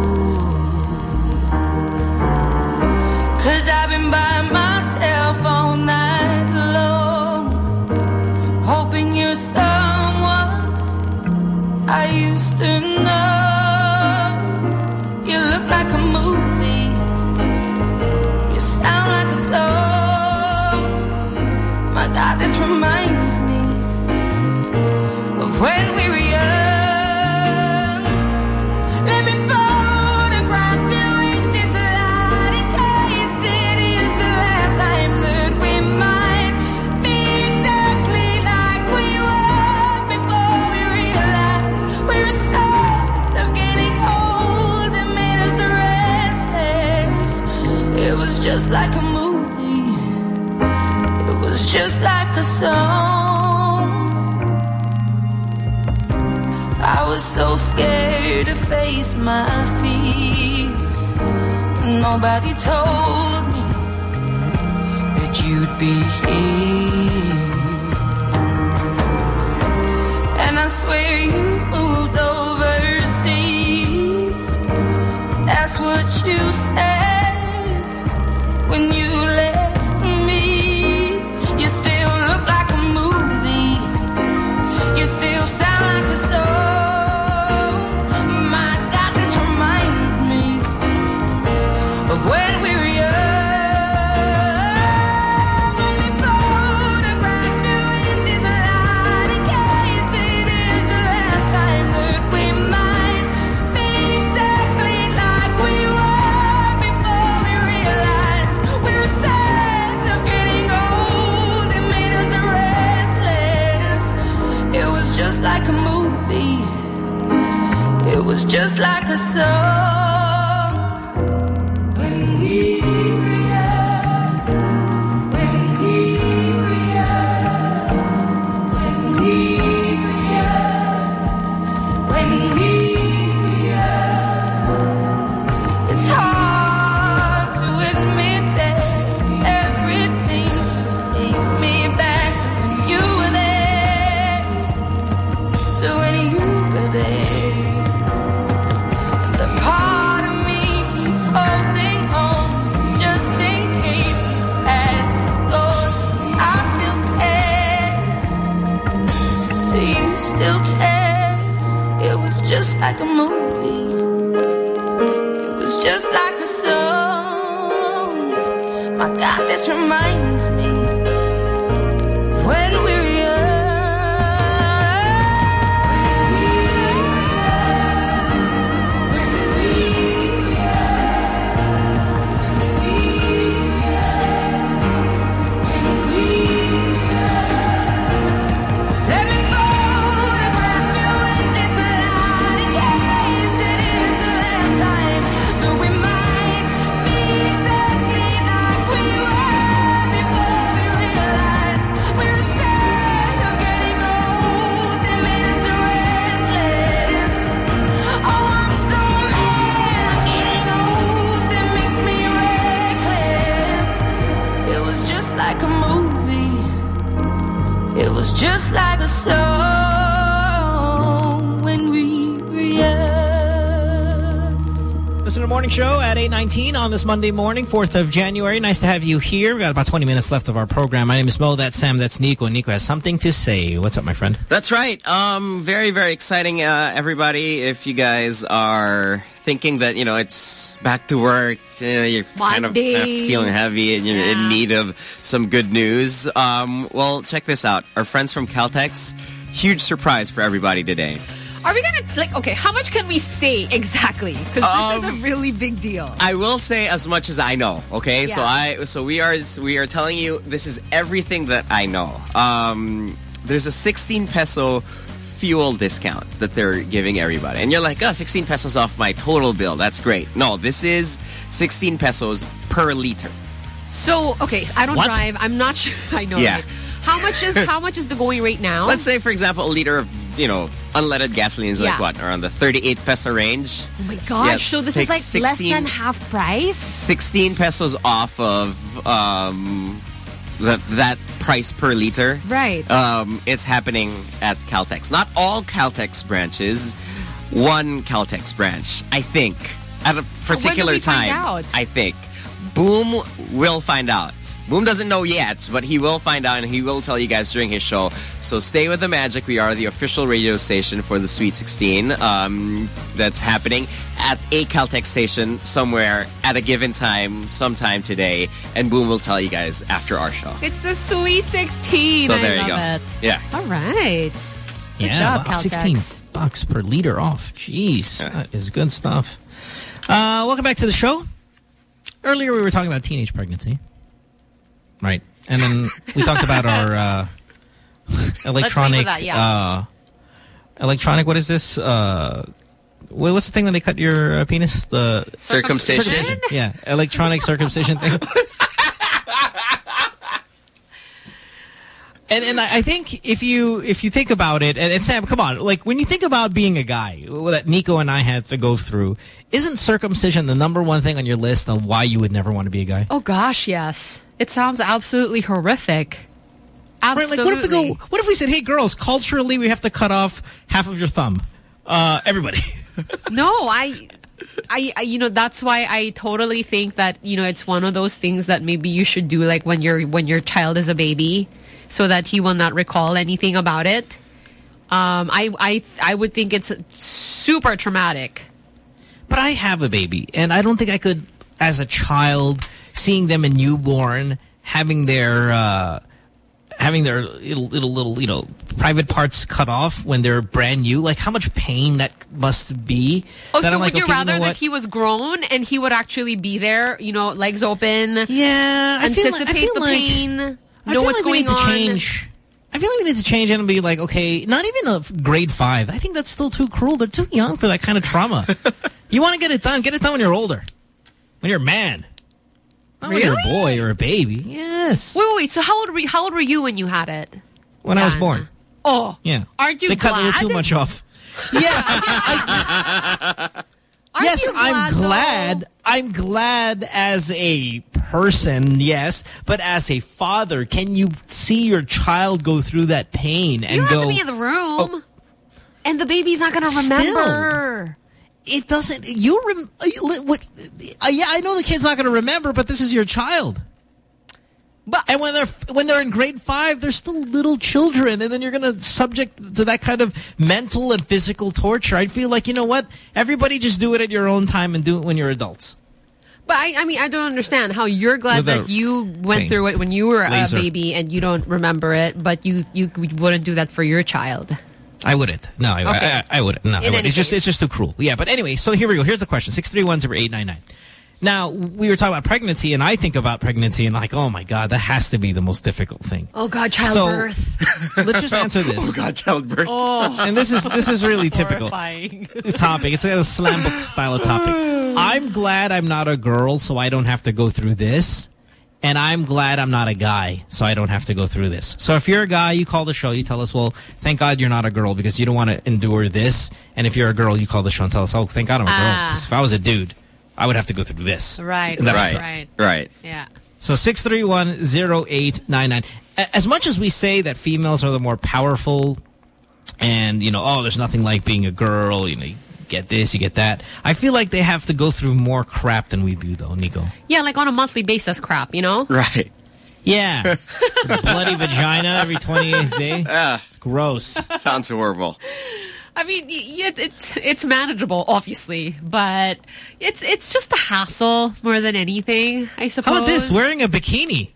I was so scared to face my fears. Nobody told me that you'd be here. Monday morning, 4th of January. Nice to have you here. We've got about 20 minutes left of our program. My name is Mo. That's Sam. That's Nico. And Nico has something to say. What's up, my friend? That's right. Um, very, very exciting, uh, everybody. If you guys are thinking that, you know, it's back to work, you know, you're kind of, kind of feeling heavy and you're in need of some good news, um, well, check this out. Our friends from Caltex, huge surprise for everybody today. Are we gonna like? Okay, how much can we say exactly? Because this is a really big deal. I will say as much as I know. Okay, so I so we are we are telling you this is everything that I know. Um, there's a 16 peso fuel discount that they're giving everybody, and you're like, oh, 16 pesos off my total bill. That's great. No, this is 16 pesos per liter. So okay, I don't What? drive. I'm not sure. I know. Yeah. right? How much is how much is the going rate now? Let's say, for example, a liter of you know unleaded gasoline is like Yeah. what around the 38 peso range. oh my gosh! Yeah, so this is like less than half price. 16 pesos off of um, that that price per liter. Right. Um, it's happening at Caltex. Not all Caltex branches. One Caltex branch, I think, at a particular time. I think. Boom will find out. Boom doesn't know yet, but he will find out and he will tell you guys during his show. So stay with the magic. We are the official radio station for the Sweet 16. Um, that's happening at a Caltex station somewhere at a given time, sometime today. And Boom will tell you guys after our show. It's the Sweet 16. So I there you go. It. Yeah. All right. Good yeah, job, wow, 16 bucks per liter off. Jeez, that is good stuff. Uh, welcome back to the show. Earlier we were talking about teenage pregnancy. Right. And then we talked about our uh, electronic... that, yeah. uh, electronic, what is this? Uh, wha- what's the thing when they cut your uh, penis? The Circumcision? Yeah, electronic circumcision thing. And and I I think if you if you think about it, and, and Sam, come on, like when you think about being a guy that Nico and I had to go through, isn't circumcision the number one thing on your list on why you would never want to be a guy? Oh gosh, yes. It sounds absolutely horrific. Right, Absolutely. like what if we go? What if we said, "Hey, girls, culturally, we have to cut off half of your thumb." Uh, everybody. no, I, I, I, you know, that's why I totally think that you know it's one of those things that maybe you should do like when your when your child is a baby, so that he will not recall anything about it. Um, I, I, I would think it's super traumatic. But I have a baby, and I don't think I could, as a child, seeing them a newborn, having their uh, having their little, little, little, you know, private parts cut off when they're brand new. Like how much pain that must be. Oh, so I'm would like, you okay, rather know that he was grown and he would actually be there, you know, legs open? Yeah, I feel like- I anticipate feel the like- pain, know feel what's like we going need to on. change. I feel like we need to change it and be like, okay, not even a grade five. I think that's still too cruel. They're too young for that kind of trauma. you want to get it done, get it done when you're older. When you're a man. Not when you're a boy or a baby. Yes. Wait, wait, wait. So how old were you, how old were you when you had it? When I was born. Oh, Yeah. Aren't you They cut a little too much off. yes, you I'm glad? I'm glad as a person, yes, but as a father, can you see your child go through that pain and you don't go? have to be in the room, and the baby's not going to remember. it doesn't. You rem, uh, you? Uh, yeah, I know the kid's not going to remember, but this is your child. But and when they're when they're in grade five, they're still little children, and then you're going to subject to that kind of mental and physical torture. I feel like you know what? Everybody just do it at your own time and do it when you're adults. But I, I mean, I don't understand how you're glad that you went thing. through it when you were Laser. a baby and you don't remember it, but you you wouldn't do that for your child. I wouldn't. No, I, Okay. I, I wouldn't. No, I wouldn't. It's just it's just too cruel. Yeah, but anyway, so here we go. Here's the question: six three one zero eight nine nine. Now we were talking about pregnancy, and I think about pregnancy, and like, oh my god, that has to be the most difficult thing. Oh God, childbirth. Let's just answer this. Oh God, childbirth. Oh, and this is this is really typical topic. It's a slam book style of topic. I'm glad I'm not a girl, so I don't have to go through this. And I'm glad I'm not a guy, so I don't have to go through this. So if you're a guy, you call the show, you tell us, well, thank God you're not a girl because you don't want to endure this. And if you're a girl, you call the show and tell us, oh, thank God I'm a girl. Ah. 'Cause if I was a dude, I would have to go through this. Right, that right, right. Right. Yeah. So 631-0899. As much as we say that females are the more powerful and, you know, oh, there's nothing like being a girl, you know, you get this, you get that. I feel like they have to go through more crap than we do, though, Nico. Yeah, like on a monthly basis crap, you know? Right. Yeah. Bloody vagina every 28th day. Ah, It's gross. sounds horrible. I mean, it's it's manageable, obviously, but it's it's just a hassle more than anything, I suppose. How about this? Wearing a bikini.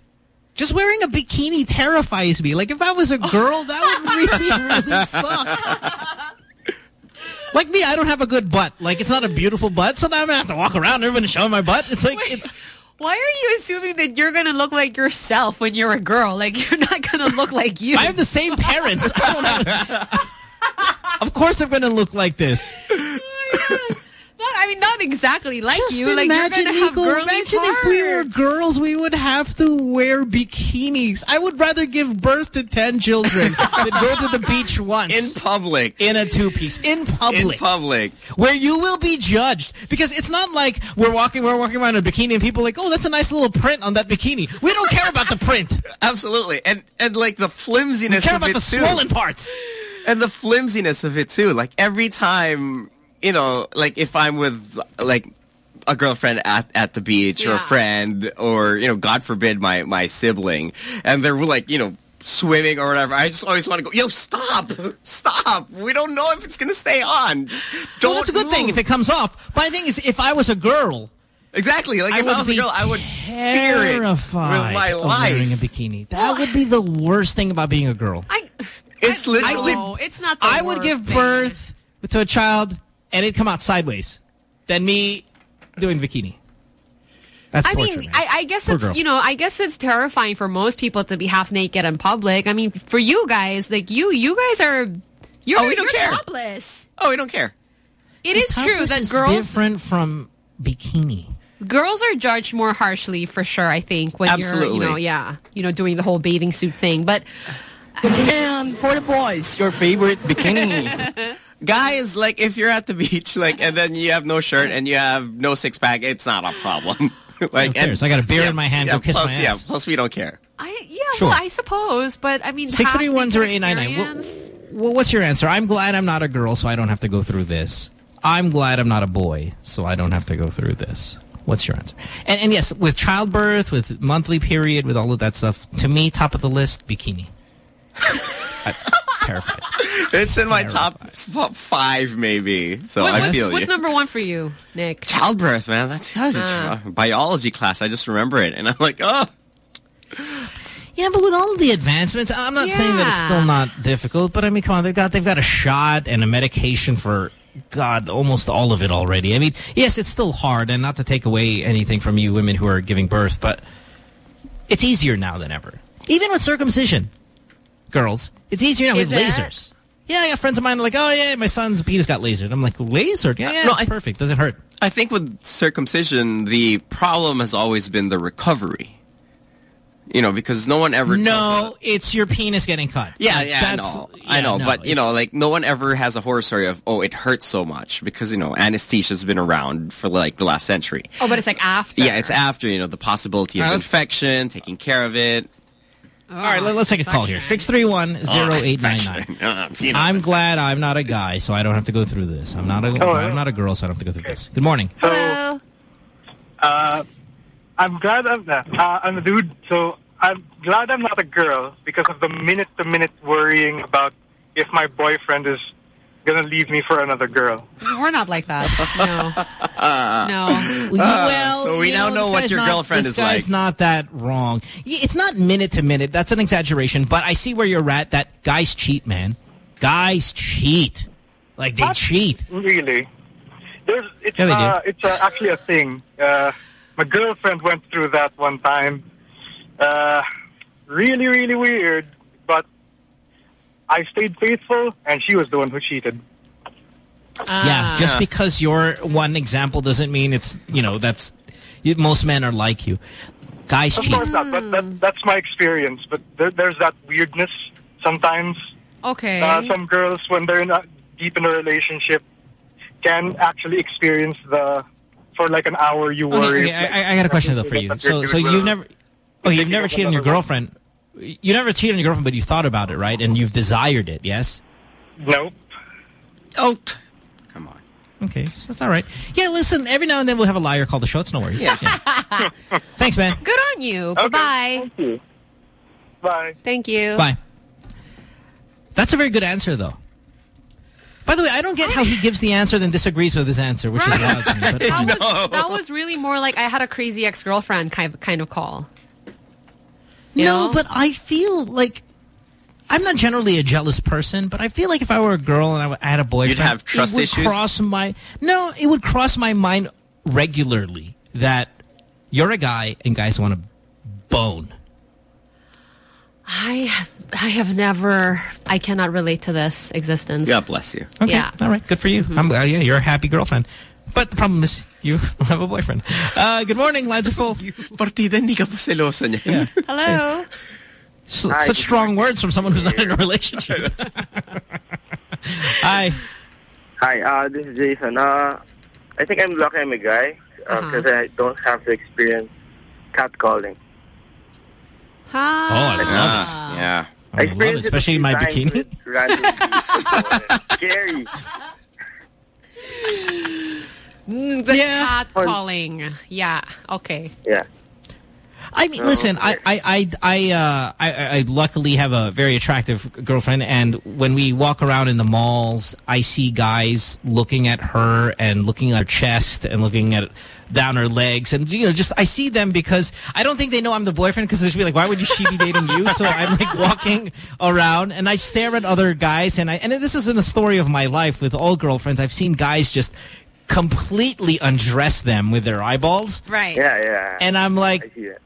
Just wearing a bikini terrifies me. Like, if I was a girl, that would really, really suck. Like me, I don't have a good butt. Like, it's not a beautiful butt, so now I'm going to have to walk around everyone showing my butt. It's like, it's... Why are you assuming that you're going to look like yourself when you're a girl? Like, you're not going to look like you. I have the same parents. I don't have... of course I'm going to look like this. Oh not, I mean, not exactly like Just you. Like, you're imagine, going to have Nico, girly imagine if we were girls, we would have to wear bikinis. I would rather give birth to 10 children than go to the beach once. In public. In a two-piece. In public. In public. where you will be judged because it's not like we're walking we're walking around in a bikini and people are like oh that's a nice little print on that bikini we don't care about the print Absolutely. And and like the flimsiness we care about the too. swollen parts And the flimsiness of it too. Like every time, you know, like if I'm with like a girlfriend at, at the beach or a friend or, you know, God forbid my, my sibling and they're like, you know, swimming or whatever. I just always want to go, yo, stop, stop. We don't know if it's going to stay on. Just don't well, that's a good thing if it comes off but the thing is if I was a girl Exactly. Like I if I was a girl, I would fear it with my life. wearing a bikini that would be the worst thing about being a girl It's literally No, it's not the I would give thing. birth to a child and it'd come out sideways than me doing bikini that's I torture, mean. I, I guess Poor it's girl. you know, I guess it's terrifying for most people to be half naked in public. I mean, for you guys, like you, you guys are, you're, Oh, we don't you're care. topless. Oh, we don't care. It is true Topless that is girls different from bikini girls are judged more harshly for sure. I think when you're, you know, yeah, you know, doing the whole bathing suit thing. But And for the boys, your favorite bikini. Guys, like if you're at the beach, like, and then you have no shirt and you have no six pack, it's not a problem. like, Who cares? I got a beer in my hand, Yeah, go kiss plus, my yeah, plus we don't care. I yeah, Sure. well, I suppose, but I mean, Six three one zero half-naked eight nine nine. Well, what's your answer? I'm glad I'm not a girl, so I don't have to go through this. I'm glad I'm not a boy, so I don't have to go through this. What's your answer? And, and yes, with childbirth, with monthly period, with all of that stuff, to me, top of the list, bikini. I'm terrified. It's in my top five, maybe. So What- I what's, feel what's you. number one for you, Nick? Childbirth, man. That's, that's Ah. uh, biology class. I just remember it, and I'm like, oh. Yeah, but with all the advancements, I'm not saying that it's still not difficult, but I mean, come on, they've got they've got a shot and a medication for God, almost all of it already. I mean, yes, it's still hard, and not to take away anything from you women who are giving birth, but it's easier now than ever. Even with circumcision, girls, it's easier now Is with it? lasers. Yeah, I got friends of mine who are like, oh yeah, my son's penis got lasered. I'm like, lasered? Yeah, yeah, No, it's I- perfect. Doesn't hurt. I think with circumcision, the problem has always been the recovery. You know, because no one ever No, it's your penis getting cut. Yeah, Like, yeah, I that's- know. I know. no, but, you know, like, no one ever has a horror story of, oh, it hurts so much. Because, you know, anesthesia's been around for, like, the last century. Oh, but it's like after. Yeah, it's after, you know, the possibility of All right, infection, taking care of it. Oh, All right, let, us take a call here. 631-0899. I'm glad I'm not a guy, so I don't have to go through this. I'm not a Hello. I'm not a girl, so I don't have to go through this. Good morning. So, uh, I'm glad I'm uh, I'm a dude, so I'm glad I'm not a girl because of the minute-to-minute worrying about if my boyfriend is gonna leave me for another girl. We're not like that. No. no. well, so we you now know this what your not- girlfriend this is guy's like. not that wrong. It's not minute to minute. That's an exaggeration, but I see where you're at. That guys cheat, man. Guys cheat. Like, they cheat. Really? There's it's Yeah, they do. uh, it's uh, actually a thing. Uh, my girlfriend went through that one time. Uh, really, really weird. But I stayed faithful, and she was the one who cheated. Yeah, just because you're one example doesn't mean it's, you know, that's, you- most men are like you. Guys Of cheat. course not, but that, that's my experience. But there, there's that weirdness sometimes. Okay. Uh, some girls, when they're in a, deep in a relationship, can actually experience the for like an hour you Okay, worry. okay, I, I got a question though for you. So, so you've never, oh, you've never cheated on your girlfriend. You never cheated on your girlfriend, but you thought about it, right? And you've desired it, yes? Nope. Oh, come on. Okay, so that's all right. Yeah, listen, every now and then we'll have a liar call the show. It's no worries. Yeah. Thanks, man. Good on you. Bye-bye. Thank you. Bye. Thank you. Bye. That's a very good answer, though. By the way, I don't get how he gives the answer then disagrees with his answer, which is wild to me. But That was, that was really more like I had a crazy ex-girlfriend kind of, kind of call. You no, know? but I feel like I'm not generally a jealous person, but I feel like if I were a girl and I I had a boyfriend, You'd have trust it would issues? cross my no, it would cross my mind regularly that you're a guy and guys want to bone. I I have never I cannot relate to this existence. God bless you. Okay, Yeah. all right, good for you. I'm, uh, yeah, you're a happy girlfriend. But the problem is you have a boyfriend. Uh, good morning, lines are full. Partida, hindi ka pa selosa niyan. Hello. S- Hi, such good strong words from someone who's not in a relationship. Hi. Hi, uh, this is Jason. Uh, I think I'm lucky I'm a guy because I don't have to experience catcalling. Oh, I love it. Yeah. I love it, especially in my bikini. Scary. Mm, the cat calling. Yeah. Okay. Yeah. I mean, listen, I, I, I, I, uh, I, I luckily have a very attractive girlfriend, and when we walk around in the malls, I see guys looking at her and looking at her chest and looking at down her legs, and you know, just I see them because I don't think they know I'm the boyfriend because they're just be like, why would you she be dating you? So I'm like walking around and I stare at other guys, and I and this is in the story of my life with all girlfriends. I've seen guys just completely undress them with their eyeballs. Right. Yeah, yeah. And I'm like, I see that.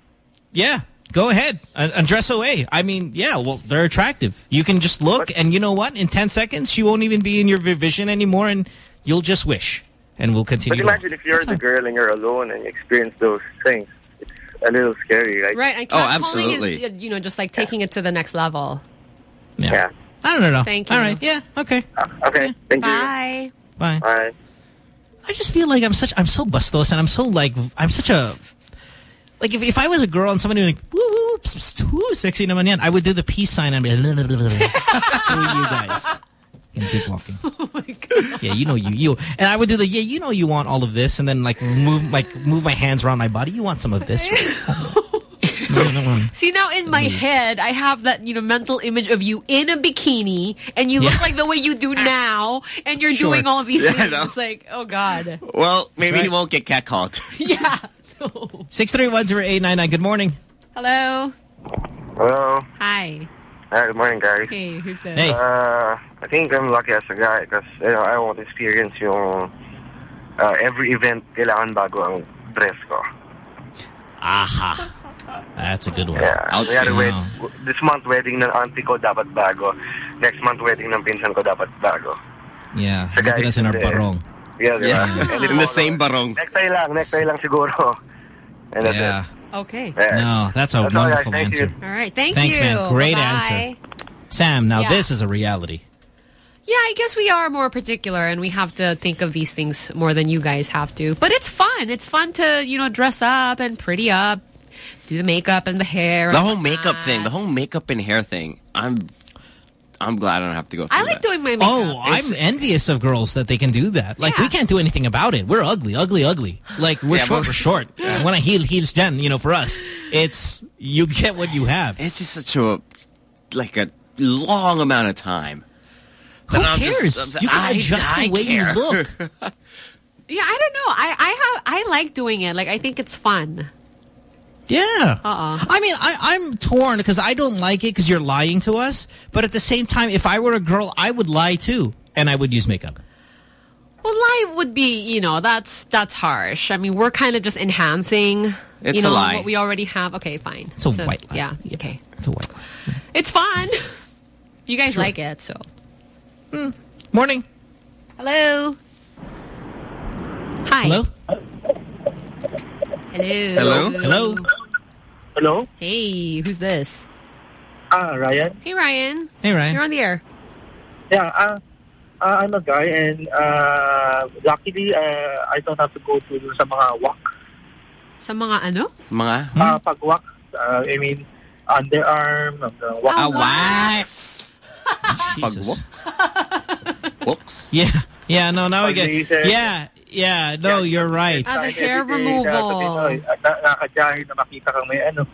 yeah, go ahead. Undress away. I mean, yeah, well, they're attractive. You can just look, and you know what? In 10 seconds, she won't even be in your vision anymore, and you'll just wish. And we'll continue. But continue. imagine if you're the girl and you're alone and you experience those things. It's a little scary, right? Right. And Oh, catcalling absolutely. is, you know, just like taking it to the next level. Yeah. I don't know. Thank you. All right. Yeah. Okay. Uh, okay. Thank you. Bye. Bye. Bye. I just feel like I'm such I'm so bustos and I'm so like I'm such a like if if I was a girl and somebody was like woo woo pss, woo sexy naman yan, I would do the peace sign and be like you guys? And keep walking. Oh Yeah, you know you you and I would do the yeah you know you want all of this and then like move like move my hands around my body. You want some of this? See, now in my head, I have that, you know, mental image of you in a bikini and you look like the way you do now and you're Sure. doing all of these Yeah, I things. know. It's like, oh, God. Well, maybe he won't get catcalled. Yeah. Six three one zero eight nine nine. Good morning. Hello. Hello. Hi. Hi, good morning, guys. Hey, who's this? Uh, I think I'm lucky as a guy because you know, I won't experience yung uh, every event kailangan bago ang dress ko. Aha. That's a good one. Yeah. Kaya Outfits. wed- this month wedding ng auntie ko dapat bago. Next month wedding ng pinsan ko dapat bago. Yeah. Sa Look at us in our barong. Yeah, di ba? Yeah. In the same barong. Necktie lang, necktie lang siguro. And that's Yeah. Okay. Yeah. No, that's a That's wonderful Thank answer. you. All right. Thank Thanks, you. Thanks, man. Great Bye-bye. answer. Sam, now Yeah. this is a reality. Yeah, I guess we are more particular and we have to think of these things more than you guys have to. But it's fun. It's fun to, you know, dress up and pretty up, do the makeup and the hair. The and whole makeup thing, the whole makeup and hair thing. I'm, I'm glad I don't have to go through I like that. doing my makeup. Oh, I'm envious of girls that they can do that. Like, we can't do anything about it. We're ugly, ugly, ugly. Like, we're Yeah, short, but- we're short. When I heal, heals Jen, you know, for us, it's, you get what you have. It's just such a, like a long amount of time. Who That I'm cares? just- you can I- adjust I the way care. you look. Yeah, I don't know. I I have I like doing it. Like I think it's fun. Yeah. Uh-uh. I mean, I, I'm torn because I don't like it because you're lying to us. But at the same time, if I were a girl, I would lie too. And I would use makeup. Well, lie would be, you know, that's that's harsh. I mean, we're kind of just enhancing, It's you a know, lie. what we already have. Okay, fine. It's a white lie. Yeah. Okay. It's a white It's fun. You guys like it, so. Hmm. Morning. Hello. Hi. Hello? Hello. Hello? Hello? Hello. Hey, who's this? Ah, Ryan? Hey, Ryan. Hey, Ryan. You're on the air. Yeah, uh, uh, I'm a guy and uh, luckily uh, I don't have to go to sa mga walk. Sa mga ano? Mga? Uh, pag walk, uh, I mean, underarm, uh, walk. Ah, wax. Jesus. Yeah. Yeah, no, now we get... Yeah. Yeah, no, you're right. Ah, the hair removal. sasabihin, na- makita kang may ano.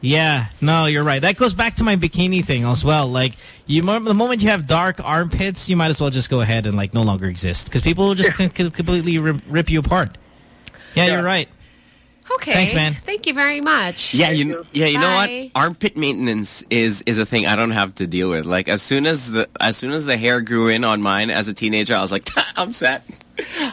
Yeah, no, you're right. That goes back to my bikini thing as well. Like, you, the moment you have dark armpits, you might as well just go ahead and like no longer exist because people will just c- c- completely rip, rip you apart. Yeah, you're right. Okay. Thanks, man. Thank you very much. Yeah, you yeah, you know what? Armpit maintenance is is a thing I don't have to deal with. Like as soon as the as soon as the hair grew in on mine as a teenager, I was like, I'm set.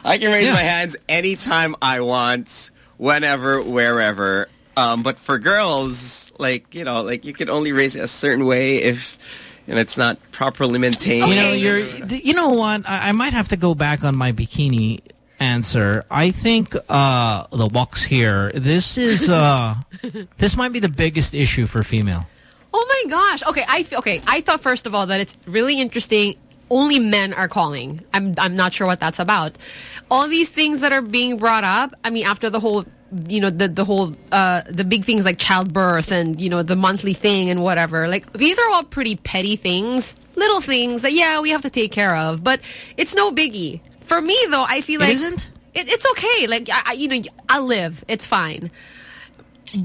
I can raise Yeah. my hands anytime I want, whenever, wherever. Um, but for girls, like you know, like you can only raise it a certain way if and it's not properly maintained. You know, you're. th- You know what? I, I might have to go back on my bikini answer. I think uh, the walks here. This is. Uh, this might be the biggest issue for female. Oh my gosh. Okay, I f- okay. I thought first of all that it's really interesting. Only men are calling. I'm I'm not sure what that's about. All these things that are being brought up. I mean, after the whole, you know, the the whole uh, the big things like childbirth and you know the monthly thing and whatever. Like these are all pretty petty things, little things that yeah we have to take care of. But it's no biggie for me though. I feel It like isn't? It, it's okay. Like I, I- you know, I'll live. It's fine.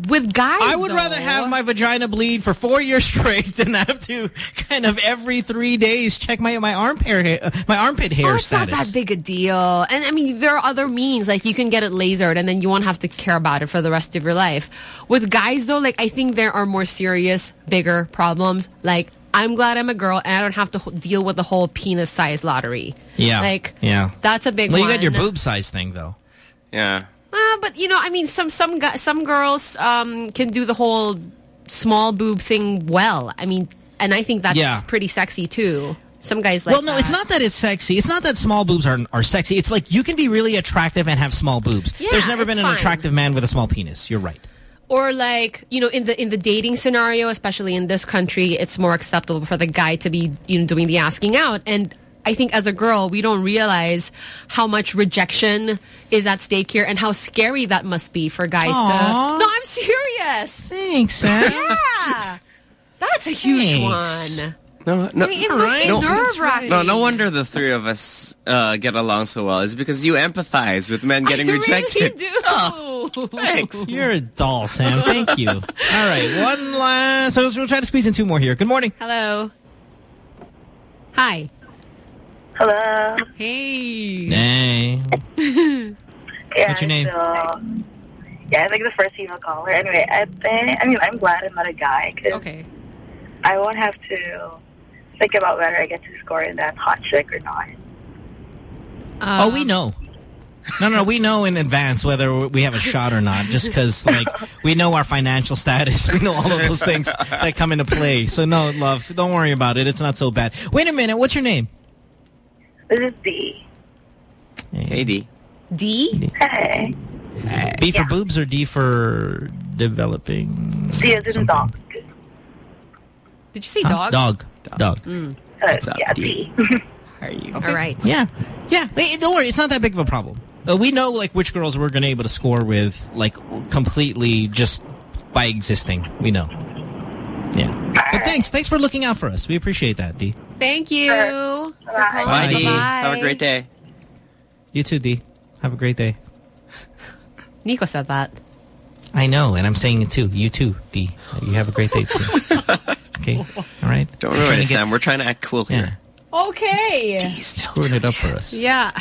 With guys, I would though- rather have my vagina bleed for four years straight than have to kind of every three days check my my armpit hair, my armpit hair Oh, it's status. not that big a deal. And I mean, there are other means. Like, you can get it lasered and then you won't have to care about it for the rest of your life. With guys, though, like, I think there are more serious, bigger problems. Like, I'm glad I'm a girl and I don't have to deal with the whole penis size lottery. Yeah. Like, yeah. that's a big well, one. you got your boob size thing though. Yeah. Uh, but, you know, I mean, some some some girls um, can do the whole small boob thing well. I mean, and I think that's Yeah. pretty sexy, too. Some guys like well, no, it's not that it's sexy. It's not that small boobs are are sexy. It's like you can be really attractive and have small boobs. Yeah, There's never been an fine. attractive man with a small penis. You're right. Or like, you know, in the in the dating scenario, especially in this country, it's more acceptable for the guy to be, you know, doing the asking out. And I think as a girl, we don't realize how much rejection is at stake here and how scary that must be for guys Aw. to... No, I'm serious. Thanks, Sam. Yeah. That's a huge Thanks. one. No, no, I mean, it must be no, nerve-wracking. no, no wonder the three of us uh, get along so well. It's because you empathize with men getting I rejected. really do. Thanks. You're a doll, Sam. Thank you. All right, one last. So we'll try to squeeze in two more here. Good morning. Hello. Hi. Hello. Hey. Hey. Yeah, What's your name? So, yeah, I think the first female caller. Anyway, I think, I mean, I'm glad I'm not a guy because okay. I won't have to think about whether I get to score in that hot chick or not. oh, we know. No, no, we know in advance whether we have a shot or not, just because, like, we know our financial status. We know all of those things that come into play. So, no, love, don't worry about it. It's not so bad. Wait a minute. What's your name? This is D. Hey, D. D? Hey. B for boobs or D for developing? D is in dog. Did you say Huh? dog? Dog. Dog. Uh, What's up, yeah, D? D. Are you? All right. Yeah. Yeah. Hey, don't worry. It's not that big of a problem. Uh, we know, like, which girls we're going to be able to score with, like, completely just by existing. We know. Yeah. But thanks. Thanks for looking out for us. We appreciate that, D. Thank you. for calling. Bye, D. Bye-bye. Have a great day. You too, D. Have a great day. Nico said that. I know, and I'm saying it too. You too, D. You have a great day, too. okay? All right? Don't We're ruin it, get- Sam. We're trying to act cool here. Okay. Still Screwing it up for us. Yeah.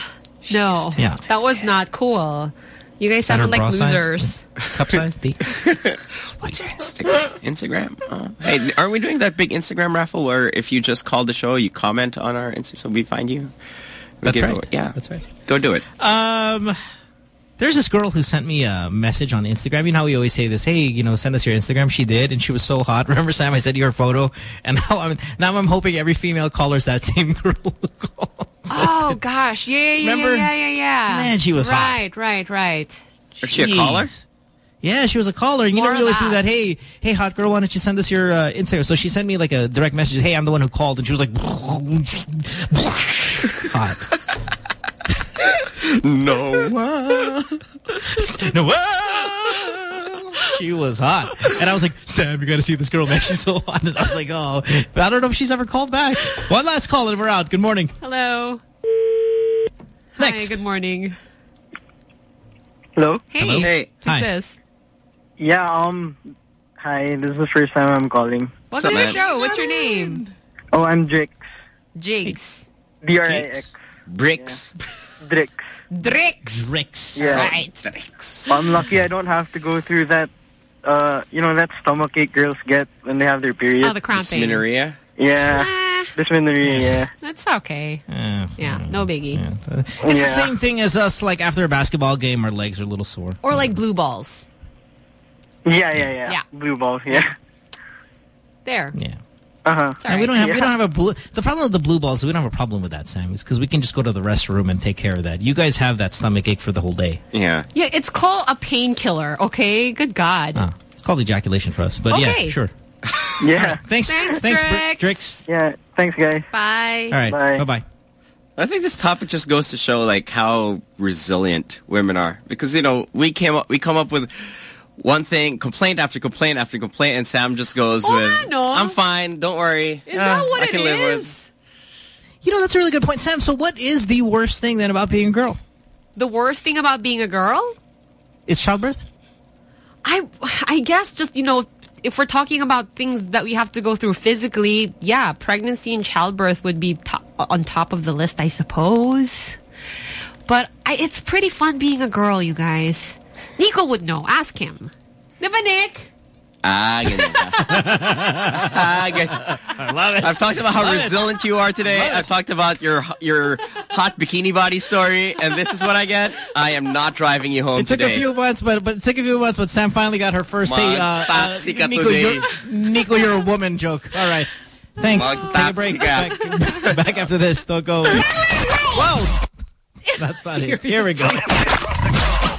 No. Yeah. That was not cool. You guys Center sounded like losers. Cup size, D. What's your Instagram? Instagram? Oh. Hey, aren't we doing that big Instagram raffle where if you just call the show, you comment on our Instagram, so we find you? We That's right. away- Yeah. That's right. Go do it. Um, there's this girl who sent me a message on Instagram. You know how we always say this, hey, you know, send us your Instagram. She did, and she was so hot. Remember, Sam, I sent you her photo, and now I'm now I'm hoping every female caller's that same girl. Oh gosh, yeah, yeah, yeah, Remember? yeah, yeah, yeah. Man, she was hot. right, right, right. Is she a caller? Yeah, she was a caller. And you More know, we always do that. that. Hey, hey, hot girl, why don't you send us your uh, Instagram? So she sent me like a direct message. Hey, I'm the one who called, and she was like, hot. No. no. She was hot. And I was like, Sam, you got to see this girl, man. She's so hot. And I was like, oh. But I don't know if she's ever called back. One last call and we're out. Good morning. Hello. Next. Hi, good morning. Hello? Hey. Hello? Hey. Who's Hi. this? Yeah, um, hi, this is the first time I'm calling. Welcome to the show. What's your name? Oh, I'm Drix. Jigs. D-R-I-X. Bricks. Drix. Drix. Drix. Yeah. Right. Bricks. I'm lucky I don't have to go through that, uh, you know, that stomach ache girls get when they have their period. Oh, the cramping. Dysmenorrhea. yeah. Ah, Dysmenorrhea, yeah. that's okay. Uh, Yeah, no biggie. yeah. It's the same thing as us, like after a basketball game, our legs are a little sore. Or like blue balls. Yeah, yeah, yeah. Yeah. Blue balls, yeah. There. Yeah. Uh-huh. It's And we don't have we don't have a blue. The problem with the blue balls is we don't have a problem with that, Sam. Is because we can just go to the restroom and take care of that. You guys have that stomach ache for the whole day. Yeah. Yeah, it's called a painkiller, okay? Good God. Ah, it's called ejaculation for us. But Okay. yeah, sure. Yeah. Thanks, Thanks, thanks, Br- Drix. Drix. Yeah. Thanks, guys. Bye. All right, Bye. bye bye. I think this topic just goes to show like how resilient women are because you know we came up we come up with one thing complaint after complaint after complaint and Sam just goes Oh, with I know. I'm fine don't worry Is Ah, that what I it can live with? You know that's a really good point, Sam. So what is the worst thing then about being a girl? The worst thing about being a girl? It's childbirth. I I guess just, you know, if we're talking about things that we have to go through physically, yeah, pregnancy and childbirth would be to on top of the list, I suppose. But I, it's pretty fun being a girl, you guys. Nico would know. Ask him. Diba, Nick? ah ganyan ka. ah, ganyan. I love it. I've talked about how resilient you are today I've talked about your your hot bikini body story and this is what I get I am not driving you home It took today a few months, but but it took a few months. But Sam finally got her first. Hey, uh, uh, Nico, you're, Nico, you're a woman joke. All right, thanks. Take a break. Back, back after this. Don't go. Whoa, that's not it. Here we go.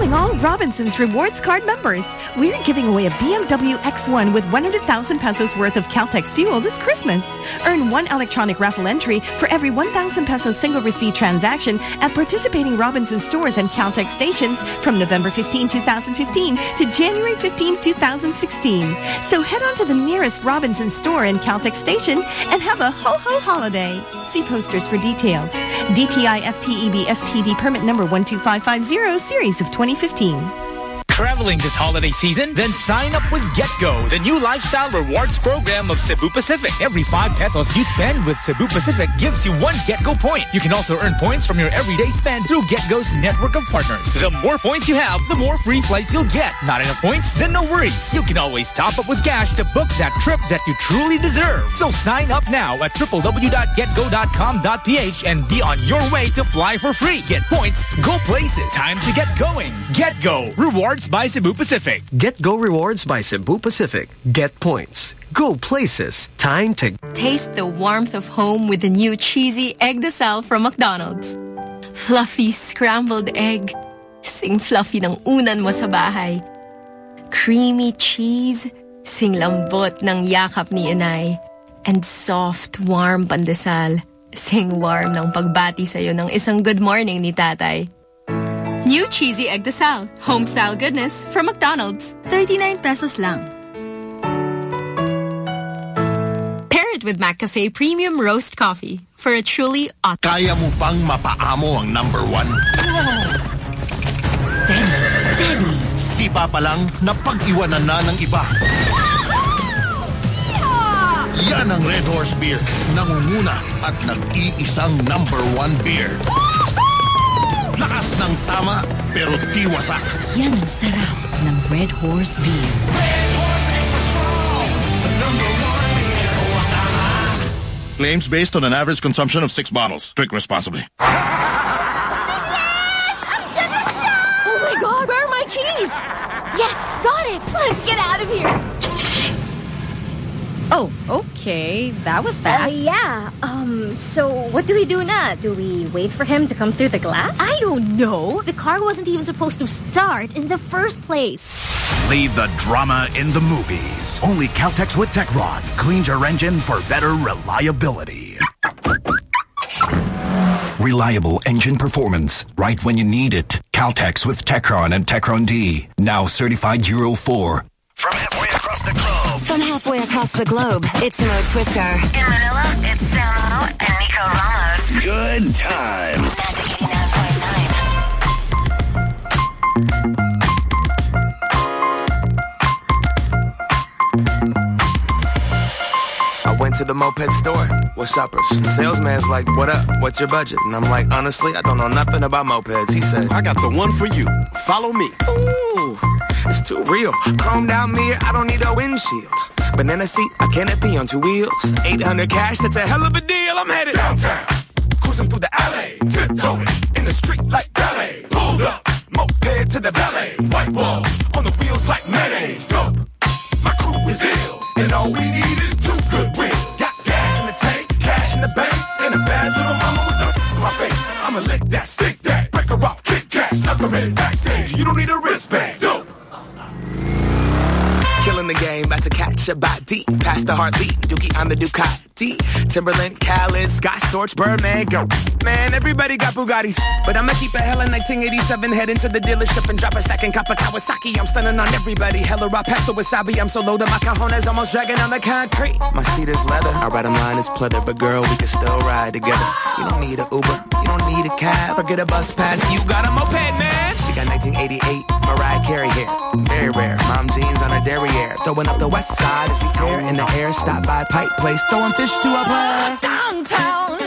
Calling all Robinson's Rewards Card members. We're giving away a BMW X1 with 100,000 pesos worth of Caltex fuel this Christmas. Earn one electronic raffle entry for every 1,000 peso single receipt transaction at participating Robinson stores and Caltex stations from November 15, 2015 to January 15, 2016. So head on to the nearest Robinson store and Caltex station and have a ho-ho holiday. See posters for details. DTI FTEB SPD permit number 12550 series of 2015. Traveling this holiday season? Then sign up with GetGo, the new lifestyle rewards program of Cebu Pacific. Every 5 pesos you spend with Cebu Pacific gives you one GetGo point. You can also earn points from your everyday spend through GetGo's network of partners. The more points you have, the more free flights you'll get. Not enough points? Then no worries. You can always top up with cash to book that trip that you truly deserve. So sign up now at www.getgo.com.ph and be on your way to fly for free. Get points, go places. Time to get going. GetGo. Rewards by Cebu Pacific. Get Go Rewards by Cebu Pacific. Get points. Go places. Time to Taste the warmth of home with the new cheesy egg desal from McDonald's. Fluffy scrambled egg. Sing fluffy ng unan mo sa bahay. Creamy cheese. Sing lambot ng yakap ni inay. And soft, warm pandesal. Sing warm ng pagbati sa'yo ng isang good morning ni tatay. New cheesy egg desal. Home-style goodness from McDonald's. 39 pesos lang. Pair it with McCafe Premium Roast Coffee for a truly authentic. Kaya mo pang mapaamo ang number one? Steady, steady. Sipa pa lang, napag-iwanan na ng iba. Yan ang Red Horse Beer. Nangunguna at nag-iisang number one beer. Lakas ng tama, pero di wasak. Yan ang sarap ng Red Horse Beer. Claims oh, based on an average consumption of six bottles. Drink responsibly. Oh my god, where are my keys? Yes, got it. Let's get out of here. Oh, oh, okay. That was Uh, fast. yeah. Um, so what do we do now? Do we wait for him to come through the glass? I don't know. The car wasn't even supposed to start in the first place. Leave the drama in the movies. Only Caltex with Techron cleans your engine for better reliability. Reliable engine performance right when you need it. Caltex with Techron and Techron D. Now certified Euro 4. From From halfway across the globe, it's Mo Twister. In Manila, it's Samo and Nico Ramos. Good times. I went to the moped store. What's uppers? The salesman's like, what up? What's your budget? And I'm like, honestly, I don't know nothing about mopeds. He said, I got the one for you. Follow me. Ooh, it's too real. Chrome down mirror, I don't need a windshield. Banana seat, I canopy on two wheels. 800 cash, that's a hell of a deal. I'm headed downtown. Cruising through the alley. Tiptoeing in the street like ballet. Pulled up, moped to the valet. White walls on the wheels like mayonnaise. Dope. My crew is ill, and all we need is two good wins. Got gas in the tank, cash in the bank, and a bad little mama with a my face. I'ma lick that, stick that, break her off, kick cat, snuck her in backstage. You don't need a wristband. Dope. The game, about to catch a body. Past the heartbeat, Dookie on the Ducati. Timberland, Khaled, Scott Storch, Birdman, go. Man, everybody got Bugattis. But I'ma keep a hella 1987, head into the dealership and drop a stack and cop a Kawasaki. I'm stunning on everybody. Hella raw pasta wasabi. I'm so low that my cajones almost dragging on the concrete. My seat is leather. I ride a line, it's pleather. But girl, we can still ride together. You don't need a Uber. You don't need a cab or get a bus pass. You got a moped, man. She got 1988 Mariah Carey hair. Very rare. Mom jeans on her derriere. Throwing up the west side as we tear in the air. Stop by Pike Place. Throwing fish to a. Downtown. Downtown.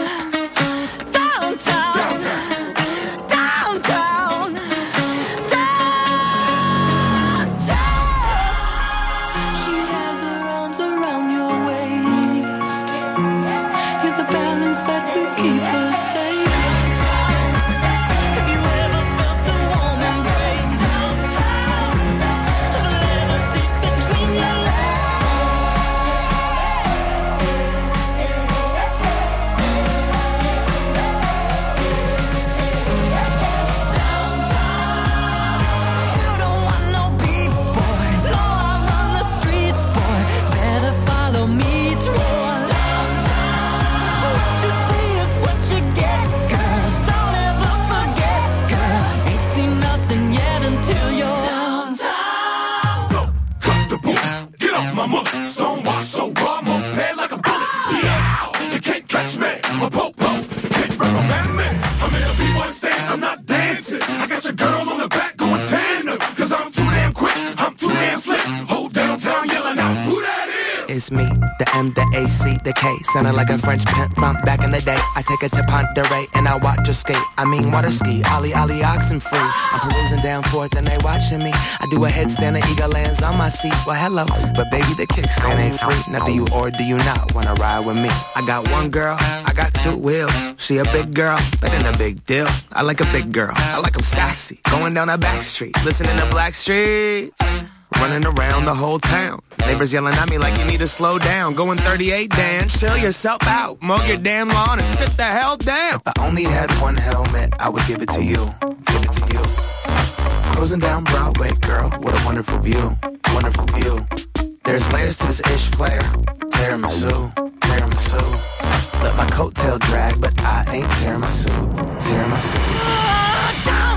Me, the M, the A, C, the K. Sounding like a French pimp from back in the day. I take it to Ponderay and I watch her skate. I mean, water ski, Ollie, Ollie, oxen free. I'm perusing down forth and they watching me. I do a headstand and eagle lands on my seat. Well, hello, but baby, the kickstand ain't free. Now, do you or do you not wanna ride with me? I got one girl, I got two wheels. She a big girl, that ain't a big deal. I like a big girl, I like them sassy. Going down a back street, listening to Blackstreet. Running around the whole town. Neighbors yelling at me like you need to slow down. Going 38, Dan, chill yourself out. Mow your damn lawn and sit the hell down. If I only had one helmet, I would give it to you. Give it to you. Cruising down Broadway, girl, what a wonderful view. Wonderful view. There's layers to this ish player. Tiramisu, tiramisu. Let my coattail drag, but I ain't tearing my suit. Tearing my suit. Oh,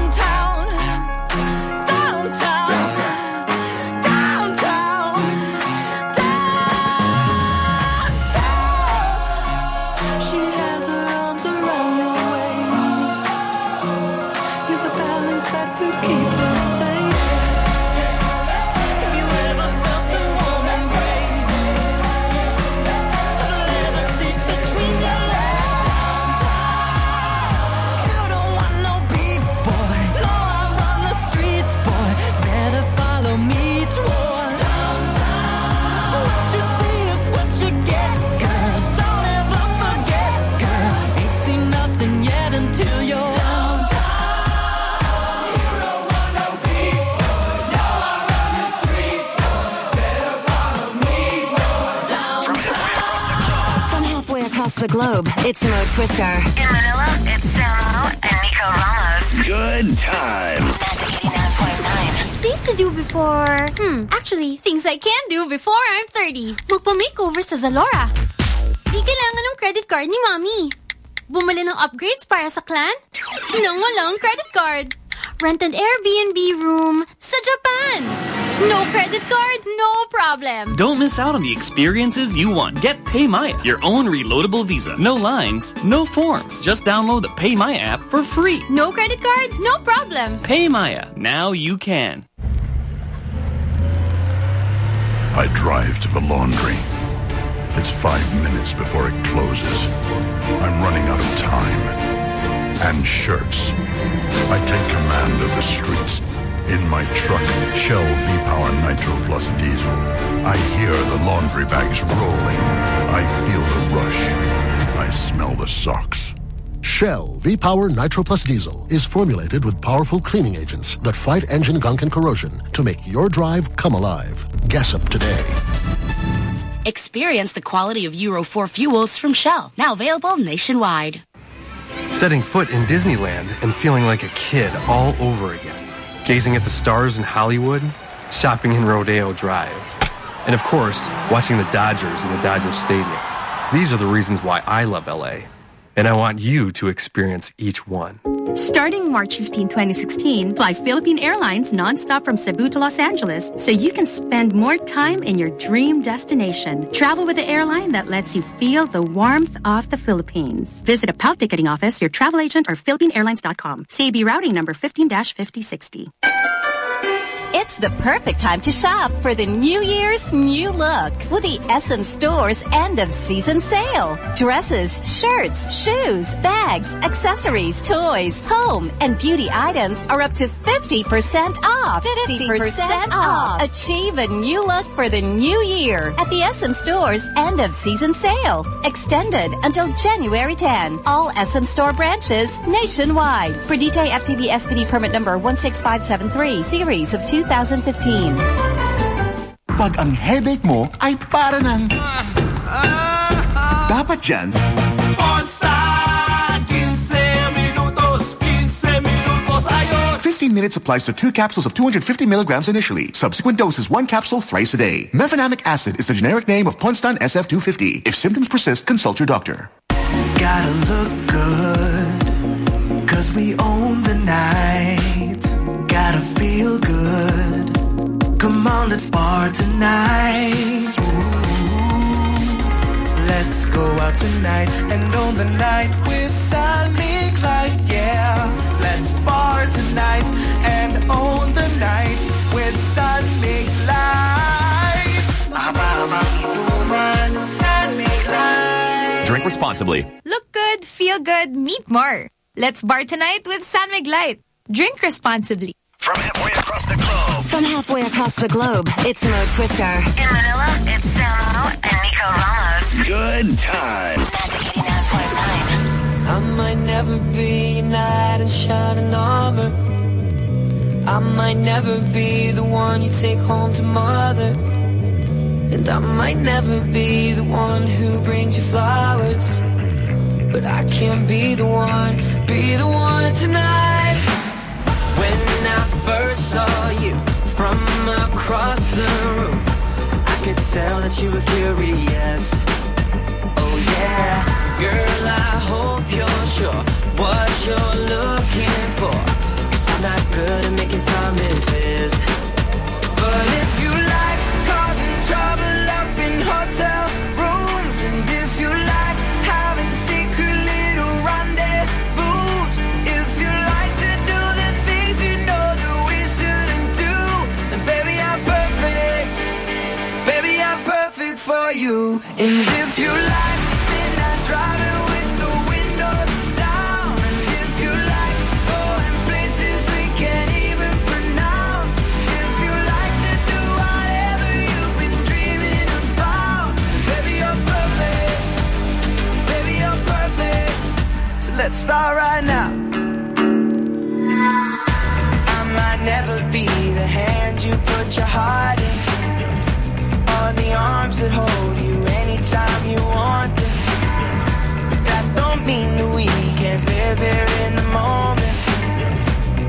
the globe, it's Mo Twister. In Manila, it's Samo and Nico Ramos. Good times. Things to do before... Hmm, actually, things I can do before I'm 30. Magpa-makeover sa Zalora. Di kailangan ng credit card ni Mommy. Bumili ng upgrades para sa clan? Nang walang credit card. Rent an Airbnb room sa Japan. No credit card, no problem. Don't miss out on the experiences you want. Get PayMaya, your own reloadable visa. No lines, no forms. Just download the PayMaya app for free. No credit card, no problem. PayMaya, now you can. I drive to the laundry. It's five minutes before it closes. I'm running out of time. And shirts. I take command of the streets. In my truck, Shell V-Power Nitro Plus Diesel. I hear the laundry bags rolling. I feel the rush. I smell the socks. Shell V-Power Nitro Plus Diesel is formulated with powerful cleaning agents that fight engine gunk and corrosion to make your drive come alive. Gas up today. Experience the quality of Euro 4 fuels from Shell, now available nationwide. Setting foot in Disneyland and feeling like a kid all over again. Gazing at the stars in Hollywood, shopping in Rodeo Drive. And of course, watching the Dodgers in the Dodger Stadium. These are the reasons why I love LA. And I want you to experience each one. Starting March 15, 2016, fly Philippine Airlines nonstop from Cebu to Los Angeles so you can spend more time in your dream destination. Travel with the airline that lets you feel the warmth of the Philippines. Visit a PAL ticketing office, your travel agent, or PhilippineAirlines.com. CAB routing number 15-5060. It's the perfect time to shop for the New Year's new look with the SM Stores end of season sale. Dresses, shirts, shoes, bags, accessories, toys, home, and beauty items are up to 50% off. 50% off. Achieve a new look for the new year at the SM Stores end of season sale. Extended until January 10. All SM Store branches nationwide. For per DTI FTB SPD permit number 16573 series of 2015. Pag ang headache mo ay para ng... Dapat dyan, Ponstan! 15 minutos, 15 minutos, ayos! 15 minutes applies to two capsules of 250 milligrams initially. Subsequent doses, one capsule thrice a day. Mefenamic acid is the generic name of Ponstan SF250. If symptoms persist, consult your doctor. Gotta look good, cause we own the night. Gotta feel good. Come on, let's bar tonight. Let's go out tonight and own the night with San Mig Light, yeah. Let's bar tonight and own the night with San Mig Light. Drink responsibly. Look good, feel good, meet more. Let's bar tonight with San Mig Light. Drink responsibly. From halfway across the globe. From halfway across the globe, it's Mo Twister. In Manila, it's Samo and Nico Ramos. Good times. I might never be your knight in shining armor. I might never be the one you take home to mother. And I might never be the one who brings you flowers. But I can be the one, be the one tonight. When I first saw you from across the room, I could tell that you were curious. Oh yeah. Girl, I hope you're sure what you're looking for. Cause I'm not good at making promises. You. And if you like midnight driving with the windows down, and if you like going places we can't even pronounce, if you like to do whatever you've been dreaming about, baby, you're perfect. Baby, you're perfect. So let's start right now. I might never be the hand you put your heart in the arms that hold you anytime you want them. But that don't mean that we can't live here in the moment.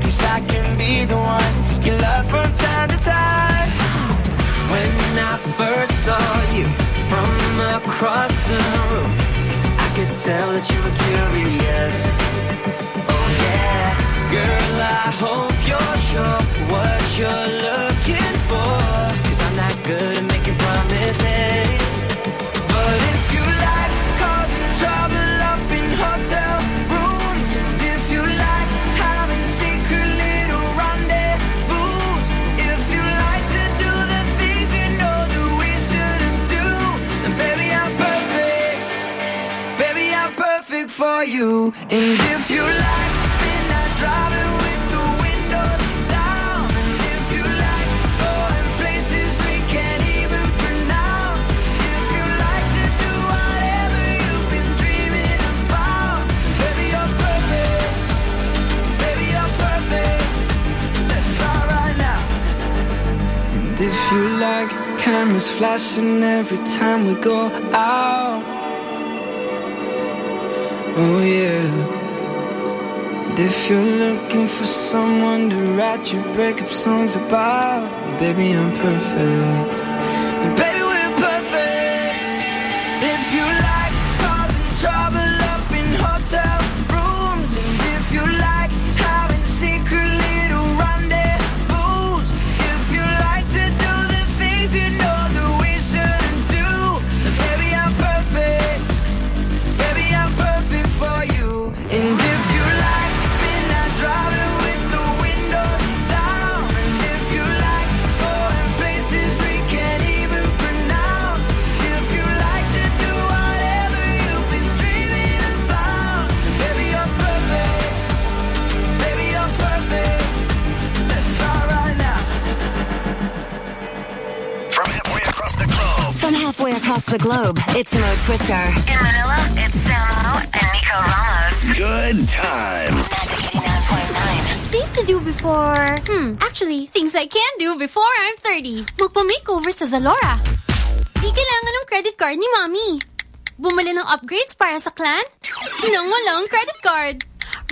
Cause I can be the one you love from time to time. When I first saw you from across the room, I could tell that you were curious. Oh yeah, girl, I hope you're sure what you're And if you like midnight driving with the windows down, and if you like going places we can't even pronounce, if you like to do whatever you've been dreaming about, baby, you're perfect. Baby, you're perfect. So let's start right now. And if you like cameras flashing every time we go out. Oh yeah. And if you're looking for someone to write your breakup songs about, baby, I'm perfect. The globe, it's Mo Twister. In Manila, it's Samo and Nico Ramos. Good times. Things to do before... Hmm, actually, things I can do before I'm 30. Magpa-makeover sa Zalora. Di kailangan ng credit card ni Mommy. Bumili ng upgrades para sa clan? Nang walang credit card.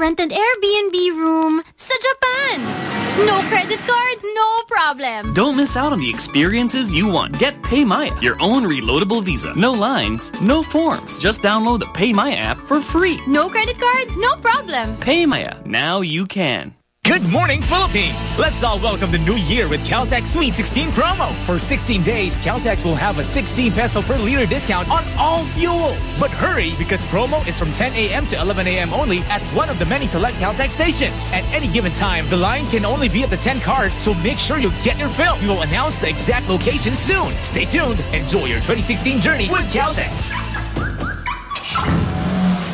Rent an Airbnb room sa Japan. No credit card, no problem. Don't miss out on the experiences you want. Get PayMaya, your own reloadable visa. No lines, no forms. Just download the PayMaya app for free. No credit card, no problem. PayMaya, now you can. Good morning, Philippines! Let's all welcome the new year with Caltex Sweet 16 promo. For 16 days, Caltex will have a 16 peso per liter discount on all fuels. But hurry, because promo is from 10 a.m. to 11 a.m. only at one of the many select Caltex stations. At any given time, the line can only be at the 10 cars, so make sure you get your fill. We will announce the exact location soon. Stay tuned. Enjoy your 2016 journey with Caltex.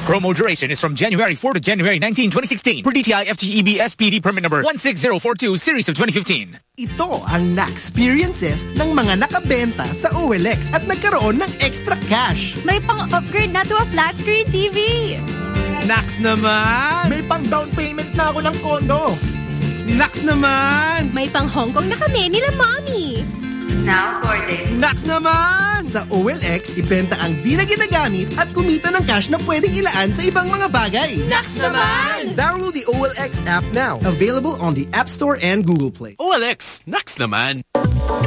Promo duration is from January 4 to January 19, 2016 per DTI FTEB SPD permit number 16042 series of 2015. Ito ang na-experiences ng mga nakabenta sa OLX at nagkaroon ng extra cash. May pang-upgrade na to a flat screen TV. Nax naman! May pang down payment na ako ng kondo. Nax naman! May pang Hong Kong na kami nila mommy. Now boarding. Nax naman! Sa OLX, ibenta ang di na ginagamit at kumita ng cash na pwedeng ilaan sa ibang mga bagay. Nax naman! Download the OLX app now. Available on the App Store and Google Play. OLX, nax naman!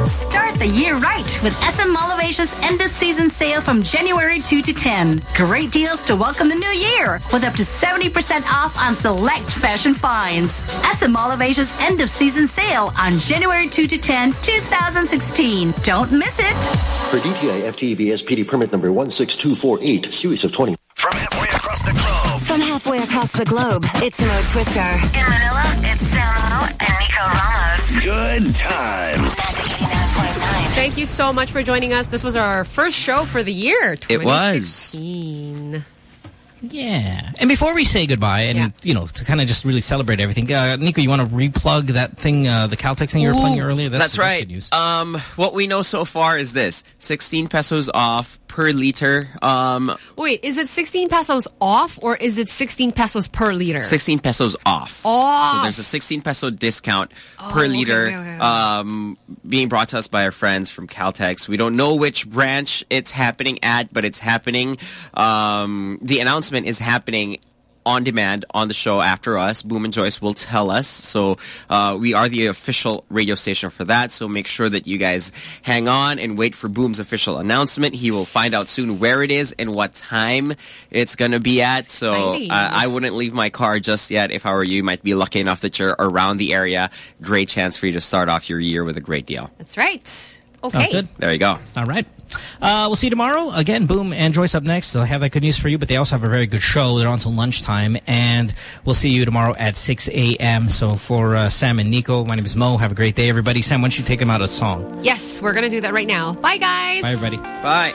Start the year right with SM Mall Asia's end of season sale from January 2 to 10. Great deals to welcome the new year with up to 70% off on select fashion finds. SM Mall Asia's end of season sale on January 2 to 10, 2016. Don't miss it. For DTI FTEB SPD permit number 16248, series of 20. From halfway across the globe. From halfway across the globe, it's Mo Twister. In Manila, it's Samo and Nico Ramos. Good times. Thank you so much for joining us. This was our first show for the year. It was. Yeah. And before we say goodbye, and, you know, to kind of just really celebrate everything, uh, Nico, you want to replug that thing, uh, the Caltex thing you were playing earlier? That's, That's, right. good news. Um, what we know so far is this: 16 pesos off per liter. Um, Wait, is it 16 pesos off or is it 16 pesos per liter? 16 pesos off. Off. So there's a 16 peso discount Oh, per liter okay, okay, okay. Um, being brought to us by our friends from Caltex. We don't know which branch it's happening at, but it's happening. Um, the announcement is happening on demand on the show after us. Boom and Joyce will tell us. So uh, we are the official radio station for that. So make sure that you guys hang on and wait for Boom's official announcement. He will find out soon where it is and what time it's going to be at. So uh, I wouldn't leave my car just yet. If I were you, you might be lucky enough that you're around the area. Great chance for you to start off your year with a great deal. That's right. Okay. Sounds good. There you go. All right. Uh, we'll see you tomorrow. Again, Boom and Joyce up next. They'll have that good news for you, but they also have a very good show. They're on until lunchtime, and we'll see you tomorrow at 6 a.m. So for uh, Sam and Nico, my name is Mo. Have a great day, everybody. Sam, why don't you take them out a song? Yes, we're going to do that right now. Bye, guys. Bye, everybody. Bye.